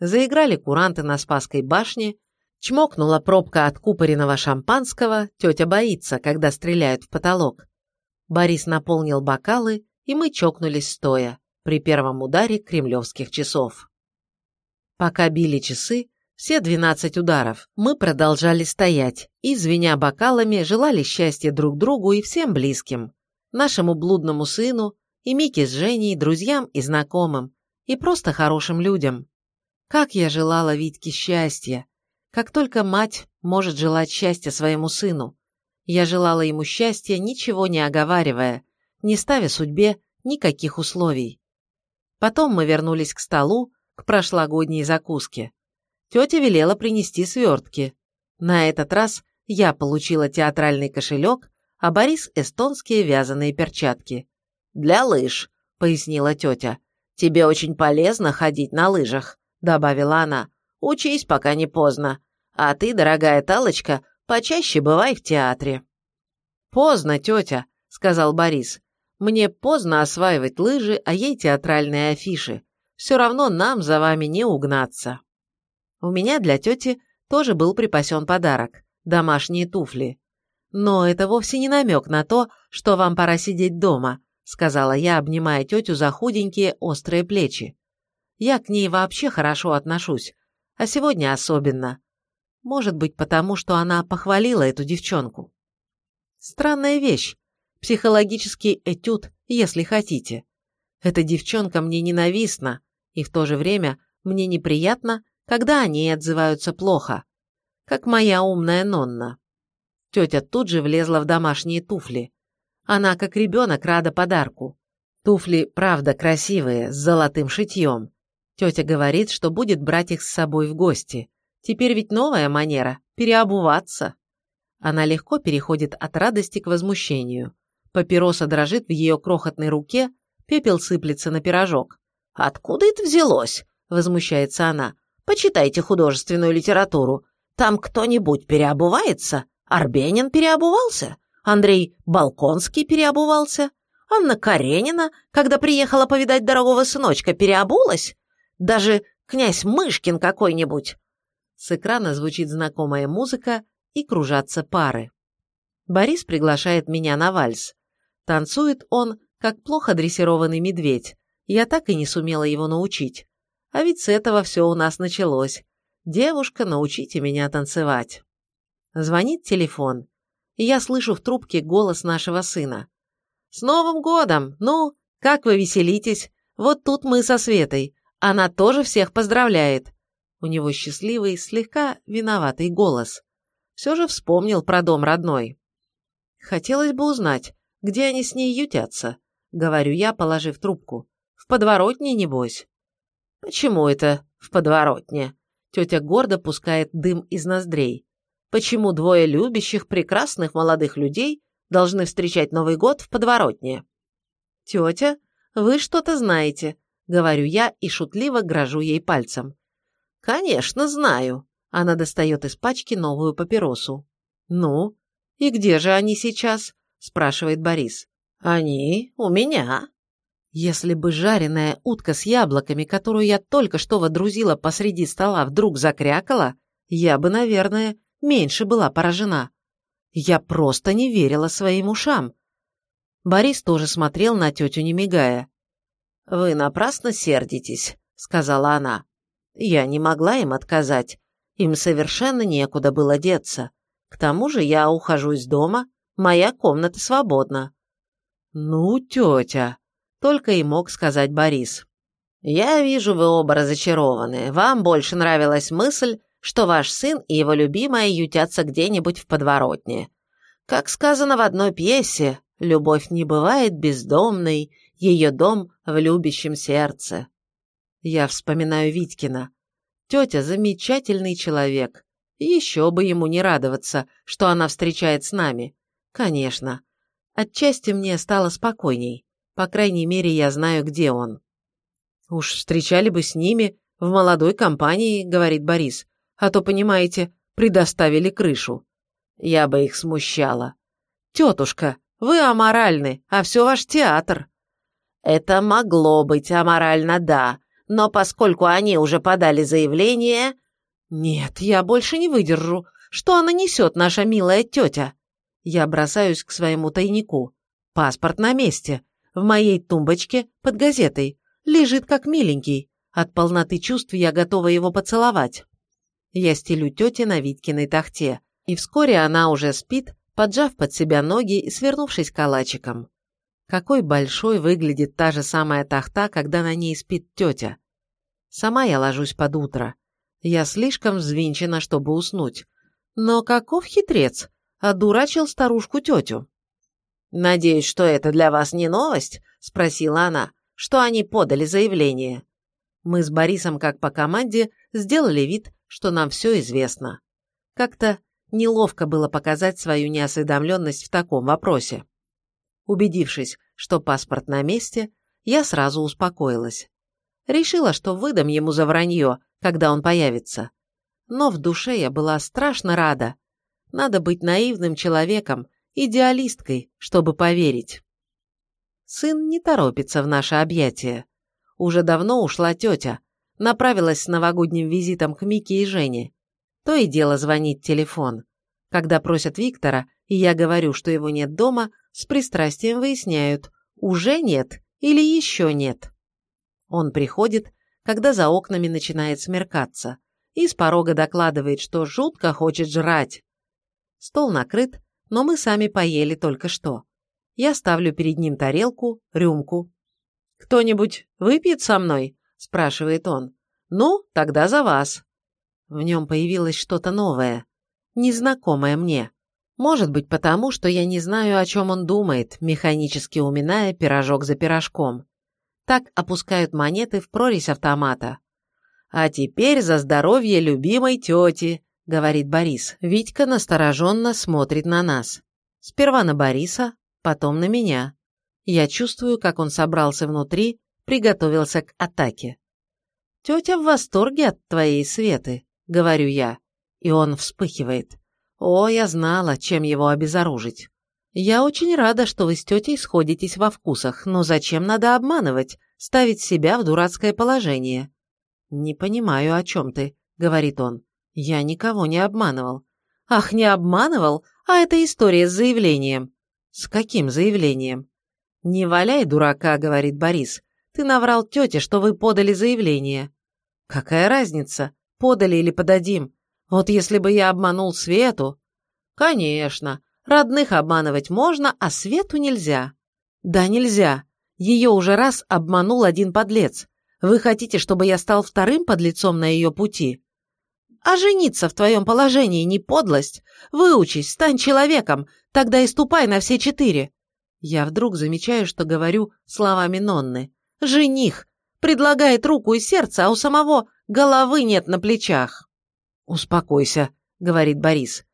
Заиграли куранты на Спасской башне, чмокнула пробка от купоренного шампанского, тетя боится, когда стреляют в потолок. Борис наполнил бокалы, и мы чокнулись стоя при первом ударе кремлевских часов. Пока били часы, все двенадцать ударов, мы продолжали стоять и, звеня бокалами, желали счастья друг другу и всем близким. Нашему блудному сыну, и Мике с Женей, друзьям и знакомым, и просто хорошим людям. Как я желала Витьке счастья! Как только мать может желать счастья своему сыну. Я желала ему счастья, ничего не оговаривая, не ставя судьбе никаких условий. Потом мы вернулись к столу, к прошлогодней закуске. Тетя велела принести свертки. На этот раз я получила театральный кошелек, а Борис – эстонские вязаные перчатки. «Для лыж», – пояснила тетя. «Тебе очень полезно ходить на лыжах», – добавила она. «Учись, пока не поздно. А ты, дорогая Талочка, почаще бывай в театре». «Поздно, тетя», – сказал Борис. «Мне поздно осваивать лыжи, а ей театральные афиши. Все равно нам за вами не угнаться. У меня для тети тоже был припасен подарок – домашние туфли. Но это вовсе не намек на то, что вам пора сидеть дома, сказала я, обнимая тетю за худенькие острые плечи. Я к ней вообще хорошо отношусь, а сегодня особенно. Может быть, потому что она похвалила эту девчонку. Странная вещь. Психологический этюд, если хотите. Эта девчонка мне ненавистна, и в то же время мне неприятно, когда они отзываются плохо, как моя умная Нонна. Тетя тут же влезла в домашние туфли. Она, как ребенок, рада подарку. Туфли, правда, красивые, с золотым шитьем. Тетя говорит, что будет брать их с собой в гости. Теперь ведь новая манера – переобуваться. Она легко переходит от радости к возмущению. Папироса дрожит в ее крохотной руке, пепел сыплется на пирожок. «Откуда это взялось?» – возмущается она. «Почитайте художественную литературу. Там кто-нибудь переобувается? Арбенин переобувался? Андрей Балконский переобувался? Анна Каренина, когда приехала повидать дорогого сыночка, переобулась? Даже князь Мышкин какой-нибудь?» С экрана звучит знакомая музыка и кружатся пары. Борис приглашает меня на вальс. Танцует он, как плохо дрессированный медведь, я так и не сумела его научить. А ведь с этого все у нас началось. «Девушка, научите меня танцевать». Звонит телефон, и я слышу в трубке голос нашего сына. «С Новым годом! Ну, как вы веселитесь? Вот тут мы со Светой. Она тоже всех поздравляет». У него счастливый, слегка виноватый голос. Все же вспомнил про дом родной. Хотелось бы узнать, где они с ней ютятся, говорю я, положив трубку подворотне, небось?» «Почему это в подворотне?» Тетя гордо пускает дым из ноздрей. «Почему двое любящих, прекрасных молодых людей должны встречать Новый год в подворотне?» «Тетя, вы что-то знаете», — говорю я и шутливо грожу ей пальцем. «Конечно, знаю». Она достает из пачки новую папиросу. «Ну, и где же они сейчас?» – спрашивает Борис. «Они у меня», если бы жареная утка с яблоками, которую я только что водрузила посреди стола, вдруг закрякала, я бы, наверное, меньше была поражена. Я просто не верила своим ушам. Борис тоже смотрел на тетю, не мигая. «Вы напрасно сердитесь», — сказала она. «Я не могла им отказать. Им совершенно некуда было деться. К тому же я ухожу из дома, моя комната свободна». «Ну, тетя», только и мог сказать Борис. «Я вижу, вы оба разочарованы. Вам больше нравилась мысль, что ваш сын и его любимая ютятся где-нибудь в подворотне. Как сказано в одной пьесе, любовь не бывает бездомной, ее дом в любящем сердце. Я вспоминаю Витькина. Тетя – замечательный человек. Еще бы ему не радоваться, что она встречает с нами. Конечно. Отчасти мне стало спокойней. По крайней мере, я знаю, где он. «Уж встречали бы с ними в молодой компании», — говорит Борис. «А то, понимаете, предоставили крышу». Я бы их смущала. «Тетушка, вы аморальны, а все ваш театр». «Это могло быть аморально, да, но поскольку они уже подали заявление...» «Нет, я больше не выдержу. Что она несет, наша милая тетя?» Я бросаюсь к своему тайнику. Паспорт на месте. В моей тумбочке под газетой. Лежит как миленький. От полноты чувств я готова его поцеловать. Я стелю тете на Виткиной тахте. И вскоре она уже спит, поджав под себя ноги и свернувшись калачиком. Какой большой выглядит та же самая тахта, когда на ней спит тетя. Сама я ложусь под утро. Я слишком взвинчена, чтобы уснуть. Но каков хитрец? Одурачил старушку-тетю. «Надеюсь, что это для вас не новость?» – спросила она. «Что они подали заявление?» Мы с Борисом, как по команде, сделали вид, что нам все известно. Как-то неловко было показать свою неосведомленность в таком вопросе. Убедившись, что паспорт на месте, я сразу успокоилась. Решила, что выдам ему за вранье, когда он появится. Но в душе я была страшно рада. Надо быть наивным человеком, идеалисткой, чтобы поверить. Сын не торопится в наше объятие. Уже давно ушла тетя, направилась с новогодним визитом к Мике и Жене. То и дело звонит телефон. Когда просят Виктора, и я говорю, что его нет дома, с пристрастием выясняют, уже нет или еще нет. Он приходит, когда за окнами начинает смеркаться, и с порога докладывает, что жутко хочет жрать. Стол накрыт, но мы сами поели только что. Я ставлю перед ним тарелку, рюмку. «Кто-нибудь выпьет со мной?» – спрашивает он. «Ну, тогда за вас». В нем появилось что-то новое, незнакомое мне. Может быть, потому, что я не знаю, о чем он думает, механически уминая пирожок за пирожком. Так опускают монеты в прорезь автомата. «А теперь за здоровье любимой тети», — говорит Борис. Витька настороженно смотрит на нас. Сперва на Бориса, потом на меня. Я чувствую, как он собрался внутри, приготовился к атаке. «Тетя в восторге от твоей Светы», — говорю я. И он вспыхивает. О, я знала, чем его обезоружить. Я очень рада, что вы с тетей сходитесь во вкусах, но зачем надо обманывать, ставить себя в дурацкое положение? Не понимаю, о чем ты, говорит он. Я никого не обманывал. Ах, не обманывал? А это история с заявлением. С каким заявлением? Не валяй дурака, говорит Борис. Ты наврал тете, что вы подали заявление. Какая разница, подали или подадим? Вот если бы я обманул Свету... Конечно, родных обманывать можно, а Свету нельзя. Да нельзя. Ее уже раз обманул один подлец. Вы хотите, чтобы я стал вторым подлецом на ее пути? А жениться в твоем положении не подлость. Выучись, стань человеком, тогда и ступай на все четыре. Я вдруг замечаю, что говорю словами Нонны. Жених предлагает руку и сердце, а у самого головы нет на плечах. «Успокойся», — говорит Борис.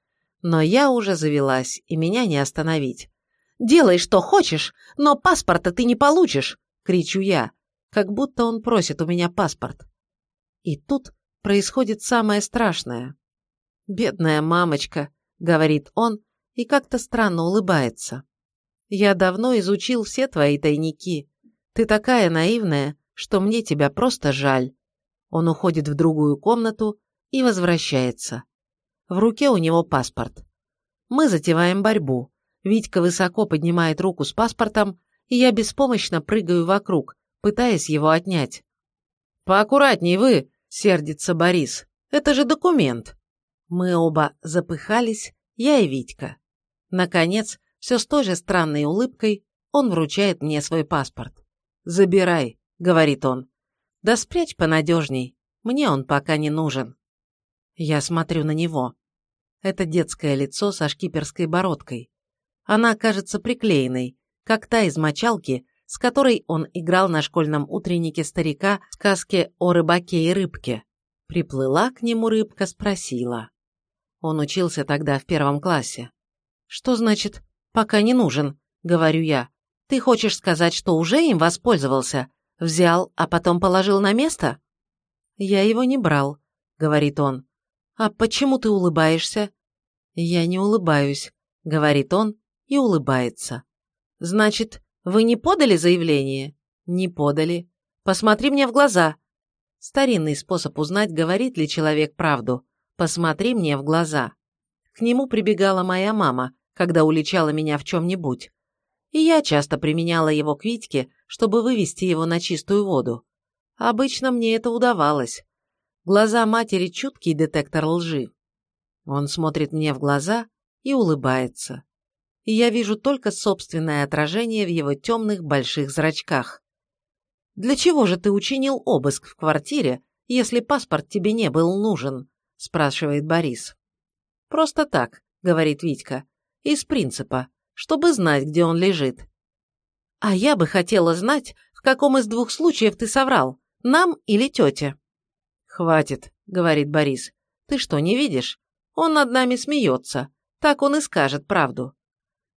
Но я уже завелась, и меня не остановить. «Делай, что хочешь, но паспорта ты не получишь!» — кричу я, как будто он просит у меня паспорт. И тут происходит самое страшное. «Бедная мамочка», — говорит он, и как-то странно улыбается. «Я давно изучил все твои тайники. Ты такая наивная, что мне тебя просто жаль». Он уходит в другую комнату, и возвращается. В руке у него паспорт. Мы затеваем борьбу. Витька высоко поднимает руку с паспортом, и я беспомощно прыгаю вокруг, пытаясь его отнять. «Поаккуратней вы!» — сердится Борис. «Это же документ!» Мы оба запыхались, я и Витька. Наконец, все с той же странной улыбкой, он вручает мне свой паспорт. «Забирай», — говорит он. «Да спрячь понадежней, мне он пока не нужен». Я смотрю на него. Это детское лицо со шкиперской бородкой. Она кажется приклеенной, как та из мочалки, с которой он играл на школьном утреннике старика в сказке о рыбаке и рыбке. Приплыла к нему рыбка, спросила. Он учился тогда в первом классе. «Что значит, пока не нужен?» — говорю я. «Ты хочешь сказать, что уже им воспользовался? Взял, а потом положил на место?» «Я его не брал», — говорит он. «А почему ты улыбаешься?» «Я не улыбаюсь», — говорит он и улыбается. «Значит, вы не подали заявление?» «Не подали. Посмотри мне в глаза». Старинный способ узнать, говорит ли человек правду. «Посмотри мне в глаза». К нему прибегала моя мама, когда уличала меня в чем-нибудь. И я часто применяла его к Витьке, чтобы вывести его на чистую воду. Обычно мне это удавалось. Глаза матери – чуткий детектор лжи. Он смотрит мне в глаза и улыбается. И я вижу только собственное отражение в его темных больших зрачках. «Для чего же ты учинил обыск в квартире, если паспорт тебе не был нужен?» – спрашивает Борис. «Просто так», – говорит Витька, – «из принципа, чтобы знать, где он лежит». «А я бы хотела знать, в каком из двух случаев ты соврал, нам или тете?» «Хватит», — говорит Борис. «Ты что, не видишь? Он над нами смеется. Так он и скажет правду».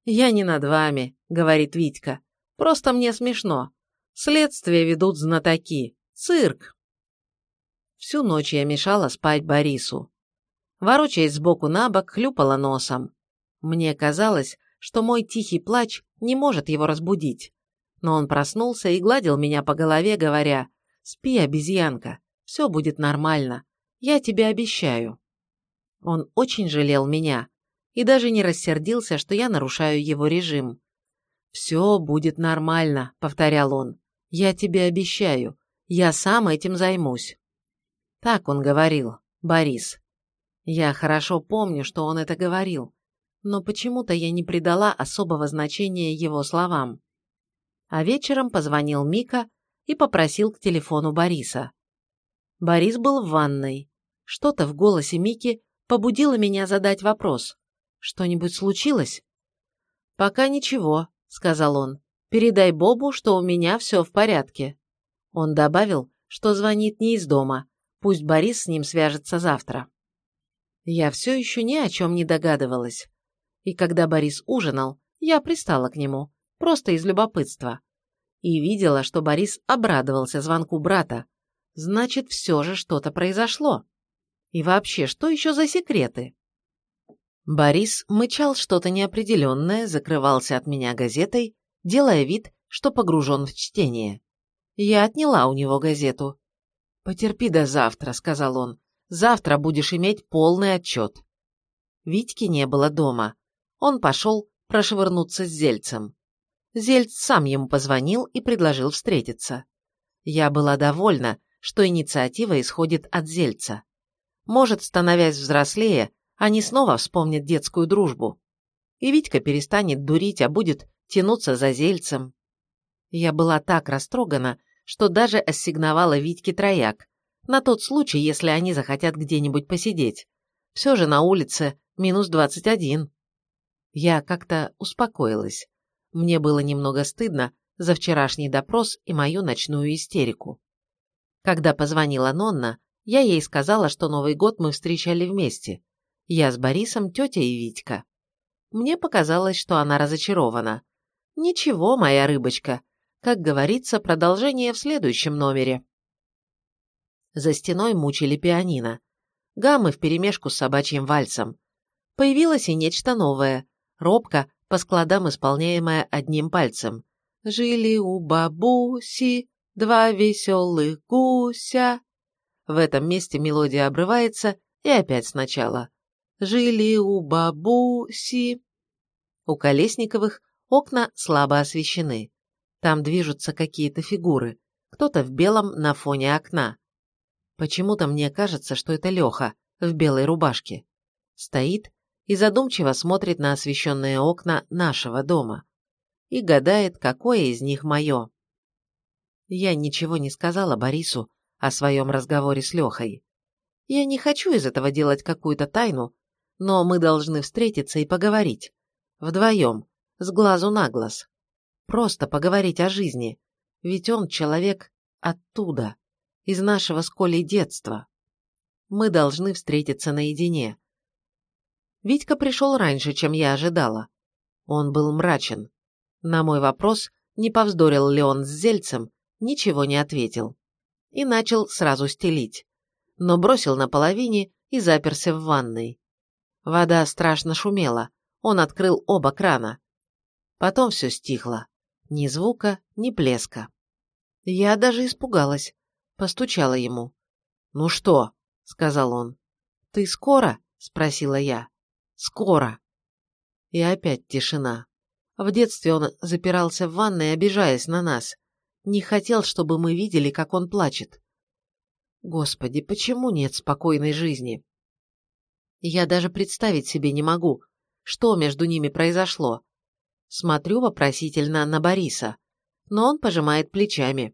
«Я не над вами», — говорит Витька. «Просто мне смешно. Следствие ведут знатоки. Цирк». Всю ночь я мешала спать Борису. Ворочаясь сбоку на бок, хлюпала носом. Мне казалось, что мой тихий плач не может его разбудить. Но он проснулся и гладил меня по голове, говоря, «Спи, обезьянка, все будет нормально. Я тебе обещаю». Он очень жалел меня и даже не рассердился, что я нарушаю его режим. «Все будет нормально», — повторял он. «Я тебе обещаю. Я сам этим займусь». Так он говорил, Борис. Я хорошо помню, что он это говорил, но почему-то я не придала особого значения его словам. А вечером позвонил Мика и попросил к телефону Бориса. Борис был в ванной. Что-то в голосе Мики побудило меня задать вопрос. «Что-нибудь случилось?» «Пока ничего», — сказал он. «Передай Бобу, что у меня все в порядке». Он добавил, что звонит не из дома. Пусть Борис с ним свяжется завтра. Я все еще ни о чем не догадывалась. И когда Борис ужинал, я пристала к нему, просто из любопытства. И видела, что Борис обрадовался звонку брата, Значит, все же что-то произошло. И вообще, что еще за секреты? Борис мычал что-то неопределенное, закрывался от меня газетой, делая вид, что погружен в чтение. Я отняла у него газету. «Потерпи до завтра», — сказал он. «Завтра будешь иметь полный отчет». Витьки не было дома. Он пошел прошвырнуться с Зельцем. Зельц сам ему позвонил и предложил встретиться. Я была довольна, что инициатива исходит от Зельца. Может, становясь взрослее, они снова вспомнят детскую дружбу. И Витька перестанет дурить, а будет тянуться за Зельцем. Я была так растрогана, что даже ассигновала Витьке трояк, на тот случай, если они захотят где-нибудь посидеть. Все же на улице минус двадцать один. Я как-то успокоилась. Мне было немного стыдно за вчерашний допрос и мою ночную истерику. Когда позвонила Нонна, я ей сказала, что Новый год мы встречали вместе. Я с Борисом, тетя и Витька. Мне показалось, что она разочарована. Ничего, моя рыбочка. Как говорится, продолжение в следующем номере. За стеной мучили пианино. Гаммы вперемешку с собачьим вальсом. Появилось и нечто новое. Робко, по складам исполняемое одним пальцем. «Жили у бабуси два веселых гуся. В этом месте мелодия обрывается и опять сначала. Жили у бабуси. У Колесниковых окна слабо освещены. Там движутся какие-то фигуры. Кто-то в белом на фоне окна. Почему-то мне кажется, что это Леха в белой рубашке. Стоит и задумчиво смотрит на освещенные окна нашего дома. И гадает, какое из них мое. Я ничего не сказала Борису о своем разговоре с Лехой. Я не хочу из этого делать какую-то тайну, но мы должны встретиться и поговорить. Вдвоем, с глазу на глаз. Просто поговорить о жизни, ведь он человек оттуда, из нашего с Колей детства. Мы должны встретиться наедине. Витька пришел раньше, чем я ожидала. Он был мрачен. На мой вопрос, не повздорил ли он с Зельцем, ничего не ответил. И начал сразу стелить. Но бросил на половине и заперся в ванной. Вода страшно шумела. Он открыл оба крана. Потом все стихло. Ни звука, ни плеска. Я даже испугалась. Постучала ему. «Ну что?» — сказал он. «Ты скоро?» — спросила я. «Скоро». И опять тишина. В детстве он запирался в ванной, обижаясь на нас. Не хотел, чтобы мы видели, как он плачет. Господи, почему нет спокойной жизни? Я даже представить себе не могу, что между ними произошло. Смотрю вопросительно на Бориса, но он пожимает плечами.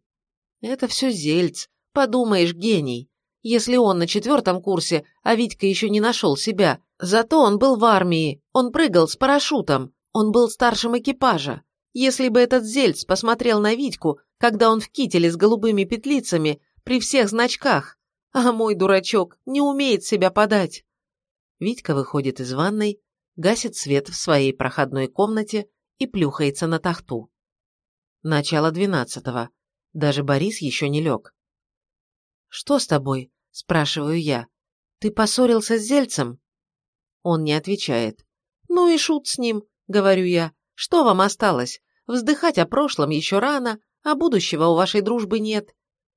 Это все Зельц, подумаешь, гений. Если он на четвертом курсе, а Витька еще не нашел себя, зато он был в армии, он прыгал с парашютом, он был старшим экипажа. Если бы этот Зельц посмотрел на Витьку, когда он в кителе с голубыми петлицами, при всех значках, а мой дурачок не умеет себя подать. Витька выходит из ванной, гасит свет в своей проходной комнате и плюхается на тахту. Начало двенадцатого. Даже Борис еще не лег. «Что с тобой?» – спрашиваю я. «Ты поссорился с Зельцем?» Он не отвечает. «Ну и шут с ним», – говорю я. «Что вам осталось? Вздыхать о прошлом еще рано, а будущего у вашей дружбы нет.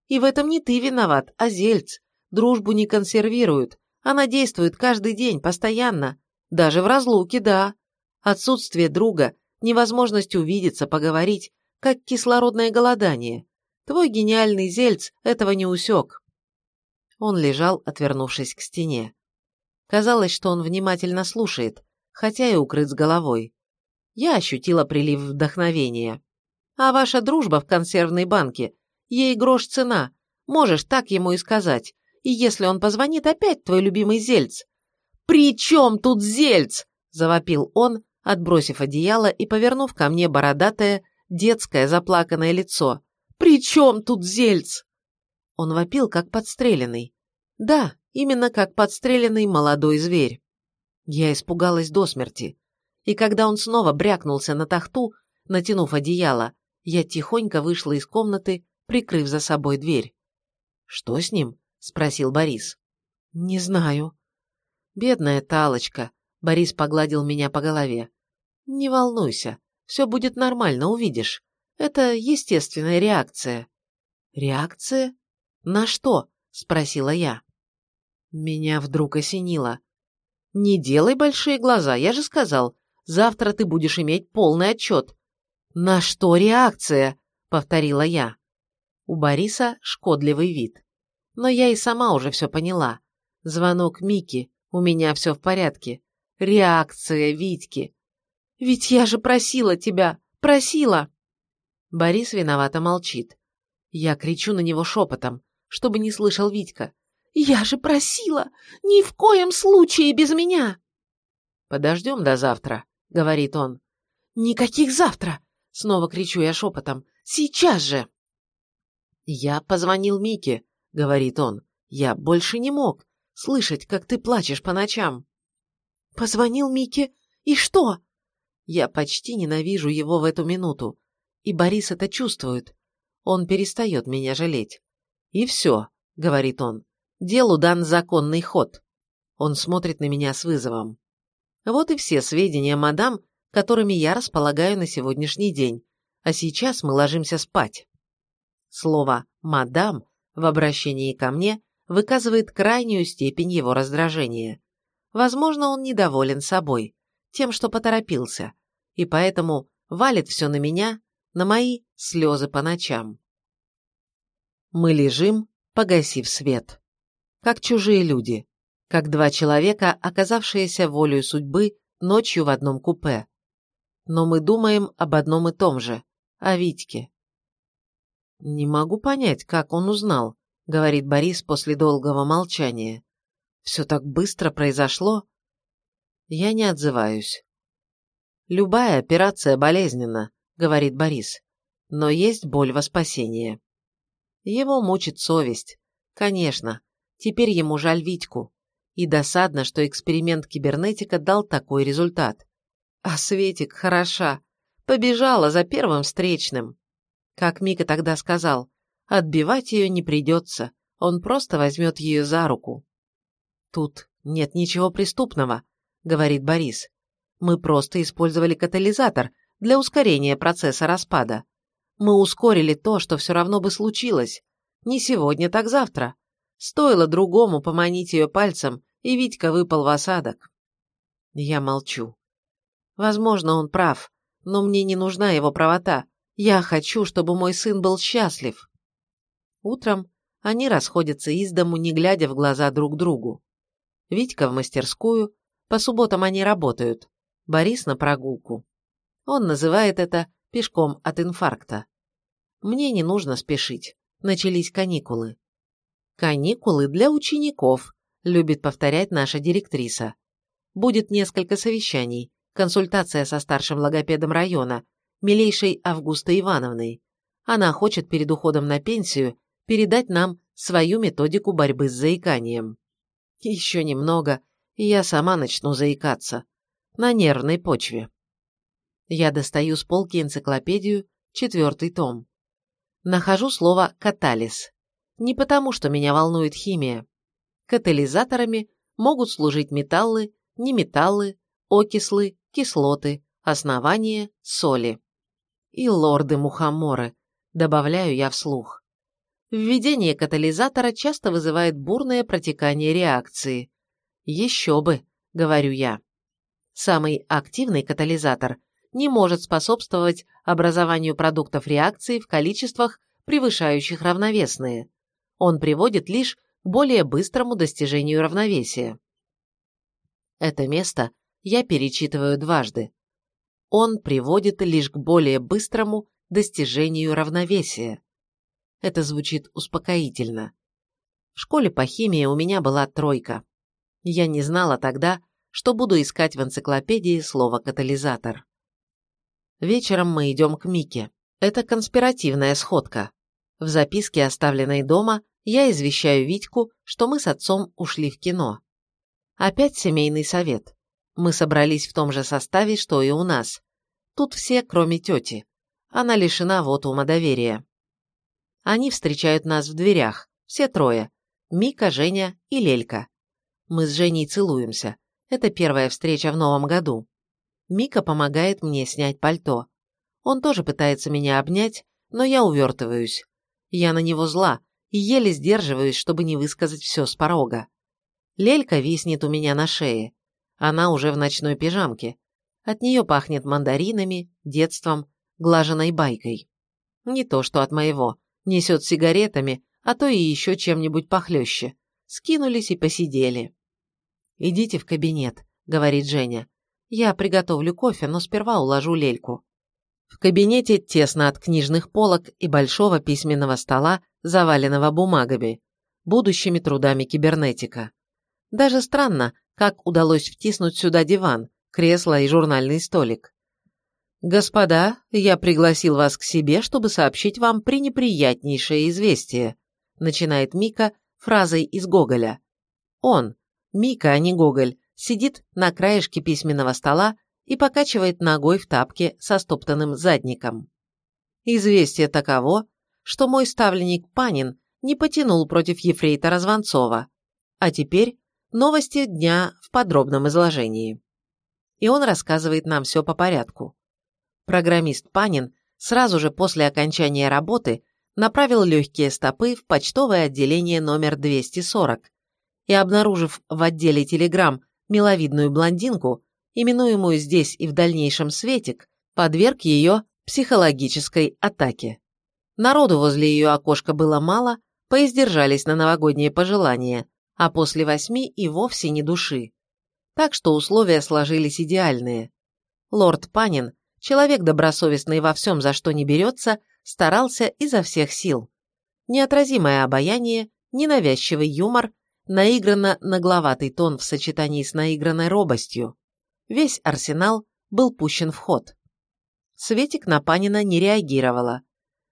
И в этом не ты виноват, а Зельц. Дружбу не консервируют, она действует каждый день, постоянно. Даже в разлуке, да. Отсутствие друга, невозможность увидеться, поговорить, как кислородное голодание. Твой гениальный Зельц этого не усек. Он лежал, отвернувшись к стене. Казалось, что он внимательно слушает, хотя и укрыт с головой. Я ощутила прилив вдохновения. А ваша дружба в консервной банке, ей грош цена, можешь так ему и сказать и если он позвонит, опять твой любимый Зельц. «При чем тут Зельц?» – завопил он, отбросив одеяло и повернув ко мне бородатое, детское заплаканное лицо. «При чем тут Зельц?» Он вопил, как подстреленный. Да, именно как подстреленный молодой зверь. Я испугалась до смерти. И когда он снова брякнулся на тахту, натянув одеяло, я тихонько вышла из комнаты, прикрыв за собой дверь. Что с ним? Спросил Борис. Не знаю. Бедная Талочка, Борис погладил меня по голове. Не волнуйся, все будет нормально, увидишь. Это естественная реакция. Реакция? На что? спросила я. Меня вдруг осенило. Не делай большие глаза, я же сказал. Завтра ты будешь иметь полный отчет. На что реакция? повторила я. У Бориса шкодливый вид. Но я и сама уже все поняла. Звонок Мики, у меня все в порядке. Реакция Витьки. Ведь я же просила тебя, просила. Борис виновато молчит. Я кричу на него шепотом, чтобы не слышал Витька. «Я же просила! Ни в коем случае без меня!» «Подождем до завтра», — говорит он. «Никаких завтра!» — снова кричу я шепотом. «Сейчас же!» Я позвонил Мике, говорит он. «Я больше не мог слышать, как ты плачешь по ночам». «Позвонил Мике, и что?» Я почти ненавижу его в эту минуту, и Борис это чувствует. Он перестает меня жалеть. «И все», — говорит он, — «делу дан законный ход». Он смотрит на меня с вызовом. Вот и все сведения, мадам, которыми я располагаю на сегодняшний день, а сейчас мы ложимся спать. Слово «мадам» в обращении ко мне выказывает крайнюю степень его раздражения. Возможно, он недоволен собой, тем, что поторопился, и поэтому валит все на меня, на мои слезы по ночам. Мы лежим, погасив свет. Как чужие люди, как два человека, оказавшиеся волею судьбы ночью в одном купе. Но мы думаем об одном и том же, о Витьке. «Не могу понять, как он узнал», — говорит Борис после долгого молчания. «Все так быстро произошло». Я не отзываюсь. «Любая операция болезненна», — говорит Борис, «но есть боль во спасение». Его мучит совесть. Конечно, теперь ему жаль Витьку. И досадно, что эксперимент кибернетика дал такой результат. А Светик хороша. Побежала за первым встречным. Как Мика тогда сказал, отбивать ее не придется, он просто возьмет ее за руку. Тут нет ничего преступного, говорит Борис. Мы просто использовали катализатор для ускорения процесса распада. Мы ускорили то, что все равно бы случилось. Не сегодня, так завтра. Стоило другому поманить ее пальцем, и Витька выпал в осадок. Я молчу. Возможно, он прав, но мне не нужна его правота. Я хочу, чтобы мой сын был счастлив. Утром они расходятся из дому, не глядя в глаза друг другу. Витька в мастерскую, по субботам они работают. Борис на прогулку. Он называет это пешком от инфаркта. Мне не нужно спешить. Начались каникулы. Каникулы для учеников, любит повторять наша директриса. Будет несколько совещаний, консультация со старшим логопедом района, милейшей Августой Ивановной. Она хочет перед уходом на пенсию передать нам свою методику борьбы с заиканием. Еще немного, и я сама начну заикаться. На нервной почве. Я достаю с полки энциклопедию, четвертый том. Нахожу слово «катализ». Не потому, что меня волнует химия. Катализаторами могут служить металлы, неметаллы, окислы, кислоты, основания, соли и лорды-мухоморы, добавляю я вслух. Введение катализатора часто вызывает бурное протекание реакции. Еще бы, говорю я. Самый активный катализатор не может способствовать образованию продуктов реакции в количествах, превышающих равновесные. Он приводит лишь к более быстрому достижению равновесия. Это место я перечитываю дважды он приводит лишь к более быстрому достижению равновесия. Это звучит успокоительно. В школе по химии у меня была тройка. Я не знала тогда, что буду искать в энциклопедии слово «катализатор». Вечером мы идем к Мике. Это конспиративная сходка. В записке, оставленной дома, я извещаю Витьку, что мы с отцом ушли в кино. Опять семейный совет. Мы собрались в том же составе, что и у нас. Тут все, кроме тети. Она лишена вотума доверия. Они встречают нас в дверях, все трое. Мика, Женя и Лелька. Мы с Женей целуемся. Это первая встреча в новом году. Мика помогает мне снять пальто. Он тоже пытается меня обнять, но я увертываюсь. Я на него зла и еле сдерживаюсь, чтобы не высказать все с порога. Лелька виснет у меня на шее. Она уже в ночной пижамке. От нее пахнет мандаринами, детством, глаженной байкой. Не то, что от моего. Несет сигаретами, а то и еще чем-нибудь похлеще. Скинулись и посидели. «Идите в кабинет», — говорит Женя. «Я приготовлю кофе, но сперва уложу лельку». В кабинете тесно от книжных полок и большого письменного стола, заваленного бумагами, будущими трудами кибернетика. Даже странно, как удалось втиснуть сюда диван, кресло и журнальный столик. «Господа, я пригласил вас к себе, чтобы сообщить вам пренеприятнейшее известие», начинает Мика фразой из Гоголя. Он, Мика, а не Гоголь, сидит на краешке письменного стола и покачивает ногой в тапке со стоптанным задником. Известие таково, что мой ставленник Панин не потянул против ефрейтора Звонцова, а теперь Новости дня в подробном изложении. И он рассказывает нам все по порядку. Программист Панин сразу же после окончания работы направил легкие стопы в почтовое отделение номер 240 и, обнаружив в отделе телеграмм миловидную блондинку, именуемую здесь и в дальнейшем Светик, подверг ее психологической атаке. Народу возле ее окошка было мало, поиздержались на новогодние пожелания, а после восьми и вовсе не души. Так что условия сложились идеальные. Лорд Панин, человек добросовестный во всем, за что не берется, старался изо всех сил. Неотразимое обаяние, ненавязчивый юмор, наигранно нагловатый тон в сочетании с наигранной робостью. Весь арсенал был пущен в ход. Светик на Панина не реагировала.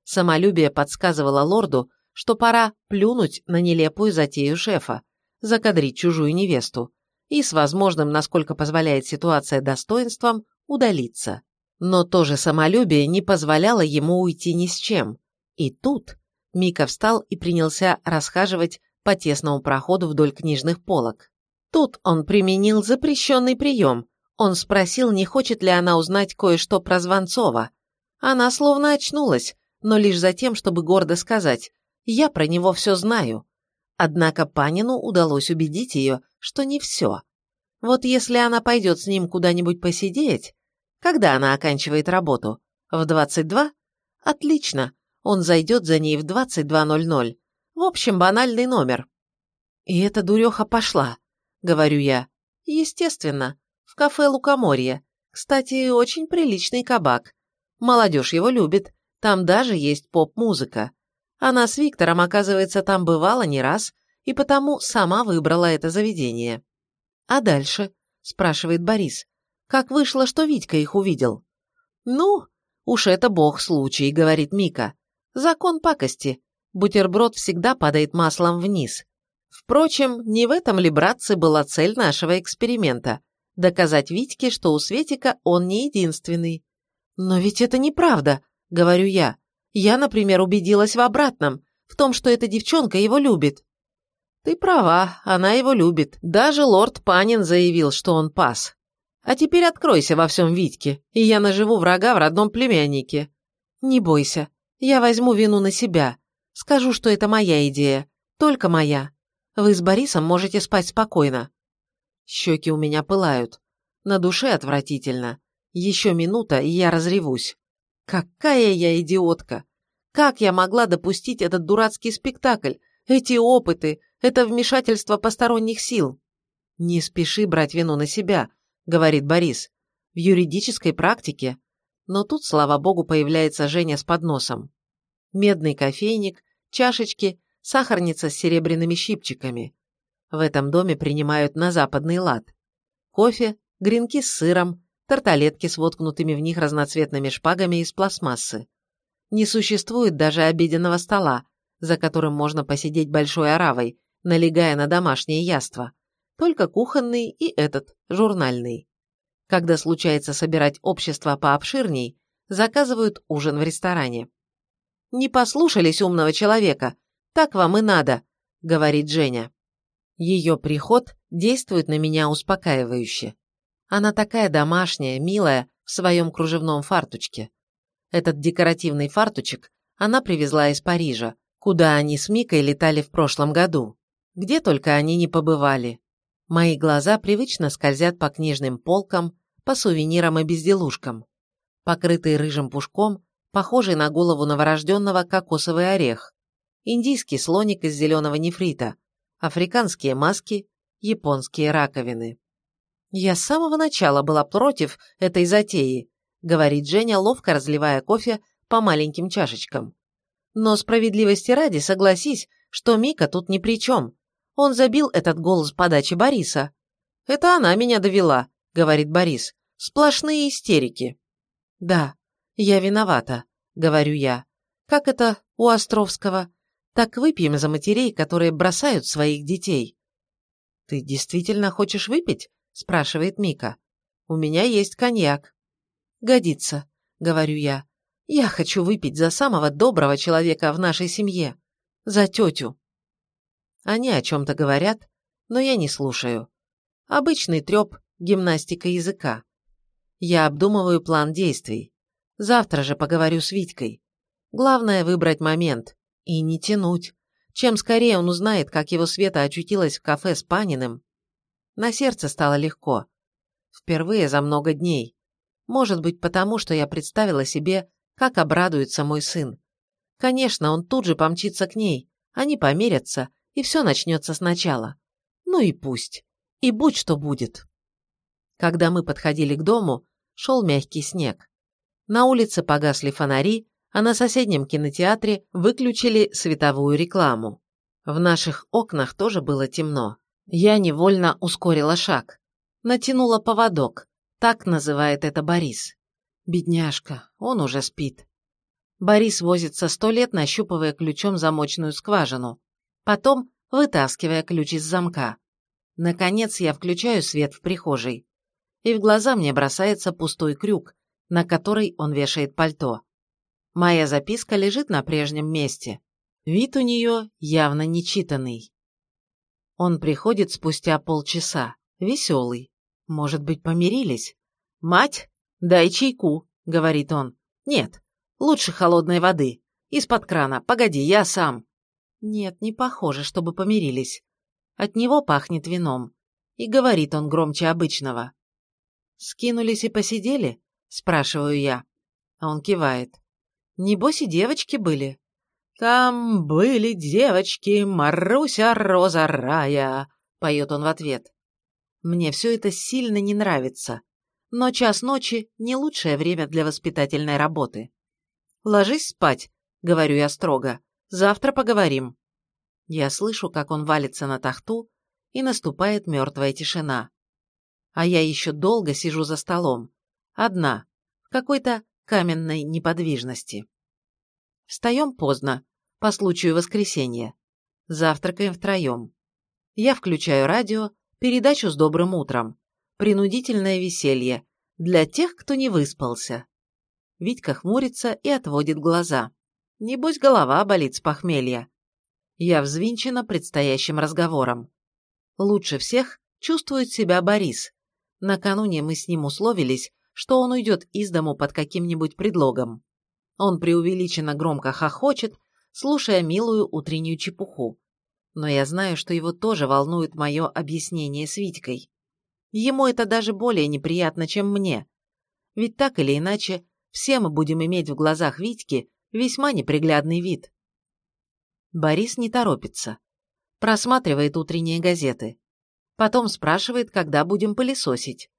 Самолюбие подсказывало лорду, что пора плюнуть на нелепую затею шефа, закадрить чужую невесту и с возможным, насколько позволяет ситуация, достоинством удалиться. Но то же самолюбие не позволяло ему уйти ни с чем. И тут Мика встал и принялся расхаживать по тесному проходу вдоль книжных полок. Тут он применил запрещенный прием. Он спросил, не хочет ли она узнать кое-что про Звонцова. Она словно очнулась, но лишь за тем, чтобы гордо сказать «я про него все знаю». Однако Панину удалось убедить ее, что не все. Вот если она пойдет с ним куда-нибудь посидеть, когда она оканчивает работу? В 22? Отлично, он зайдет за ней в 22.00. В общем, банальный номер. И эта дуреха пошла, говорю я. Естественно, в кафе Лукоморье. Кстати, очень приличный кабак. Молодежь его любит, там даже есть поп-музыка. Она с Виктором, оказывается, там бывала не раз, и потому сама выбрала это заведение. «А дальше?» – спрашивает Борис. «Как вышло, что Витька их увидел?» «Ну, уж это бог случай», – говорит Мика. «Закон пакости. Бутерброд всегда падает маслом вниз. Впрочем, не в этом ли, братцы, была цель нашего эксперимента? Доказать Витьке, что у Светика он не единственный. Но ведь это неправда, говорю я. Я, например, убедилась в обратном, в том, что эта девчонка его любит. Ты права, она его любит. Даже лорд Панин заявил, что он пас. А теперь откройся во всем Витьке, и я наживу врага в родном племяннике. Не бойся, я возьму вину на себя. Скажу, что это моя идея, только моя. Вы с Борисом можете спать спокойно. Щеки у меня пылают. На душе отвратительно. Еще минута, и я разревусь. Какая я идиотка! Как я могла допустить этот дурацкий спектакль, эти опыты, это вмешательство посторонних сил? Не спеши брать вину на себя, говорит Борис. В юридической практике. Но тут, слава богу, появляется Женя с подносом. Медный кофейник, чашечки, сахарница с серебряными щипчиками. В этом доме принимают на западный лад. Кофе, гренки с сыром, тарталетки с воткнутыми в них разноцветными шпагами из пластмассы. Не существует даже обеденного стола, за которым можно посидеть большой оравой, налегая на домашнее яство. Только кухонный и этот, журнальный. Когда случается собирать общество пообширней, заказывают ужин в ресторане. «Не послушались умного человека, так вам и надо», — говорит Женя. Ее приход действует на меня успокаивающе. Она такая домашняя, милая, в своем кружевном фартучке. Этот декоративный фартучек она привезла из Парижа, куда они с Микой летали в прошлом году. Где только они не побывали. Мои глаза привычно скользят по книжным полкам, по сувенирам и безделушкам. Покрытый рыжим пушком, похожий на голову новорожденного кокосовый орех. Индийский слоник из зеленого нефрита, африканские маски, японские раковины. «Я с самого начала была против этой затеи», говорит Женя, ловко разливая кофе по маленьким чашечкам. «Но справедливости ради согласись, что Мика тут ни при чем. Он забил этот гол с подачи Бориса». «Это она меня довела», — говорит Борис. «Сплошные истерики». «Да, я виновата», — говорю я. «Как это у Островского? Так выпьем за матерей, которые бросают своих детей». «Ты действительно хочешь выпить?» – спрашивает Мика. «У меня есть коньяк». «Годится», – говорю я. «Я хочу выпить за самого доброго человека в нашей семье. За тетю». Они о чем-то говорят, но я не слушаю. Обычный треп, гимнастика языка. Я обдумываю план действий. Завтра же поговорю с Витькой. Главное выбрать момент. И не тянуть. Чем скорее он узнает, как его Света очутилась в кафе с Паниным. На сердце стало легко. Впервые за много дней. Может быть, потому, что я представила себе, как обрадуется мой сын. Конечно, он тут же помчится к ней, они помирятся, и все начнется сначала. Ну и пусть. И будь что будет. Когда мы подходили к дому, шел мягкий снег. На улице погасли фонари, а на соседнем кинотеатре выключили световую рекламу. В наших окнах тоже было темно. Я невольно ускорила шаг. Натянула поводок. Так называет это Борис. Бедняжка, он уже спит. Борис возится сто лет, нащупывая ключом замочную скважину. Потом вытаскивая ключ из замка. Наконец я включаю свет в прихожей. И в глаза мне бросается пустой крюк, на который он вешает пальто. Моя записка лежит на прежнем месте. Вид у нее явно нечитанный. Он приходит спустя полчаса, веселый. Может быть, помирились? «Мать, дай чайку», — говорит он. «Нет, лучше холодной воды. Из-под крана. Погоди, я сам». Нет, не похоже, чтобы помирились. От него пахнет вином. И говорит он громче обычного. «Скинулись и посидели?» – спрашиваю я. А он кивает. «Небось и девочки были?» «Там были девочки, Маруся, Роза, Рая», – поет он в ответ. Мне все это сильно не нравится, но час ночи – не лучшее время для воспитательной работы. «Ложись спать», – говорю я строго, – «завтра поговорим». Я слышу, как он валится на тахту, и наступает мертвая тишина. А я еще долго сижу за столом, одна, в какой-то каменной неподвижности. Встаем поздно, по случаю воскресенья. Завтракаем втроем. Я включаю радио, передачу с добрым утром. Принудительное веселье. Для тех, кто не выспался. Витька хмурится и отводит глаза. Небось, голова болит с похмелья. Я взвинчена предстоящим разговором. Лучше всех чувствует себя Борис. Накануне мы с ним условились, что он уйдет из дому под каким-нибудь предлогом. Он преувеличенно громко хохочет, слушая милую утреннюю чепуху. Но я знаю, что его тоже волнует мое объяснение с Витькой. Ему это даже более неприятно, чем мне. Ведь так или иначе, все мы будем иметь в глазах Витьки весьма неприглядный вид. Борис не торопится. Просматривает утренние газеты. Потом спрашивает, когда будем пылесосить.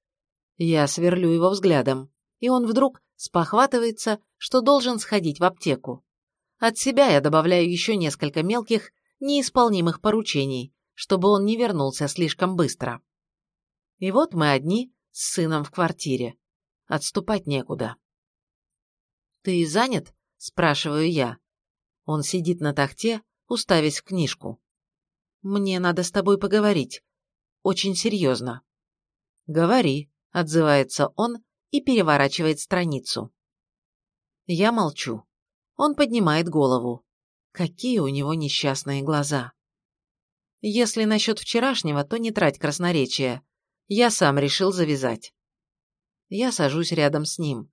Я сверлю его взглядом, и он вдруг спохватывается, что должен сходить в аптеку. От себя я добавляю еще несколько мелких, неисполнимых поручений, чтобы он не вернулся слишком быстро. И вот мы одни с сыном в квартире. Отступать некуда. «Ты занят?» – спрашиваю я. Он сидит на тахте, уставясь в книжку. «Мне надо с тобой поговорить. Очень серьезно». «Говори», – отзывается он и переворачивает страницу. Я молчу. Он поднимает голову. Какие у него несчастные глаза. Если насчет вчерашнего, то не трать красноречия. Я сам решил завязать. Я сажусь рядом с ним.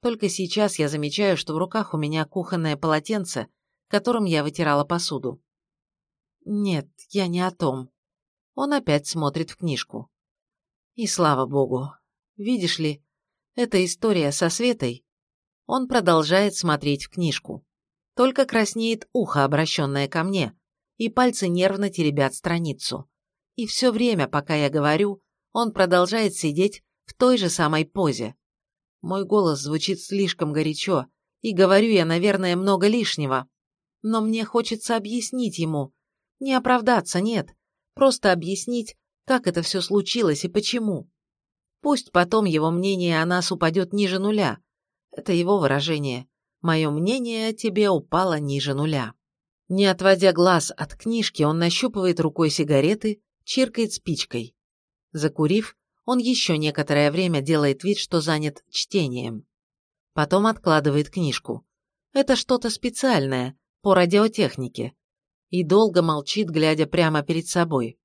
Только сейчас я замечаю, что в руках у меня кухонное полотенце, которым я вытирала посуду. Нет, я не о том. Он опять смотрит в книжку. И слава богу. Видишь ли, эта история со Светой... Он продолжает смотреть в книжку. Только краснеет ухо, обращенное ко мне, и пальцы нервно теребят страницу. И все время, пока я говорю, он продолжает сидеть в той же самой позе. Мой голос звучит слишком горячо, и говорю я, наверное, много лишнего. Но мне хочется объяснить ему. Не оправдаться, нет. Просто объяснить, как это все случилось и почему. Пусть потом его мнение о нас упадет ниже нуля. Это его выражение. Мое мнение о тебе упало ниже нуля. Не отводя глаз от книжки, он нащупывает рукой сигареты, чиркает спичкой. Закурив, он еще некоторое время делает вид, что занят чтением. Потом откладывает книжку. Это что-то специальное, по радиотехнике. И долго молчит, глядя прямо перед собой.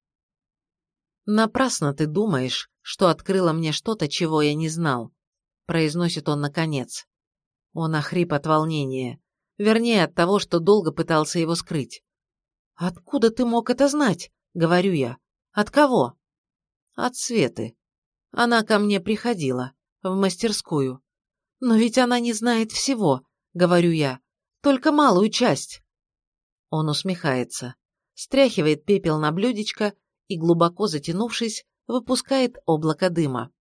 «Напрасно ты думаешь, что открыла мне что-то, чего я не знал», произносит он наконец. Он охрип от волнения. Вернее, от того, что долго пытался его скрыть. «Откуда ты мог это знать?» — говорю я. «От кого?» «От Светы. Она ко мне приходила, в мастерскую. Но ведь она не знает всего», — говорю я. «Только малую часть». Он усмехается, стряхивает пепел на блюдечко и, глубоко затянувшись, выпускает облако дыма.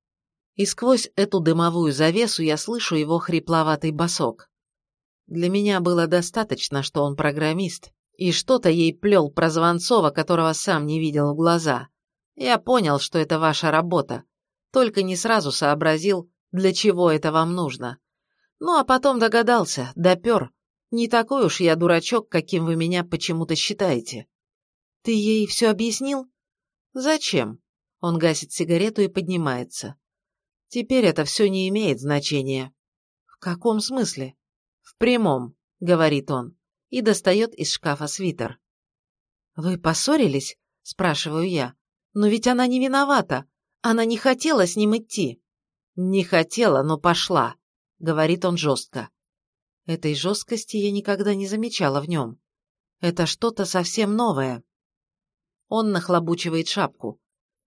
И сквозь эту дымовую завесу я слышу его хрипловатый босок. Для меня было достаточно, что он программист, и что-то ей плел про Звонцова, которого сам не видел в глаза. Я понял, что это ваша работа, только не сразу сообразил, для чего это вам нужно. Ну а потом догадался, допер. Не такой уж я дурачок, каким вы меня почему-то считаете. Ты ей все объяснил? Зачем? Он гасит сигарету и поднимается. Теперь это все не имеет значения. В каком смысле? В прямом, говорит он, и достает из шкафа свитер. Вы поссорились? Спрашиваю я. Но ведь она не виновата. Она не хотела с ним идти. Не хотела, но пошла, говорит он жестко. Этой жесткости я никогда не замечала в нем. Это что-то совсем новое. Он нахлобучивает шапку.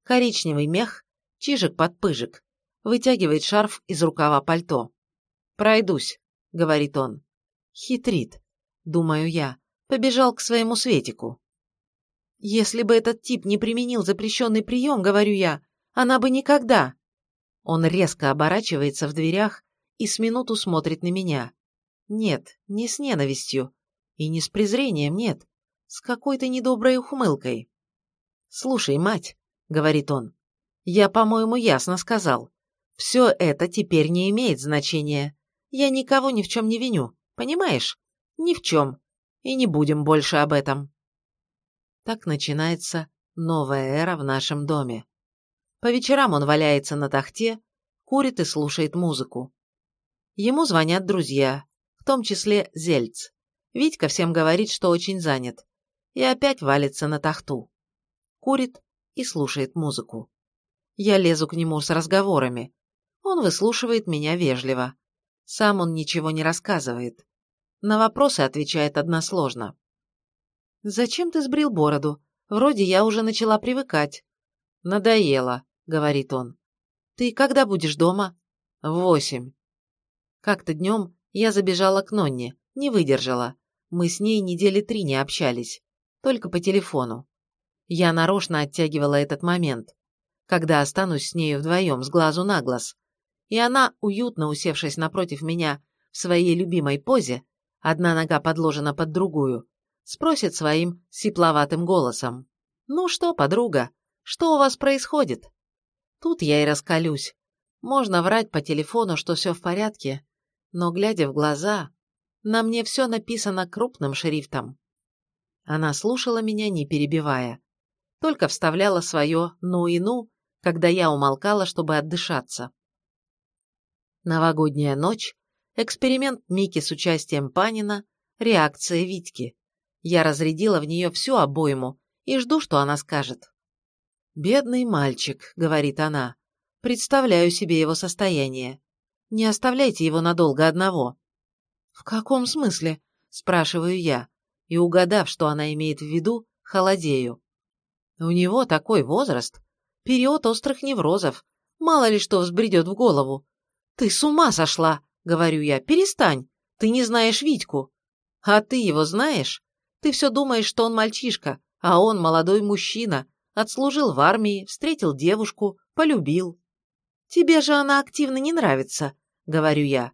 Коричневый мех, чижик-подпыжик. Вытягивает шарф из рукава пальто. «Пройдусь», — говорит он. Хитрит, думаю я. Побежал к своему Светику. Если бы этот тип не применил запрещенный прием, говорю я, она бы никогда. Он резко оборачивается в дверях и с минуту смотрит на меня. Нет, не с ненавистью. И не с презрением, нет. С какой-то недоброй ухмылкой. «Слушай, мать», — говорит он, — «я, по-моему, ясно сказал. Все это теперь не имеет значения. Я никого ни в чем не виню, понимаешь? Ни в чем. И не будем больше об этом». Так начинается новая эра в нашем доме. По вечерам он валяется на тахте, курит и слушает музыку. Ему звонят друзья, в том числе Зельц. Витька всем говорит, что очень занят. И опять валится на тахту. Курит и слушает музыку. Я лезу к нему с разговорами. Он выслушивает меня вежливо. Сам он ничего не рассказывает. На вопросы отвечает односложно. «Зачем ты сбрил бороду? Вроде я уже начала привыкать». «Надоело», — говорит он. «Ты когда будешь дома?» «Восемь». Как-то днем я забежала к Нонне, не выдержала. Мы с ней недели три не общались. Только по телефону. Я нарочно оттягивала этот момент, когда останусь с нею вдвоем, с глазу на глаз. И она, уютно усевшись напротив меня в своей любимой позе, одна нога подложена под другую, спросит своим сипловатым голосом. «Ну что, подруга, что у вас происходит?» Тут я и раскалюсь. Можно врать по телефону, что все в порядке, но, глядя в глаза, на мне все написано крупным шрифтом. Она слушала меня, не перебивая. Только вставляла свое «ну и ну», когда я умолкала, чтобы отдышаться. Новогодняя ночь, эксперимент Мики с участием Панина, реакция Витьки. Я разрядила в нее всю обойму и жду, что она скажет. «Бедный мальчик», — говорит она. «Представляю себе его состояние. Не оставляйте его надолго одного». «В каком смысле?» – спрашиваю я, и, угадав, что она имеет в виду, холодею. «У него такой возраст. Период острых неврозов. Мало ли что взбредет в голову. Ты с ума сошла!» – говорю я. «Перестань! Ты не знаешь Витьку. А ты его знаешь? Ты все думаешь, что он мальчишка, а он молодой мужчина. Отслужил в армии, встретил девушку, полюбил. Тебе же она активно не нравится говорю я.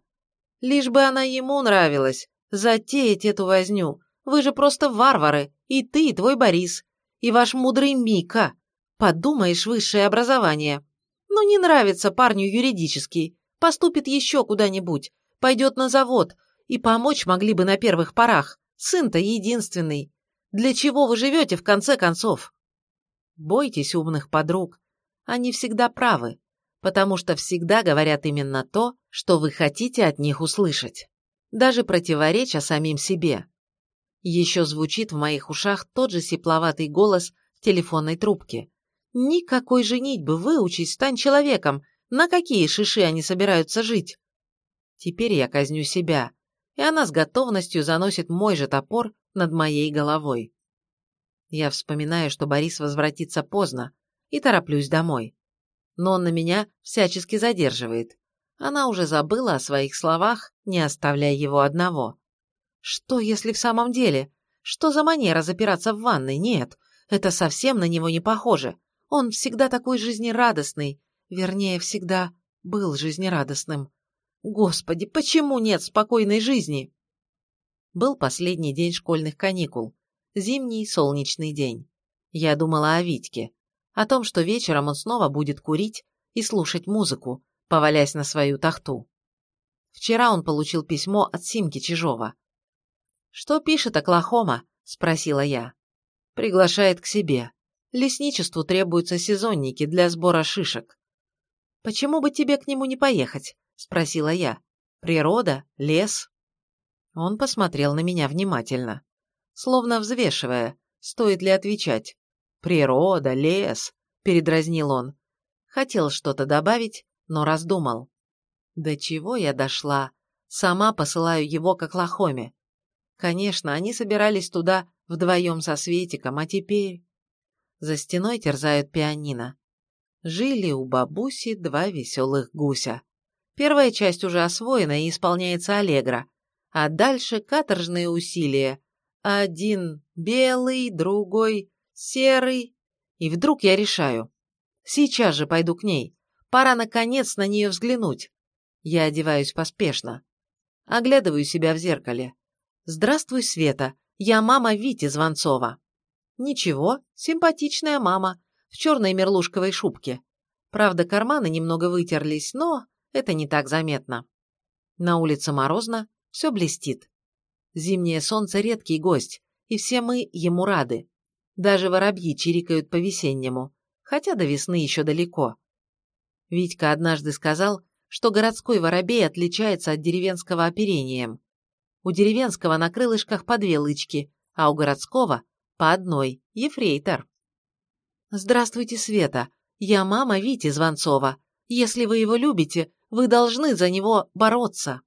Лишь бы она ему нравилась. Затеять эту возню. Вы же просто варвары. И ты, и твой Борис. И ваш мудрый Мика. Подумаешь, высшее образование. Ну, не нравится парню юридический. Поступит еще куда-нибудь. Пойдет на завод. И помочь могли бы на первых порах. Сын-то единственный. Для чего вы живете, в конце концов? Бойтесь умных подруг. Они всегда правы потому что всегда говорят именно то, что вы хотите от них услышать, даже противореча самим себе. Еще звучит в моих ушах тот же сипловатый голос в телефонной трубке. «Никакой женитьбы, выучись, стань человеком, на какие шиши они собираются жить?» Теперь я казню себя, и она с готовностью заносит мой же топор над моей головой. Я вспоминаю, что Борис возвратится поздно, и тороплюсь домой но он на меня всячески задерживает. Она уже забыла о своих словах, не оставляя его одного. Что, если в самом деле? Что за манера запираться в ванной? Нет, это совсем на него не похоже. Он всегда такой жизнерадостный. Вернее, всегда был жизнерадостным. Господи, почему нет спокойной жизни? Был последний день школьных каникул, зимний солнечный день. Я думала о Витьке, о том, что вечером он снова будет курить и слушать музыку, повалясь на свою тахту. Вчера он получил письмо от Симки Чижова. «Что пишет Оклахома?» – спросила я. «Приглашает к себе. Лесничеству требуются сезонники для сбора шишек». «Почему бы тебе к нему не поехать?» – спросила я. «Природа? Лес?» Он посмотрел на меня внимательно, словно взвешивая, стоит ли отвечать. «Природа, лес», – передразнил он. Хотел что-то добавить, но раздумал. До чего я дошла? Сама посылаю его к Оклахоме. Конечно, они собирались туда вдвоем со Светиком, а теперь... За стеной терзают пианино. Жили у бабуси два веселых гуся. Первая часть уже освоена и исполняется аллегро, а дальше каторжные усилия. Один белый, другой серый. И вдруг я решаю. Сейчас же пойду к ней. Пора, наконец, на нее взглянуть. Я одеваюсь поспешно. Оглядываю себя в зеркале. «Здравствуй, Света. Я мама Вити Звонцова». «Ничего, симпатичная мама, в черной мерлушковой шубке. Правда, карманы немного вытерлись, но это не так заметно. На улице морозно, все блестит. Зимнее солнце – редкий гость, и все мы ему рады. Даже воробьи чирикают по-весеннему, хотя до весны еще далеко. Витька однажды сказал, что городской воробей отличается от деревенского оперением. У деревенского на крылышках по две лычки, а у городского по одной, ефрейтор. «Здравствуйте, Света. Я мама Вити Звонцова. Если вы его любите, вы должны за него бороться».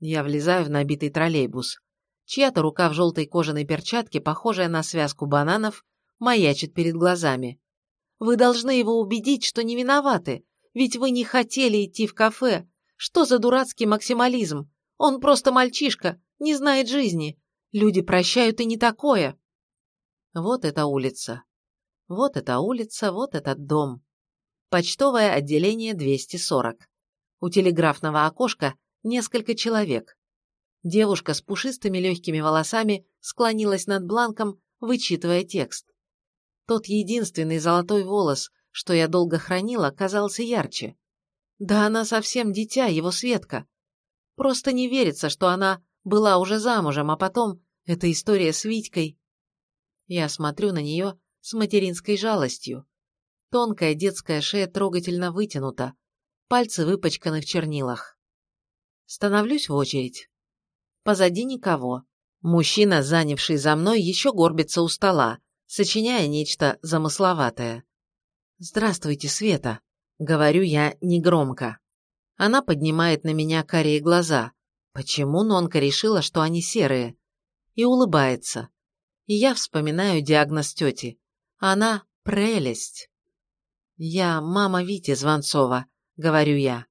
Я влезаю в набитый троллейбус. Чья-то рука в желтой кожаной перчатке, похожая на связку бананов, маячит перед глазами. «Вы должны его убедить, что не виноваты. Ведь вы не хотели идти в кафе. Что за дурацкий максимализм? Он просто мальчишка, не знает жизни. Люди прощают и не такое. Вот эта улица. Вот эта улица, вот этот дом. Почтовое отделение 240. У телеграфного окошка несколько человек. Девушка с пушистыми легкими волосами склонилась над бланком, вычитывая текст. Тот единственный золотой волос, что я долго хранила, казался ярче. Да она совсем дитя, его Светка. Просто не верится, что она была уже замужем, а потом эта история с Витькой. Я смотрю на нее с материнской жалостью. Тонкая детская шея трогательно вытянута, пальцы выпачканы в чернилах. Становлюсь в очередь. Позади никого. Мужчина, занявший за мной, еще горбится у стола, сочиняя нечто замысловатое. «Здравствуйте, Света», — говорю я негромко. Она поднимает на меня карие глаза. Почему Нонка решила, что они серые? И улыбается. И я вспоминаю диагноз тети. Она — прелесть. «Я мама Вити Звонцова», — говорю я.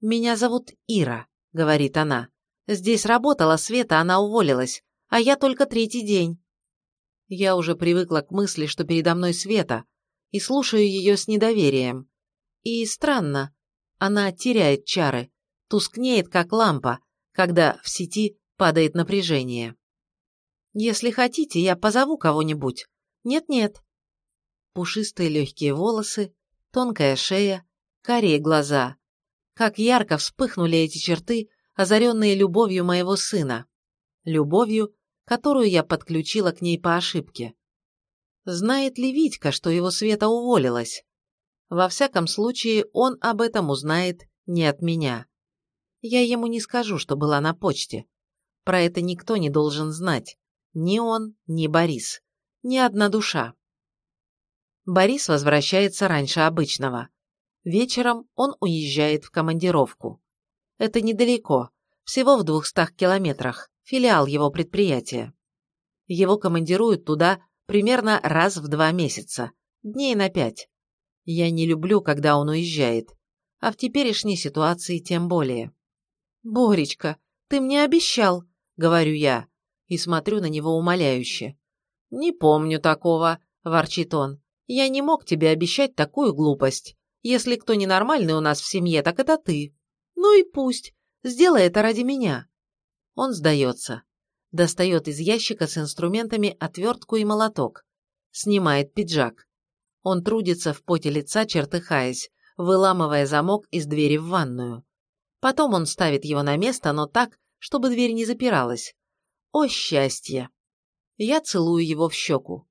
«Меня зовут Ира», — говорит она. «Здесь работала Света, она уволилась, а я только третий день». Я уже привыкла к мысли, что передо мной Света, и слушаю ее с недоверием. И странно, она теряет чары, тускнеет, как лампа, когда в сети падает напряжение. Если хотите, я позову кого-нибудь. Нет-нет. Пушистые легкие волосы, тонкая шея, карие глаза. Как ярко вспыхнули эти черты, озаренные любовью моего сына. Любовью, которую я подключила к ней по ошибке. Знает ли Витька, что его Света уволилась? Во всяком случае, он об этом узнает не от меня. Я ему не скажу, что была на почте. Про это никто не должен знать. Ни он, ни Борис. Ни одна душа. Борис возвращается раньше обычного. Вечером он уезжает в командировку. Это недалеко, всего в двухстах километрах, филиал его предприятия. Его командируют туда примерно раз в два месяца, дней на пять. Я не люблю, когда он уезжает, а в теперешней ситуации тем более. «Боречка, ты мне обещал», — говорю я, и смотрю на него умоляюще. «Не помню такого», — ворчит он. «Я не мог тебе обещать такую глупость. Если кто ненормальный у нас в семье, так это ты. Ну и пусть. Сделай это ради меня». Он сдается. Достает из ящика с инструментами отвертку и молоток. Снимает пиджак. Он трудится в поте лица, чертыхаясь, выламывая замок из двери в ванную. Потом он ставит его на место, но так, чтобы дверь не запиралась. О, счастье! Я целую его в щеку.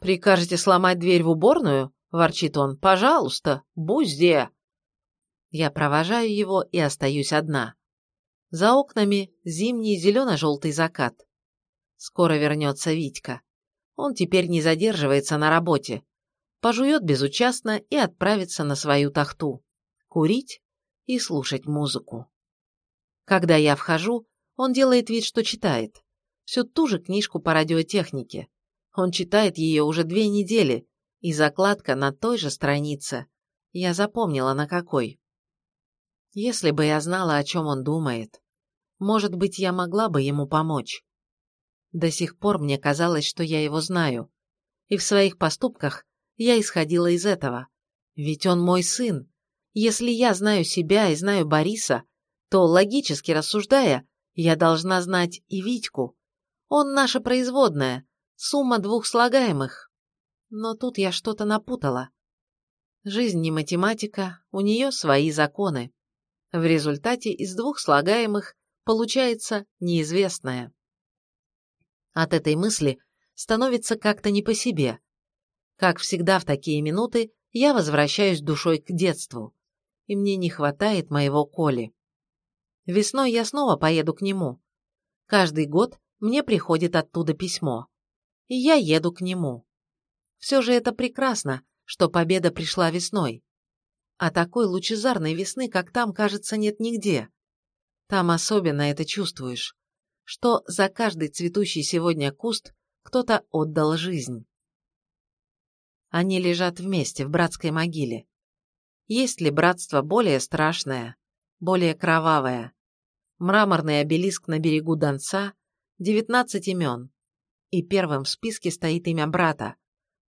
«Прикажете сломать дверь в уборную?» – ворчит он. «Пожалуйста, бузде!» Я провожаю его и остаюсь одна. За окнами зимний зелено-желтый закат. Скоро вернется Витька. Он теперь не задерживается на работе. Пожует безучастно и отправится на свою тахту. Курить и слушать музыку. Когда я вхожу, он делает вид, что читает. Всю ту же книжку по радиотехнике. Он читает ее уже две недели, и закладка на той же странице. Я запомнила, на какой. Если бы я знала, о чем он думает, может быть, я могла бы ему помочь. До сих пор мне казалось, что я его знаю, и в своих поступках я исходила из этого. Ведь он мой сын. Если я знаю себя и знаю Бориса, то, логически рассуждая, я должна знать и Витьку. Он наша производная, сумма двух слагаемых. Но тут я что-то напутала. Жизнь не математика, у нее свои законы. В результате из двух слагаемых получается неизвестное. От этой мысли становится как-то не по себе. Как всегда в такие минуты я возвращаюсь душой к детству, и мне не хватает моего Коли. Весной я снова поеду к нему. Каждый год мне приходит оттуда письмо и я еду к нему. Все же это прекрасно, что победа пришла весной. А такой лучезарной весны, как там, кажется, нет нигде. Там особенно это чувствуешь, что за каждый цветущий сегодня куст кто-то отдал жизнь. Они лежат вместе в братской могиле. Есть ли братство более страшное, более кровавое? Мраморный обелиск на берегу Донца, девятнадцать имен, и первым в списке стоит имя брата,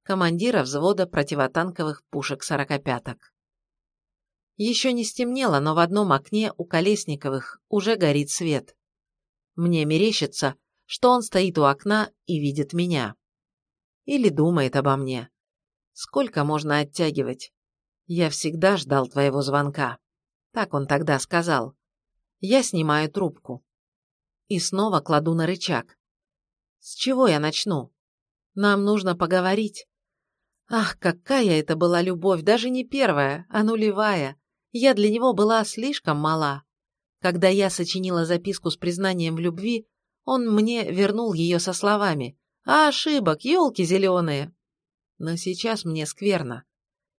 командира взвода противотанковых пушек сорокопяток. Еще не стемнело, но в одном окне у Колесниковых уже горит свет. Мне мерещится, что он стоит у окна и видит меня. Или думает обо мне. Сколько можно оттягивать? Я всегда ждал твоего звонка. Так он тогда сказал. Я снимаю трубку. И снова кладу на рычаг. С чего я начну? Нам нужно поговорить. Ах, какая это была любовь, даже не первая, а нулевая. Я для него была слишком мала. Когда я сочинила записку с признанием в любви, он мне вернул ее со словами «А ошибок, елки зеленые!» Но сейчас мне скверно,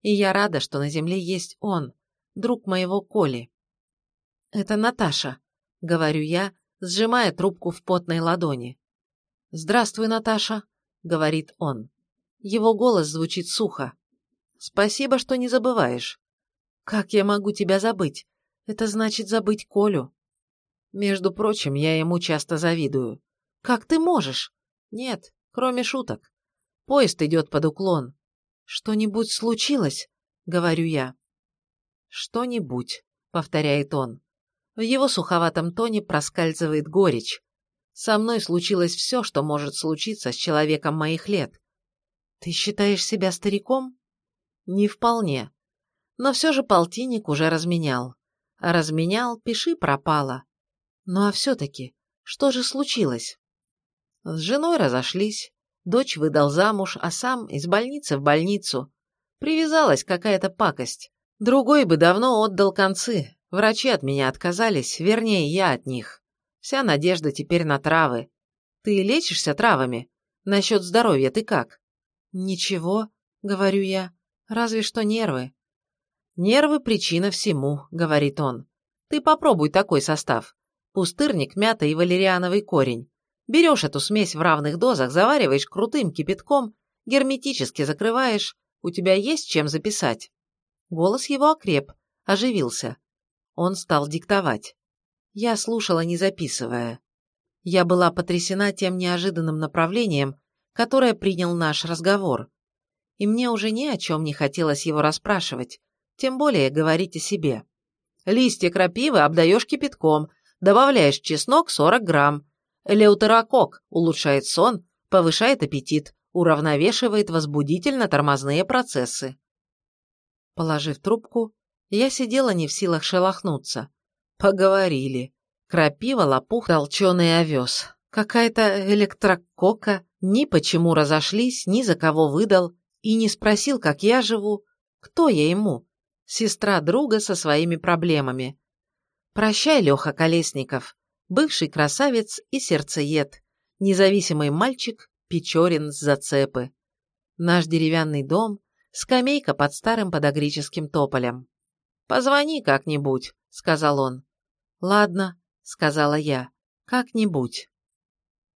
и я рада, что на земле есть он, друг моего Коли. «Это Наташа», — говорю я, сжимая трубку в потной ладони. «Здравствуй, Наташа», — говорит он. Его голос звучит сухо. «Спасибо, что не забываешь». «Как я могу тебя забыть? Это значит забыть Колю». Между прочим, я ему часто завидую. «Как ты можешь?» «Нет, кроме шуток. Поезд идет под уклон». «Что-нибудь случилось?» — говорю я. «Что-нибудь», — повторяет он. В его суховатом тоне проскальзывает горечь. Со мной случилось все, что может случиться с человеком моих лет. Ты считаешь себя стариком? Не вполне. Но все же полтинник уже разменял. Разменял, пиши пропало. Ну а все-таки, что же случилось? С женой разошлись, дочь выдал замуж, а сам из больницы в больницу. Привязалась какая-то пакость. Другой бы давно отдал концы. Врачи от меня отказались, вернее, я от них. Вся надежда теперь на травы. Ты лечишься травами? Насчет здоровья ты как? Ничего, говорю я. Разве что нервы. Нервы – причина всему, говорит он. Ты попробуй такой состав. Пустырник, мята и валериановый корень. Берешь эту смесь в равных дозах, завариваешь крутым кипятком, герметически закрываешь. У тебя есть чем записать? Голос его окреп, оживился. Он стал диктовать. Я слушала, не записывая. Я была потрясена тем неожиданным направлением, которое принял наш разговор. И мне уже ни о чем не хотелось его расспрашивать, тем более говорить о себе. Листья крапивы обдаешь кипятком, Добавляешь чеснок 40 грамм. Элеутерокок улучшает сон, повышает аппетит, уравновешивает возбудительно-тормозные процессы. Положив трубку, я сидела не в силах шелохнуться. Поговорили. Крапива, лопух, толченый овес. Какая-то электрокока, ни почему разошлись, ни за кого выдал, и не спросил, как я живу. Кто я ему? Сестра друга со своими проблемами. Прощай, Леха Колесников, бывший красавец и сердцеед, независимый мальчик, Печорин с зацепы. Наш деревянный дом, скамейка под старым подогрическим тополем. «Позвони как-нибудь», — сказал он. «Ладно», — сказала я, — «как-нибудь».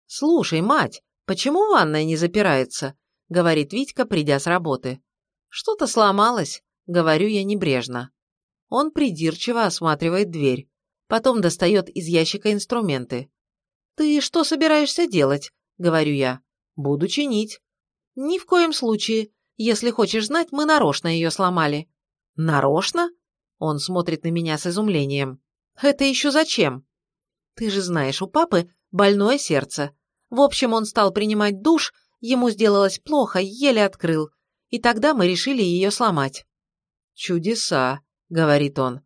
«Слушай, мать, почему ванная не запирается?» — говорит Витька, придя с работы. «Что-то сломалось», — говорю я небрежно. Он придирчиво осматривает дверь, потом достает из ящика инструменты. «Ты что собираешься делать?» — говорю я. «Буду чинить». «Ни в коем случае. Если хочешь знать, мы нарочно ее сломали». «Нарочно?» Он смотрит на меня с изумлением. «Это еще зачем?» «Ты же знаешь, у папы больное сердце. В общем, он стал принимать душ, ему сделалось плохо, еле открыл. И тогда мы решили ее сломать». «Чудеса», — говорит он.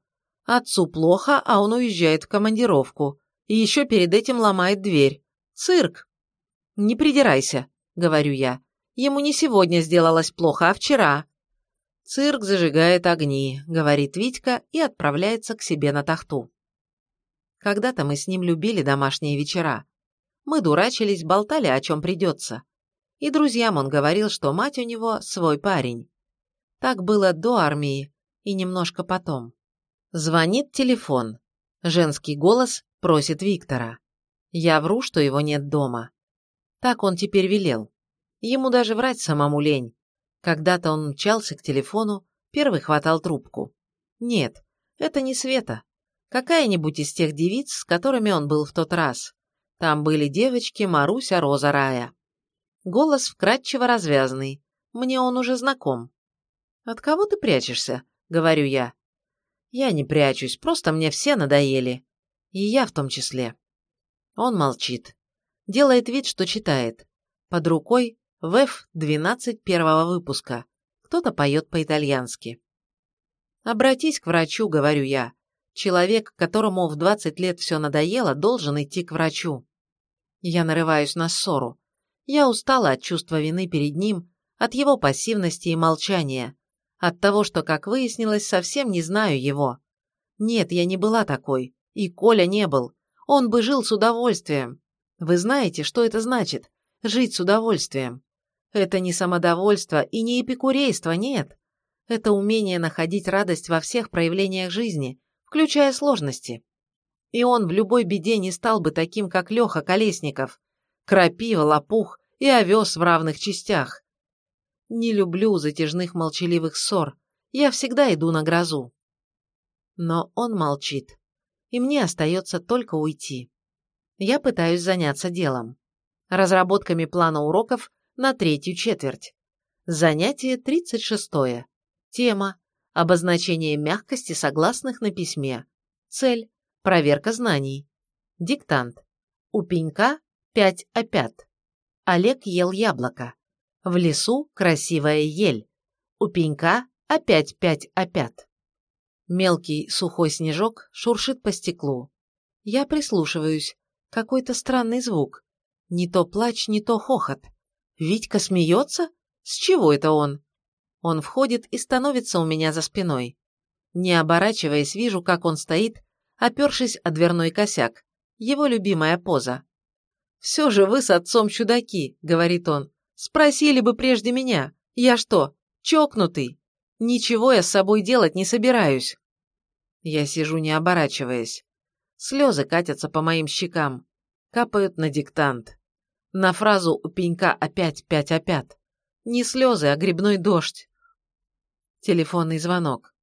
«Отцу плохо, а он уезжает в командировку. И еще перед этим ломает дверь. Цирк!» «Не придирайся», — говорю я. «Ему не сегодня сделалось плохо, а вчера». «Цирк зажигает огни», — говорит Витька и отправляется к себе на тахту. Когда-то мы с ним любили домашние вечера. Мы дурачились, болтали, о чем придется. И друзьям он говорил, что мать у него свой парень. Так было до армии и немножко потом. Звонит телефон. Женский голос просит Виктора. Я вру, что его нет дома. Так он теперь велел. Ему даже врать самому лень. Когда-то он мчался к телефону, первый хватал трубку. Нет, это не Света. Какая-нибудь из тех девиц, с которыми он был в тот раз. Там были девочки Маруся, Роза, Рая. Голос вкрадчиво развязный. Мне он уже знаком. «От кого ты прячешься?» — говорю я. «Я не прячусь, просто мне все надоели. И я в том числе». Он молчит. Делает вид, что читает. Под рукой ВЭФ-12 первого выпуска. Кто-то поет по-итальянски. «Обратись к врачу», — говорю я. Человек, которому в 20 лет все надоело, должен идти к врачу. Я нарываюсь на ссору. Я устала от чувства вины перед ним, от его пассивности и молчания, от того, что, как выяснилось, совсем не знаю его. Нет, я не была такой, и Коля не был. Он бы жил с удовольствием. Вы знаете, что это значит? Жить с удовольствием. Это не самодовольство и не эпикурейство, нет. Это умение находить радость во всех проявлениях жизни, включая сложности. И он в любой беде не стал бы таким, как Леха Колесников. Крапива, лопух и овес в равных частях. Не люблю затяжных молчаливых ссор. Я всегда иду на грозу. Но он молчит. И мне остается только уйти я пытаюсь заняться делом. Разработками плана уроков на третью четверть. Занятие 36. Тема – обозначение мягкости согласных на письме. Цель – проверка знаний. Диктант. У пенька 5 опят. Олег ел яблоко. В лесу красивая ель. У пенька опять пять опят. Мелкий сухой снежок шуршит по стеклу. Я прислушиваюсь, какой-то странный звук. Не то плач, не то хохот. Витька смеется? С чего это он? Он входит и становится у меня за спиной. Не оборачиваясь, вижу, как он стоит, опершись о дверной косяк. Его любимая поза. «Все же вы с отцом чудаки», — говорит он. «Спросили бы прежде меня. Я что, чокнутый? Ничего я с собой делать не собираюсь». Я сижу, не оборачиваясь. Слезы катятся по моим щекам, капают на диктант. На фразу у пенька опять пять опять. Не слезы, а грибной дождь. Телефонный звонок.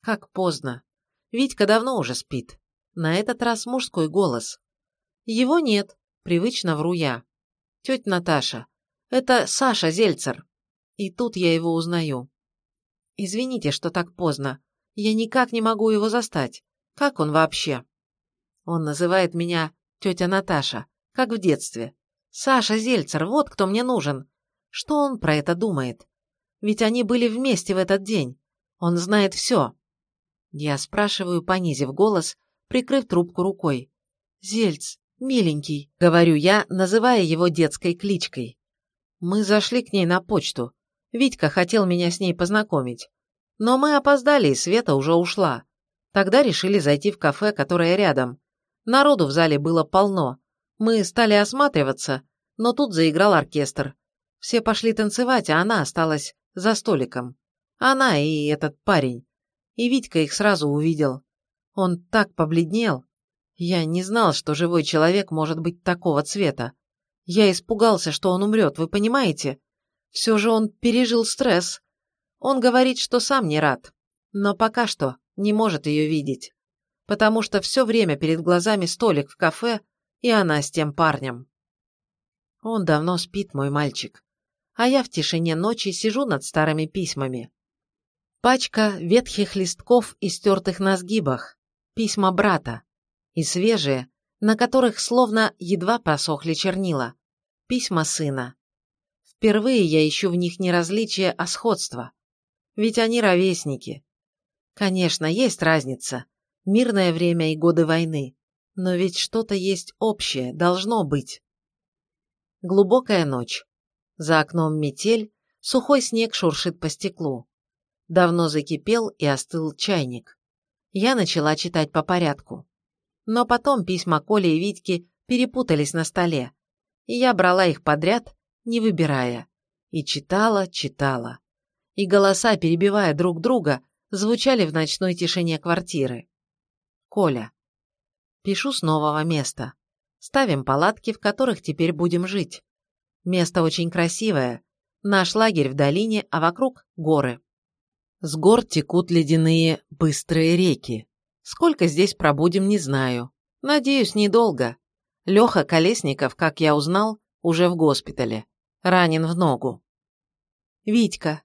Как поздно. Витька давно уже спит. На этот раз мужской голос. Его нет, привычно вру я. Тетя Наташа. Это Саша Зельцер. И тут я его узнаю. Извините, что так поздно. Я никак не могу его застать. Как он вообще? Он называет меня тетя Наташа, как в детстве. Саша Зельцер, вот кто мне нужен. Что он про это думает? Ведь они были вместе в этот день. Он знает все. Я спрашиваю, понизив голос, прикрыв трубку рукой. «Зельц, миленький», — говорю я, называя его детской кличкой. Мы зашли к ней на почту. Витька хотел меня с ней познакомить. Но мы опоздали, и Света уже ушла. Тогда решили зайти в кафе, которое рядом. Народу в зале было полно. Мы стали осматриваться, но тут заиграл оркестр. Все пошли танцевать, а она осталась за столиком. Она и этот парень. И Витька их сразу увидел. Он так побледнел. Я не знал, что живой человек может быть такого цвета. Я испугался, что он умрет, вы понимаете? Все же он пережил стресс. Он говорит, что сам не рад, но пока что не может ее видеть, потому что все время перед глазами столик в кафе, и она с тем парнем. Он давно спит, мой мальчик, а я в тишине ночи сижу над старыми письмами. Пачка ветхих листков и стертых на сгибах, письма брата, и свежие, на которых словно едва просохли чернила. Письма сына. Впервые я ищу в них не различие, а сходство. Ведь они ровесники. Конечно, есть разница. Мирное время и годы войны. Но ведь что-то есть общее, должно быть. Глубокая ночь. За окном метель, сухой снег шуршит по стеклу. Давно закипел и остыл чайник. Я начала читать по порядку. Но потом письма Коли и Витьки перепутались на столе, и я брала их подряд, не выбирая, и читала, читала. И голоса, перебивая друг друга, звучали в ночной тишине квартиры. Коля. Пишу с нового места. Ставим палатки, в которых теперь будем жить. Место очень красивое. Наш лагерь в долине, а вокруг горы. С гор текут ледяные быстрые реки. Сколько здесь пробудем, не знаю. Надеюсь, недолго. Леха Колесников, как я узнал, уже в госпитале. Ранен в ногу. Витька.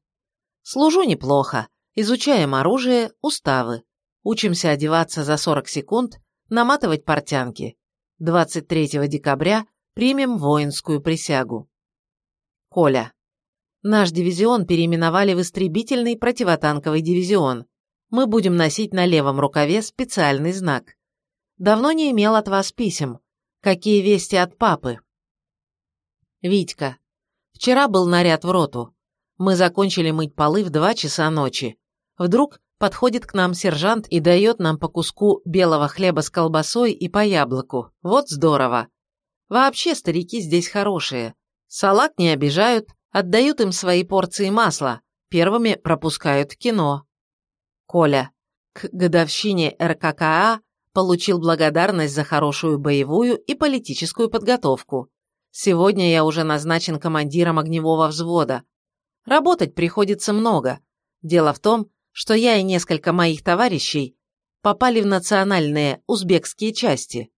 Служу неплохо. Изучаем оружие, уставы. Учимся одеваться за 40 секунд, наматывать портянки. 23 декабря примем воинскую присягу. Коля. Наш дивизион переименовали в истребительный противотанковый дивизион мы будем носить на левом рукаве специальный знак. Давно не имел от вас писем. Какие вести от папы? Витька. Вчера был наряд в роту. Мы закончили мыть полы в два часа ночи. Вдруг подходит к нам сержант и дает нам по куску белого хлеба с колбасой и по яблоку. Вот здорово. Вообще старики здесь хорошие. Салат не обижают, отдают им свои порции масла, первыми пропускают в кино. Коля. К годовщине РККА получил благодарность за хорошую боевую и политическую подготовку. Сегодня я уже назначен командиром огневого взвода. Работать приходится много. Дело в том, что я и несколько моих товарищей попали в национальные узбекские части.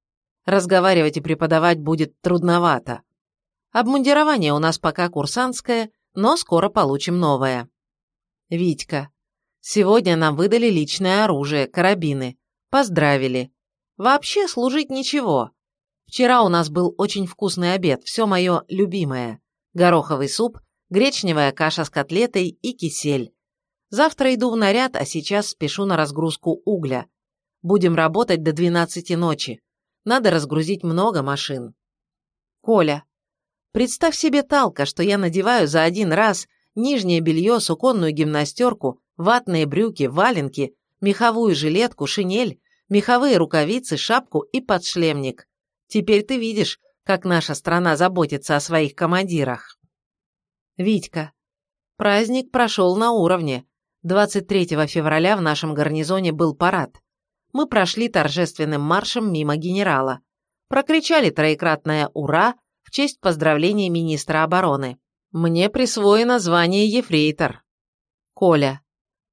Разговаривать и преподавать будет трудновато. Обмундирование у нас пока курсантское, но скоро получим новое. Витька. Сегодня нам выдали личное оружие, карабины. Поздравили. Вообще служить ничего. Вчера у нас был очень вкусный обед, все мое любимое. Гороховый суп, гречневая каша с котлетой и кисель. Завтра иду в наряд, а сейчас спешу на разгрузку угля. Будем работать до 12 ночи. Надо разгрузить много машин. Коля. Представь себе, Талка, что я надеваю за один раз нижнее белье, суконную гимнастерку, ватные брюки, валенки, меховую жилетку, шинель, меховые рукавицы, шапку и подшлемник. Теперь ты видишь, как наша страна заботится о своих командирах. Витька. Праздник прошел на уровне. 23 февраля в нашем гарнизоне был парад. Мы прошли торжественным маршем мимо генерала. Прокричали троекратное «Ура!» в честь поздравления министра обороны. Мне присвоено звание ефрейтор. Коля.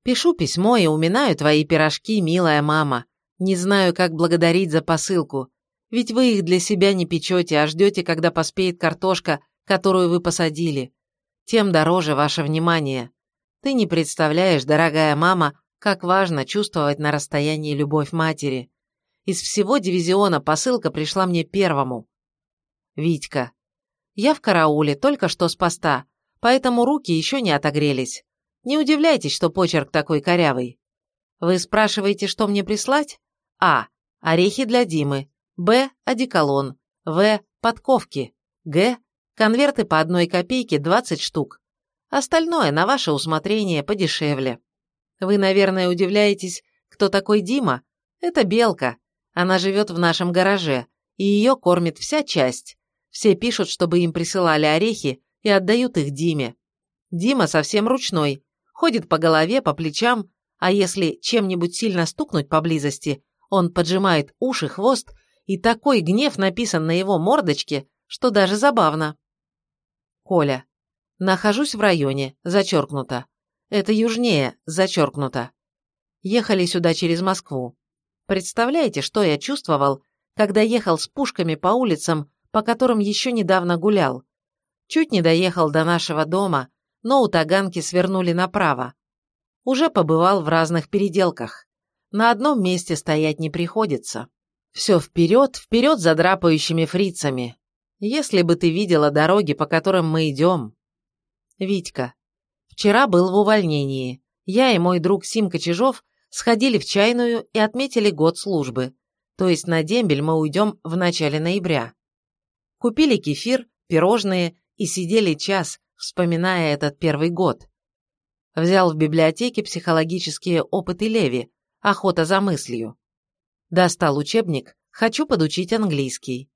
Пишу письмо и уминаю твои пирожки, милая мама. Не знаю, как благодарить за посылку. Ведь вы их для себя не печете, а ждете, когда поспеет картошка, которую вы посадили. Тем дороже ваше внимание. Ты не представляешь, дорогая мама, как важно чувствовать на расстоянии любовь матери. Из всего дивизиона посылка пришла мне первому. Витька. Я в карауле, только что с поста, поэтому руки еще не отогрелись. Не удивляйтесь, что почерк такой корявый. Вы спрашиваете, что мне прислать? А. Орехи для Димы. Б. Одеколон. В. Подковки. Г. Конверты по одной копейке 20 штук. Остальное на ваше усмотрение подешевле. Вы, наверное, удивляетесь, кто такой Дима? Это Белка. Она живет в нашем гараже, и ее кормит вся часть. Все пишут, чтобы им присылали орехи, и отдают их Диме. Дима совсем ручной, ходит по голове, по плечам, а если чем-нибудь сильно стукнуть поблизости, он поджимает уши, хвост, и такой гнев написан на его мордочке, что даже забавно. Коля. Нахожусь в районе, зачеркнуто. Это южнее, зачеркнуто. Ехали сюда через Москву. Представляете, что я чувствовал, когда ехал с пушками по улицам, по которым еще недавно гулял? Чуть не доехал до нашего дома, но у Таганки свернули направо. Уже побывал в разных переделках. На одном месте стоять не приходится. Все вперед, вперед за драпающими фрицами. Если бы ты видела дороги, по которым мы идем. Витька. Вчера был в увольнении. Я и мой друг Симка Чижов сходили в чайную и отметили год службы. То есть на дембель мы уйдем в начале ноября. Купили кефир, пирожные и сидели час, вспоминая этот первый год. Взял в библиотеке психологические опыты Леви, охота за мыслью. Достал учебник, хочу подучить английский.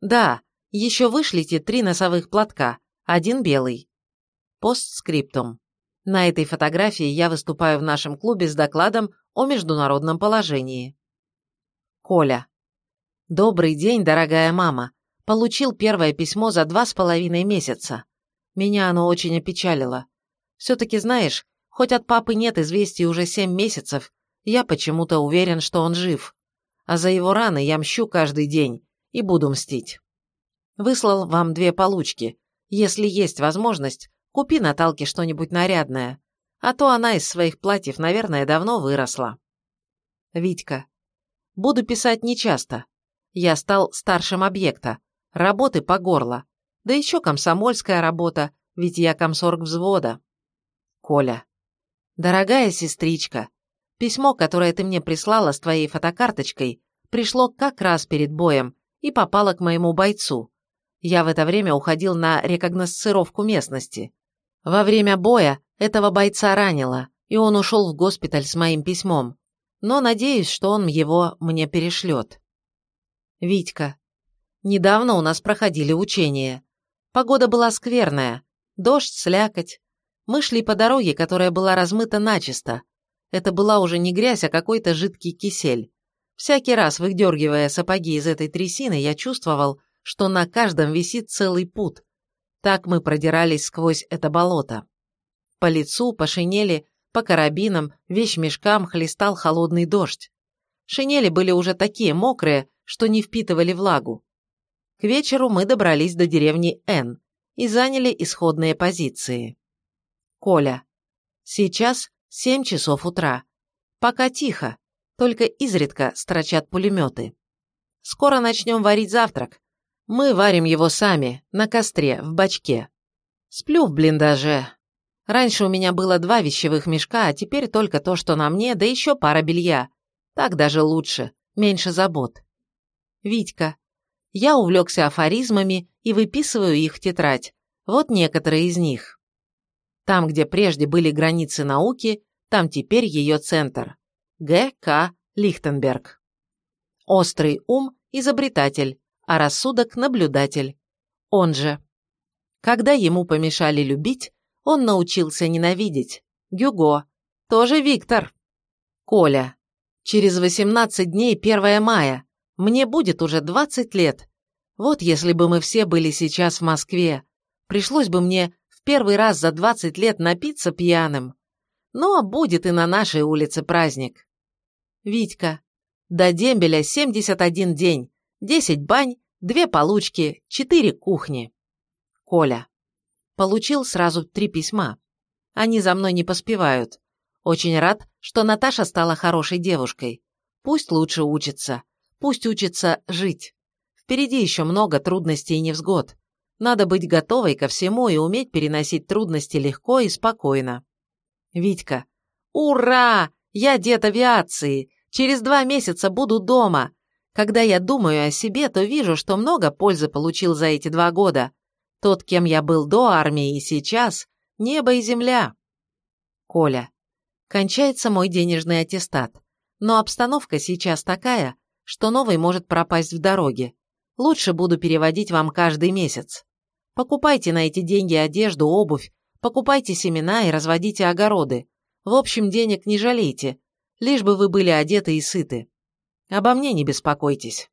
Да, еще вышлите три носовых платка, один белый. Постскриптум. На этой фотографии я выступаю в нашем клубе с докладом о международном положении. Коля. Добрый день, дорогая мама. Получил первое письмо за два с половиной месяца. Меня оно очень опечалило. Все-таки знаешь, хоть от папы нет известий уже семь месяцев, я почему-то уверен, что он жив. А за его раны я мщу каждый день и буду мстить. Выслал вам две получки. Если есть возможность, купи Наталке что-нибудь нарядное, а то она из своих платьев, наверное, давно выросла. Витька. Буду писать нечасто. Я стал старшим объекта, Работы по горло. Да еще комсомольская работа, ведь я комсорг взвода. Коля. Дорогая сестричка, письмо, которое ты мне прислала с твоей фотокарточкой, пришло как раз перед боем и попало к моему бойцу. Я в это время уходил на рекогносцировку местности. Во время боя этого бойца ранило, и он ушел в госпиталь с моим письмом. Но надеюсь, что он его мне перешлет. Витька, Недавно у нас проходили учения. Погода была скверная. Дождь, слякоть. Мы шли по дороге, которая была размыта начисто. Это была уже не грязь, а какой-то жидкий кисель. Всякий раз, выдергивая сапоги из этой трясины, я чувствовал, что на каждом висит целый пут. Так мы продирались сквозь это болото. По лицу, по шинели, по карабинам, вещмешкам хлестал холодный дождь. Шинели были уже такие мокрые, что не впитывали влагу. К вечеру мы добрались до деревни Н и заняли исходные позиции. Коля. Сейчас 7 часов утра. Пока тихо, только изредка строчат пулеметы. Скоро начнем варить завтрак. Мы варим его сами, на костре, в бачке. Сплю в блиндаже. Раньше у меня было два вещевых мешка, а теперь только то, что на мне, да еще пара белья. Так даже лучше, меньше забот. Витька я увлекся афоризмами и выписываю их в тетрадь. Вот некоторые из них. Там, где прежде были границы науки, там теперь ее центр. Г. К. Лихтенберг. Острый ум – изобретатель, а рассудок – наблюдатель. Он же. Когда ему помешали любить, он научился ненавидеть. Гюго. Тоже Виктор. Коля. Через 18 дней 1 мая. Мне будет уже 20 лет. Вот если бы мы все были сейчас в Москве, пришлось бы мне в первый раз за 20 лет напиться пьяным. Но будет и на нашей улице праздник. Витька. До дембеля 71 день, 10 бань, 2 получки, 4 кухни. Коля. Получил сразу три письма. Они за мной не поспевают. Очень рад, что Наташа стала хорошей девушкой. Пусть лучше учится. Пусть учится жить. Впереди еще много трудностей и невзгод. Надо быть готовой ко всему и уметь переносить трудности легко и спокойно. Витька. Ура! Я дед авиации. Через два месяца буду дома. Когда я думаю о себе, то вижу, что много пользы получил за эти два года. Тот, кем я был до армии и сейчас, небо и земля. Коля. Кончается мой денежный аттестат. Но обстановка сейчас такая, что новый может пропасть в дороге. Лучше буду переводить вам каждый месяц. Покупайте на эти деньги одежду, обувь, покупайте семена и разводите огороды. В общем, денег не жалейте, лишь бы вы были одеты и сыты. Обо мне не беспокойтесь.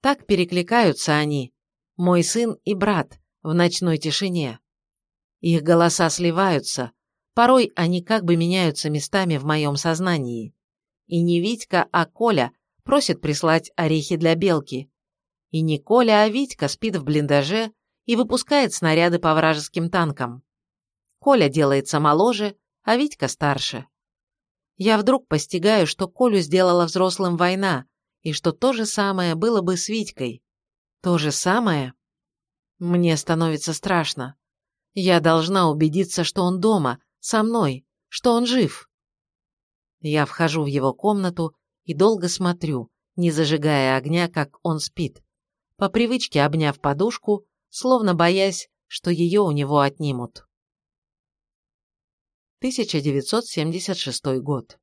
Так перекликаются они, мой сын и брат, в ночной тишине. Их голоса сливаются, порой они как бы меняются местами в моем сознании. И не Витька, а Коля просит прислать орехи для белки. И не Коля, а Витька спит в блиндаже и выпускает снаряды по вражеским танкам. Коля делается моложе, а Витька старше. Я вдруг постигаю, что Колю сделала взрослым война, и что то же самое было бы с Витькой. То же самое? Мне становится страшно. Я должна убедиться, что он дома, со мной, что он жив. Я вхожу в его комнату и долго смотрю, не зажигая огня, как он спит, по привычке обняв подушку, словно боясь, что ее у него отнимут. 1976 год.